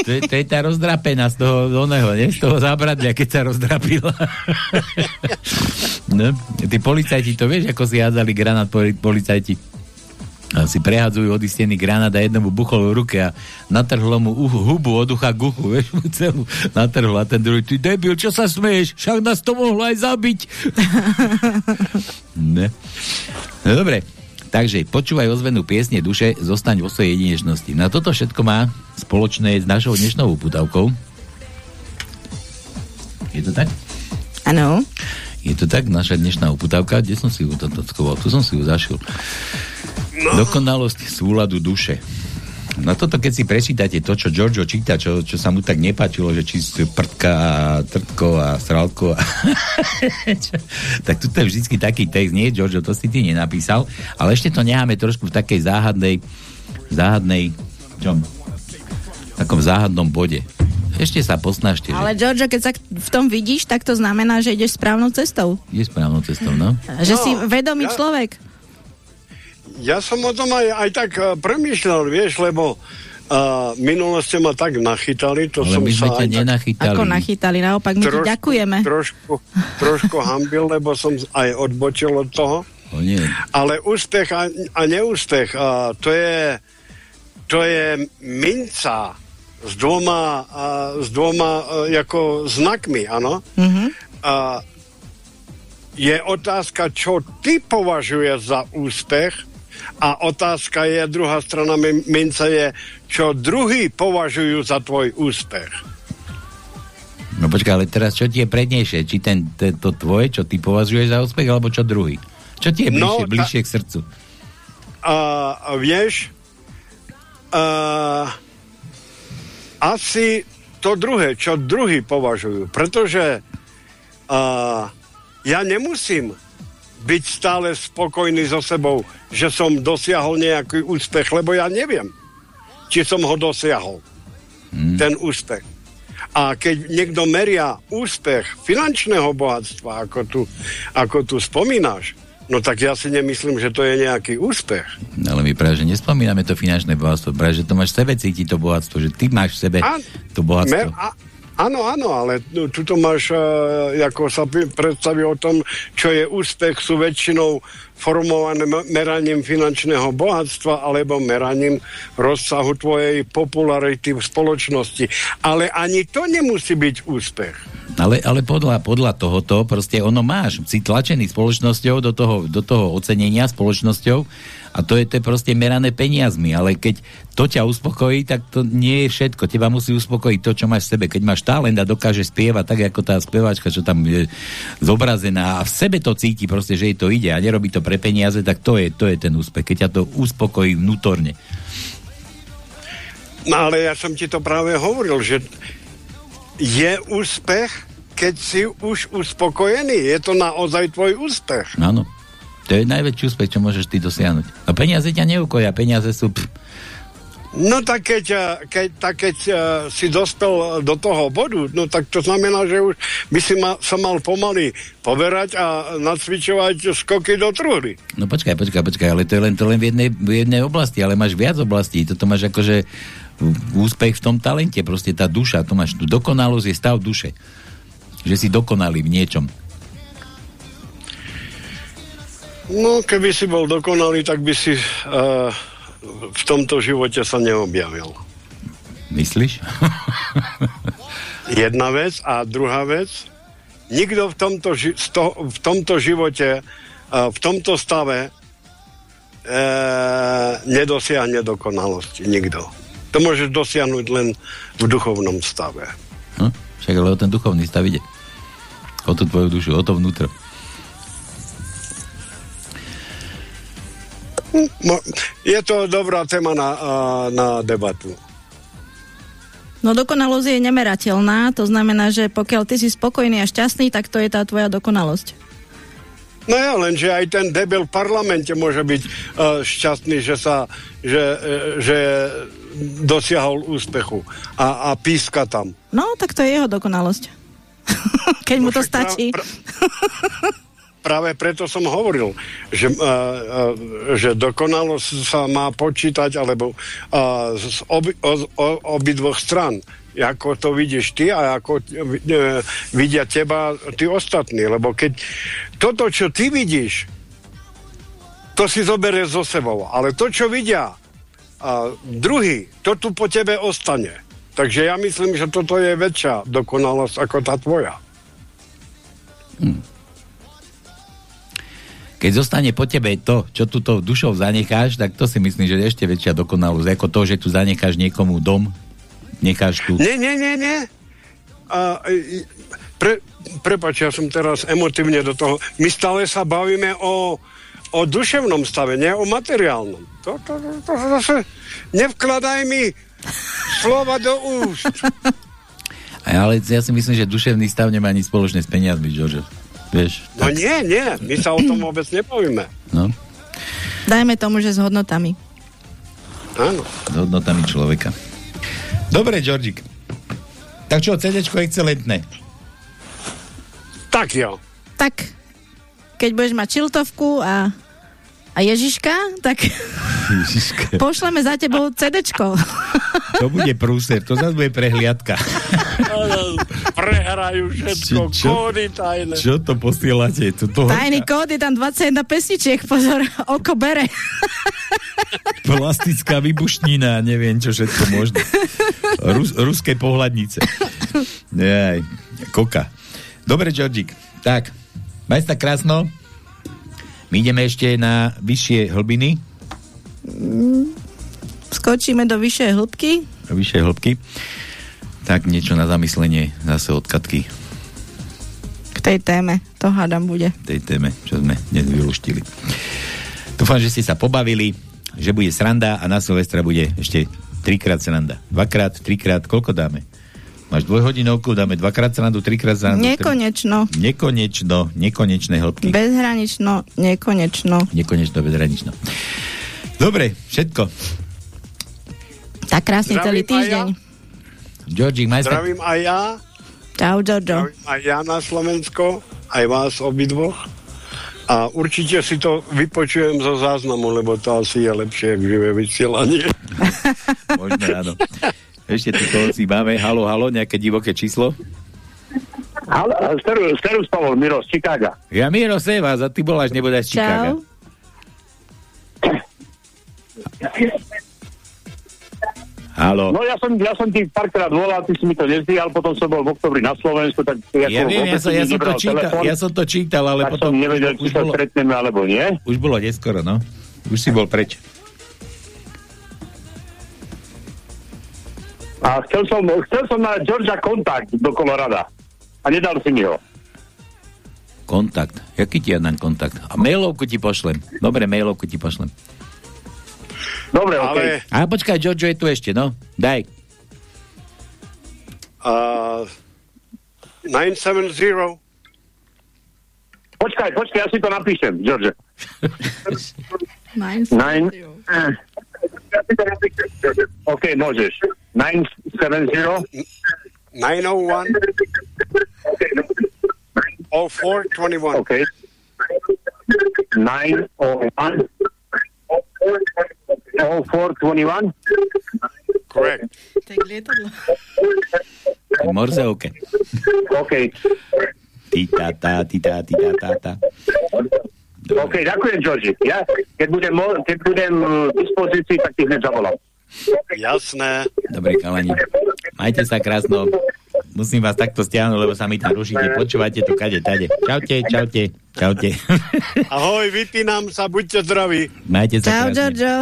To je, to je tá rozdrapená z toho oného, nie? Z toho zábradlia, keď sa rozdrapila. no, tí policajti, to vieš, ako si hádzali granát poli- policajti? Si prehádzajú odistený granát a jednomu buchol v ruke a natrhlo mu uhu, hubu od ucha k uchu, vieš, mu celú natrhlo a ten druhý, ty debil, čo sa smeješ? Však nás to mohlo aj zabiť. ne. No dobre, takže počúvaj ozvenú piesne duše, zostaň vo svojej jedinečnosti. Na toto všetko má spoločné s našou dnešnou uputavkou. Je to tak? Áno. Je to tak, naša dnešná uputavka, kde som si ju toto? Tu som si ju zašil. Dokonalosť súladu duše. Na toto, keď si prečítate to, čo Giorgio číta, čo, čo sa mu tak nepáčilo, že či sú prdka a trtko a sralko, a tak tu je vždy taký text, nie, Giorgio, to si ty nenapísal, ale ešte to necháme trošku v takej záhadnej, záhadnej, čom? takom záhadnom bode. Ešte sa posnažte, že Ale Giorgio, keď sa v tom vidíš, tak to znamená, že ideš správnou cestou. je správnou cestou, no? Že No, si vedomý ja- človek. Ja som o tom aj, aj tak uh, premýšľal, vieš, lebo uh, minule ste ma tak nachytali, to Ale som my sme sa ťa nenachytali. Ako nachytali, naopak my ti Trošku- ďakujeme. trošku, trošku hambil, lebo som aj odbočil od toho. O nie. Ale úspech a, a neúspech, uh, to je to je minca s dvoma, uh, s dvoma uh, ako znakmi, áno? Mhm. A je otázka, čo ty považuješ za úspech a otázka je, druhá strana min- mince je, čo druhý považujú za tvoj úspech. No počkaj, ale teraz čo ti je prednejšie? Či ten, to tvoje, čo ty považuješ za úspech, alebo čo druhý? Čo ti je bližšie, No, no, ta- bližšie k srdcu? A, a vieš, a, asi to druhé, čo druhý považujú, pretože a, ja nemusím byť stále spokojný so sebou, že som dosiahol nejaký úspech, lebo ja neviem, či som ho dosiahol, Hmm. ten úspech. A keď niekto meria úspech finančného bohatstva, ako tu, ako tu spomínaš, no tak ja si nemyslím, že to je nejaký úspech. Ale my práve, že nespomíname to finančné bohatstvo, práve, že to máš v sebe cítiť to bohatstvo, že ty máš v sebe Á- to bohatstvo. Mer, a, áno, áno, ale tu, tuto máš, uh, ako sa predstaví o tom, čo je úspech, sú väčšinou formované meraním finančného bohatstva alebo meraním rozsahu tvojej popularity v spoločnosti. Ale ani to nemusí byť úspech. Ale, ale podľa, podľa tohoto, proste ono máš, si tlačený spoločnosťou do toho, do toho ocenenia spoločnosťou a to je, to je proste merané peniazmi, ale keď to ťa uspokojí, tak to nie je všetko. Teba musí uspokojiť to, čo máš v sebe. Keď máš talent a dokáže spievať tak, ako tá speváčka, čo tam je zobrazená a v sebe to cíti proste, že jej to ide a nerobí to pre peniaze, tak to je, to je ten úspech. Keď ťa to uspokojí vnútorne. No ale ja som ti to práve hovoril, že je úspech, keď si už uspokojený. Je to naozaj tvoj úspech. Áno. To je najväčší úspech, čo môžeš ty dosiahnuť. A peniaze ťa neukoja, peniaze sú... Pff. No tak keď, eh, keď, tak keď uh, si dospel do toho bodu, no tak to znamená, že už by si ma, sa mal pomaly poverať a nacvičovať skoky do truhly. No počkaj, počkaj, počkaj, ale to je len, to len v, jednej, v jednej oblasti, ale máš viac oblastí. Toto máš akože úspech v tom talente, proste tá duša, to máš, dokonalosť je stav duše. Že si dokonalý v niečom. No, keby si bol dokonalý, tak by si uh, v tomto živote sa neobjavil. Myslíš? Jedna vec a druhá vec, nikto v tomto, ži- sto- v tomto živote, uh, v tomto stave uh, nedosiahne dokonalosti. Nikto. To môžeš dosiahnuť len v duchovnom stave. Hm? Však ale o ten duchovný stav ide. O tú tvoju dušu, o to vnútro. Je to dobrá téma na, na debatu. No dokonalosť je nemerateľná, to znamená, že pokiaľ ty si spokojný a šťastný, tak to je tá tvoja dokonalosť. No ja, lenže aj ten debil v parlamente môže byť uh, šťastný, že sa, že, uh, že dosiahol úspechu a, a píska tam. No, tak to je jeho dokonalosť. Keď mu to stačí. Pra, pra, práve preto som hovoril, že, uh, uh, že dokonalosť sa má počítať alebo uh, z obi, o, o, obidvoch stran ako to vidíš ty a ako uh, vidia teba tí ostatní. Lebo keď toto, čo ty vidíš, to si zoberie so sebou. Ale to, čo vidia a druhý, to tu po tebe ostane. Takže ja myslím, že toto je väčšia dokonalosť ako tá tvoja. Hmm keď zostane po tebe to, čo tu dušou zanecháš, tak to si myslím, že je ešte väčšia dokonalosť, ako to, že tu zanecháš niekomu dom, necháš tu... Nie, nie, nie, nie. A, pre, prepač, ja som teraz emotívne do toho. My stále sa bavíme o, o duševnom stave, nie o materiálnom. To, to, to, to zase nevkladaj mi slova do úst. Ale ja si myslím, že duševný stav nemá ani spoločné s peniazmi, Jožo. Vieš, no nie, nie, my sa o tom vôbec nepojíme. No. Dajme tomu, že s hodnotami. Áno. S hodnotami človeka. Dobre, Georgik. Tak čo, CD excelentné. Tak jo. Tak, keď budeš mať čiltovku a a Ježiška, tak Ježiška. pošleme za tebou CDčko. To bude prúser, to zase bude prehliadka. Prehrajú všetko, čo, čo, kódy tajné. Čo to posielate? To Tajný kód je tam 21 pesničiek, pozor, oko bere. Plastická vybušnina, neviem čo všetko možné. Rus, ruské pohľadnice. Jaj, koka. Dobre, Georgik, tak, maj sa krásno. My ideme ešte na vyššie hlbiny. Mm, skočíme do vyššej hĺbky. Do vyššej hĺbky. Tak niečo na zamyslenie zase od Katky. K tej téme, to hádam bude. K tej téme, čo sme dnes vyluštili. Dúfam, že ste sa pobavili, že bude sranda a na Silvestra bude ešte trikrát sranda. Dvakrát, trikrát, koľko dáme? Máš dvojhodinovku, dáme dvakrát srandu, trikrát srandu. Nekonečno. Tri... Nekonečno, nekonečné hĺbky. Bezhranično, nekonečno. Nekonečno, bezhranično. Dobre, všetko. Tak krásny Zdravím celý týždeň. Ja. maj sa... Zdravím aj ja. Čau, Giorgio. Zdravím aj ja na Slovensko, aj vás obidvoch. A určite si to vypočujem zo záznamu, lebo to asi je lepšie, ako živé vysielanie. Možno áno. Ešte tu toho si máme. Halo, halo, nejaké divoké číslo? Halo, Sterus Pavol, Miro z Chicaga. Ja Miro Seva, a ty boláš nebude z Chicaga. Halo. No ja som, ja som ti párkrát volal, ty si mi to nezdvíhal, potom som bol v oktobri na Slovensku, tak Ja viem, ja som, ja, som to čítal, ja som to čítal, ale tak potom... som nevedel, či sa stretneme alebo nie. Už bolo neskoro, no. Už si bol preč. A chcel som, chcel som na Georgia kontakt do Kolorada. A nedal si mi ho. Kontakt. Jaký ti ja dám kontakt? A mailovku ti pošlem. Dobre, mailovku ti pošlem. Dobre, ale... Okay. A počkaj, Giorgio je tu ešte, no. Daj. Uh, 970. Počkaj, počkaj, ja si to napíšem, George. 970. Okay, Moses. 970 901 0421. Okay. 901 0421. Correct. Teclétalo. Morse okay. Okay. Tita ta tita tita ta ta. OK, ďakujem, Georgi. Ja, keď budem, mo- keď budem v dispozícii, tak ti hneď zavolám. Jasné. Dobre, kalani. Majte sa krásno. Musím vás takto stiahnuť, lebo sa mi tam rušíte. Počúvate to kade, tade. Čaute, čaute, čaute. Ahoj, vypínam sa, buďte zdraví. Majte sa Čau, krásne. Giorgio.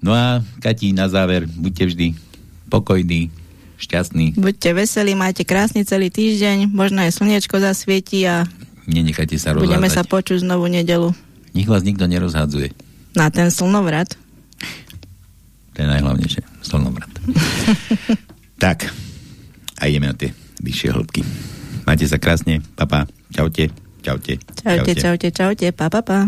No a Kati, na záver, buďte vždy pokojní, šťastní. Buďte veselí, majte krásny celý týždeň, možno aj slniečko zasvieti a Nenechajte sa budeme sa rozhádzať. počuť znovu nedelu Nech vás nikto nerozhádzuje. na ten slnovrat. To je najhlavnejšie. Slnovrat. tak. A ideme na tie vyššie hĺbky. Majte sa krásne. Papa. Čaute. Čaute. Čaute, čaute, čaute, pa, pa, pa.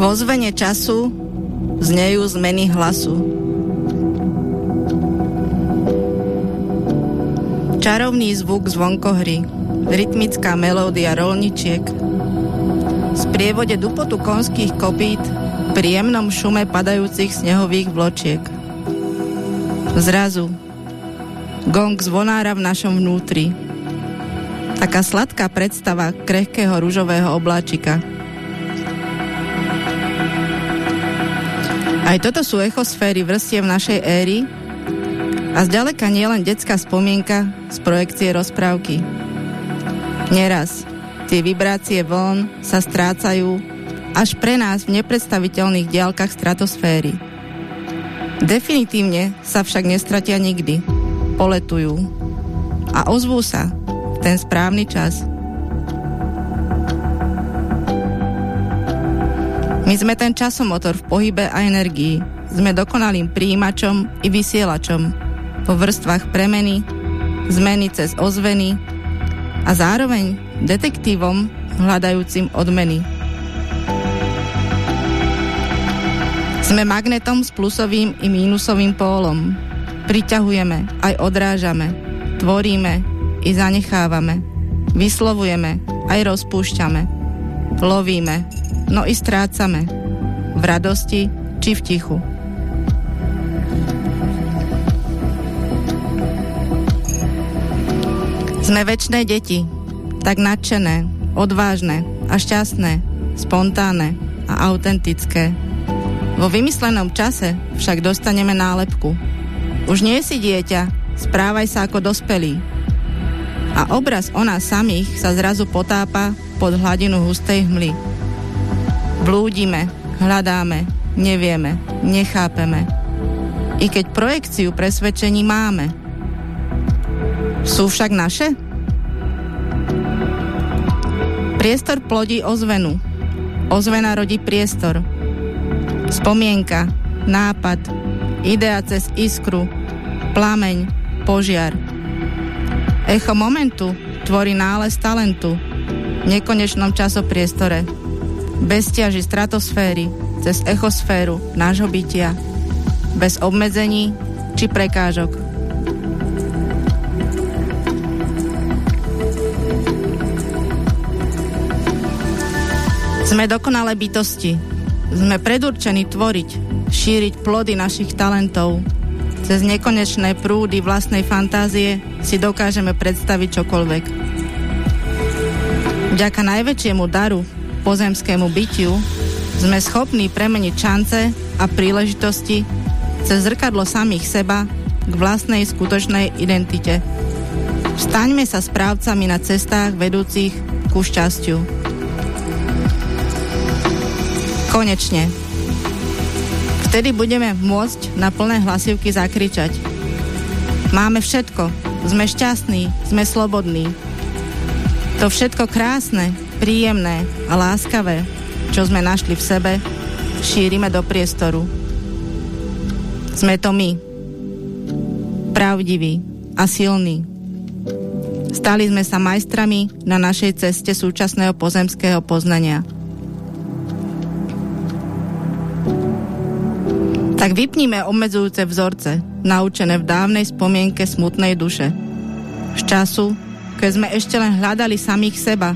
Vo zvene času znejú zmeny hlasu. Čarovný zvuk zvonkohry, rytmická melódia rolničiek, v prievode dupotu konských kopít pri jemnom šume padajúcich snehových vločiek. Zrazu gong zvonára v našom vnútri. Taká sladká predstava krehkého ružového obláčika. Aj toto sú echosféry vrstiev našej éry a zďaleka nie len detská spomienka z projekcie rozprávky. Neraz tie vibrácie vln sa strácajú až pre nás v nepredstaviteľných diálkach stratosféry. Definitívne sa však nestratia nikdy. Poletujú. A ozvú sa ten správny čas. My sme ten časomotor v pohybe a energii. Sme dokonalým príjimačom i vysielačom vo vrstvách premeny, zmeny cez ozveny a zároveň detektívom hľadajúcim odmeny. Sme magnetom s plusovým i mínusovým pólom. Priťahujeme, aj odrážame, tvoríme i zanechávame. Vyslovujeme, aj rozpúšťame. Lovíme, no i strácame. V radosti či v tichu. Sme väčšné deti, tak nadšené, odvážne a šťastné, spontánne a autentické. Vo vymyslenom čase však dostaneme nálepku. Už nie si dieťa, správaj sa ako dospelý. A obraz o nás samých sa zrazu potápa pod hladinu hustej hmly. Blúdime, hľadáme, nevieme, nechápeme. I keď projekciu presvedčení máme. Sú však naše? Priestor plodí ozvenu. Ozvena rodí priestor. Spomienka, nápad, idea cez iskru, plameň, požiar. Echo momentu tvorí nález talentu v nekonečnom časopriestore. Bez ťaži stratosféry cez echosféru nášho bytia. Bez obmedzení či prekážok. Sme dokonalé bytosti. Sme predurčení tvoriť, šíriť plody našich talentov, Cez nekonečné prúdy vlastnej fantázie si dokážeme predstaviť čokoľvek. Vďaka najväčšiemu daru, pozemskému bytiu, sme schopní premeniť šance a príležitosti cez zrkadlo samých seba k vlastnej skutočnej identite. Staňme sa správcami na cestách vedúcich ku šťastiu. Konečne. Vtedy budeme môcť na plné hlasivky zakričať. Máme všetko. Sme šťastní, sme slobodní. To všetko krásne, príjemné a láskavé, čo sme našli v sebe, šírime do priestoru. Sme to my. Pravdiví a silní. Stali sme sa majstrami na našej ceste súčasného pozemského poznania. Tak vypníme obmedzujúce vzorce, naučené v dávnej spomienke smutnej duše. Z času, keď sme ešte len hľadali samých seba,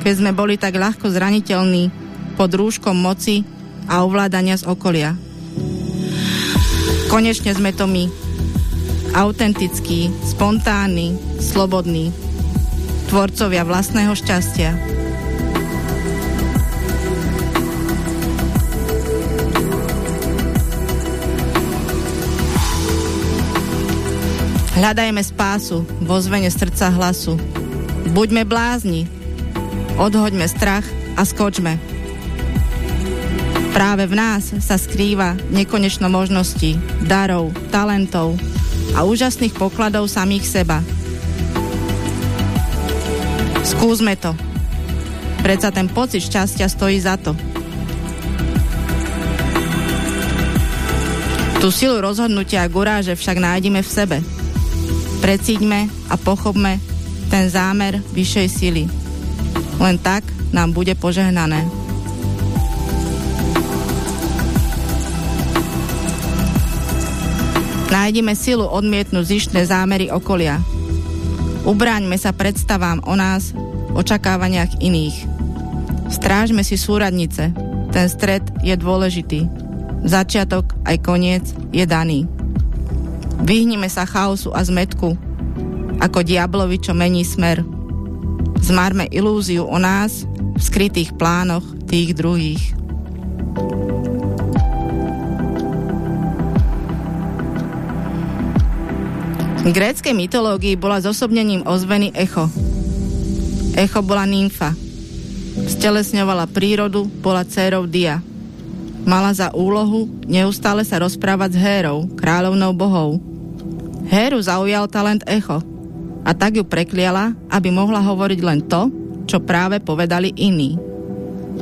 keď sme boli tak ľahko zraniteľní pod rúškom moci a ovládania z okolia. Konečne sme to my. Autentickí, spontánni, slobodní. Tvorcovia vlastného šťastia. Hľadajme spásu vo zvene srdca hlasu. Buďme blázni. Odhoďme strach a skočme. Práve v nás sa skrýva nekonečno možností, darov, talentov a úžasných pokladov samých seba. Skúsme to. Predsa ten pocit šťastia stojí za to. Tú silu rozhodnutia a guráže však nájdeme v sebe – Precíďme a pochopme ten zámer vyššej sily. Len tak nám bude požehnané. Nájdime silu odmietnúť zištné zámery okolia. Ubráňme sa predstavám o nás, očakávaniach iných. Strážme si súradnice. Ten stred je dôležitý. Začiatok aj koniec je daný. Vyhnime sa chaosu a zmetku, ako diablovi, čo mení smer. Zmarme ilúziu o nás v skrytých plánoch tých druhých. V gréckej mytológii bola zosobnením ozveny Echo. Echo bola nymfa. Stelesňovala prírodu, bola dcérou Dia. Mala za úlohu neustále sa rozprávať s Hérou, kráľovnou bohov, Héru zaujal talent echo a tak ju prekliala, aby mohla hovoriť len to, čo práve povedali iní.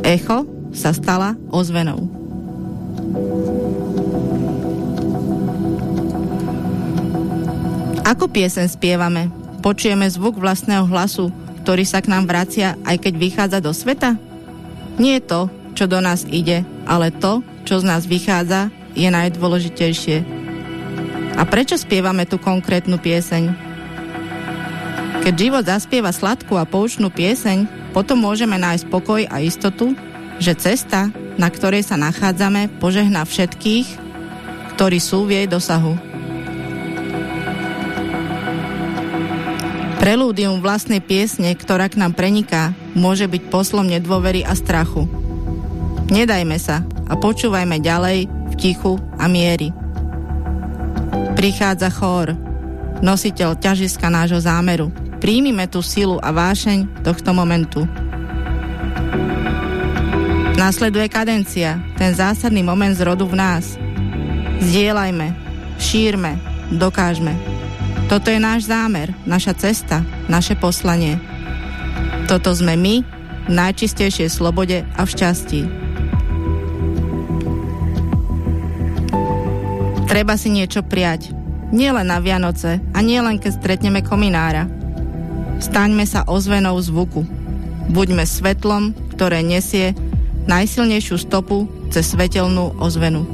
Echo sa stala ozvenou. Ako piesen spievame? Počujeme zvuk vlastného hlasu, ktorý sa k nám vracia, aj keď vychádza do sveta? Nie to, čo do nás ide, ale to, čo z nás vychádza, je najdôležitejšie. A prečo spievame tú konkrétnu pieseň? Keď život zaspieva sladkú a poučnú pieseň, potom môžeme nájsť pokoj a istotu, že cesta, na ktorej sa nachádzame, požehná všetkých, ktorí sú v jej dosahu. Prelúdium vlastnej piesne, ktorá k nám preniká, môže byť poslom nedôvery a strachu. Nedajme sa a počúvajme ďalej v tichu a miery prichádza chór, nositeľ ťažiska nášho zámeru. Príjmime tú silu a vášeň tohto momentu. Nasleduje kadencia, ten zásadný moment zrodu v nás. Zdieľajme, šírme, dokážme. Toto je náš zámer, naša cesta, naše poslanie. Toto sme my v najčistejšej slobode a v šťastí. Treba si niečo prijať. Nielen na Vianoce a nielen keď stretneme kominára. Staňme sa ozvenou zvuku. Buďme svetlom, ktoré nesie najsilnejšiu stopu cez svetelnú ozvenu.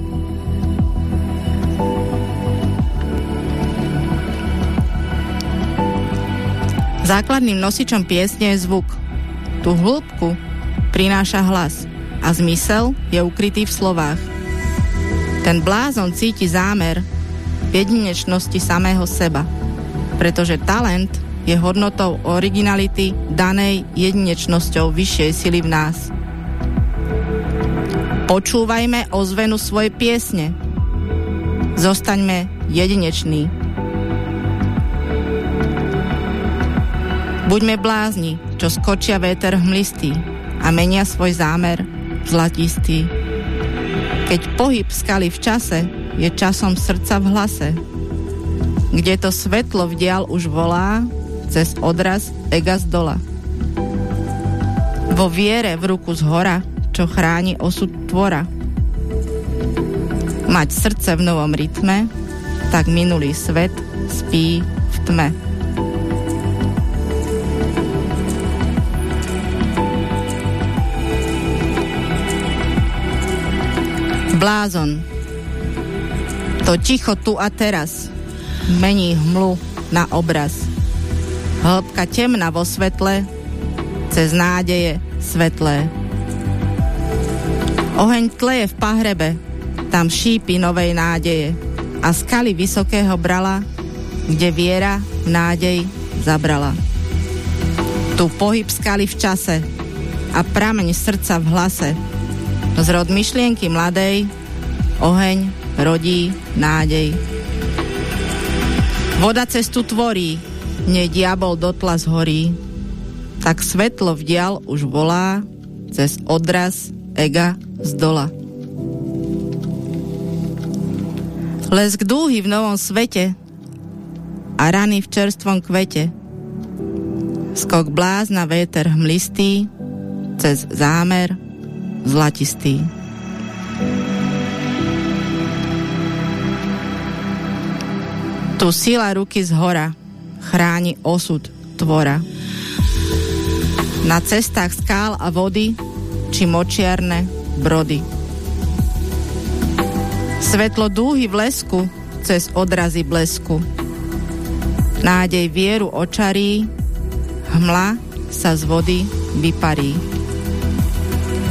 Základným nosičom piesne je zvuk. Tú hĺbku prináša hlas a zmysel je ukrytý v slovách. Ten blázon cíti zámer, jedinečnosti samého seba. Pretože talent je hodnotou originality danej jedinečnosťou vyššej sily v nás. Počúvajme ozvenu svojej piesne. Zostaňme jedineční. Buďme blázni, čo skočia véter hmlistý a menia svoj zámer zlatistý. Keď pohyb skaly v čase je časom srdca v hlase, kde to svetlo v dial už volá cez odraz ega z dola. Vo viere v ruku z hora, čo chráni osud tvora. Mať srdce v novom rytme, tak minulý svet spí v tme. Blázon. To ticho tu a teraz mení hmlu na obraz. Hĺbka temna vo svetle, cez nádeje svetlé. Oheň tleje v pahrebe, tam šípy novej nádeje a skaly vysokého brala, kde viera nádej zabrala. Tu pohyb skaly v čase a prameň srdca v hlase. Zrod myšlienky mladej, oheň rodí nádej. Voda cestu tvorí, nie diabol dotla zhorí, tak svetlo v dial už volá cez odraz ega z dola. Lesk dúhy v novom svete a rany v čerstvom kvete. Skok blázna véter hmlistý cez zámer zlatistý. Tu sila ruky z hora chráni osud tvora. Na cestách skál a vody či močiarne brody. Svetlo dúhy v lesku cez odrazy blesku. Nádej vieru očarí, hmla sa z vody vyparí.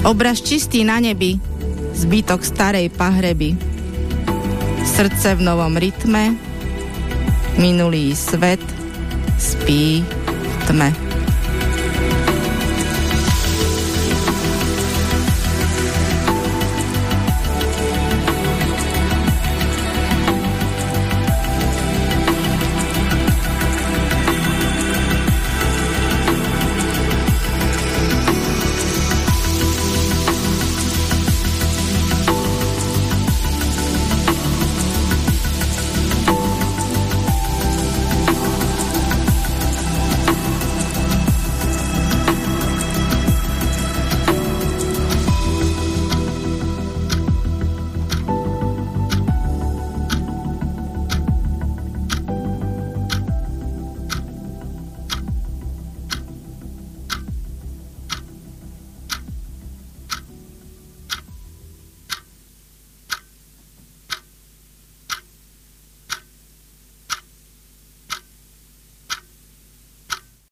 Obraz čistý na nebi, zbytok starej pahreby. Srdce v novom rytme, minulý svet spí v tme.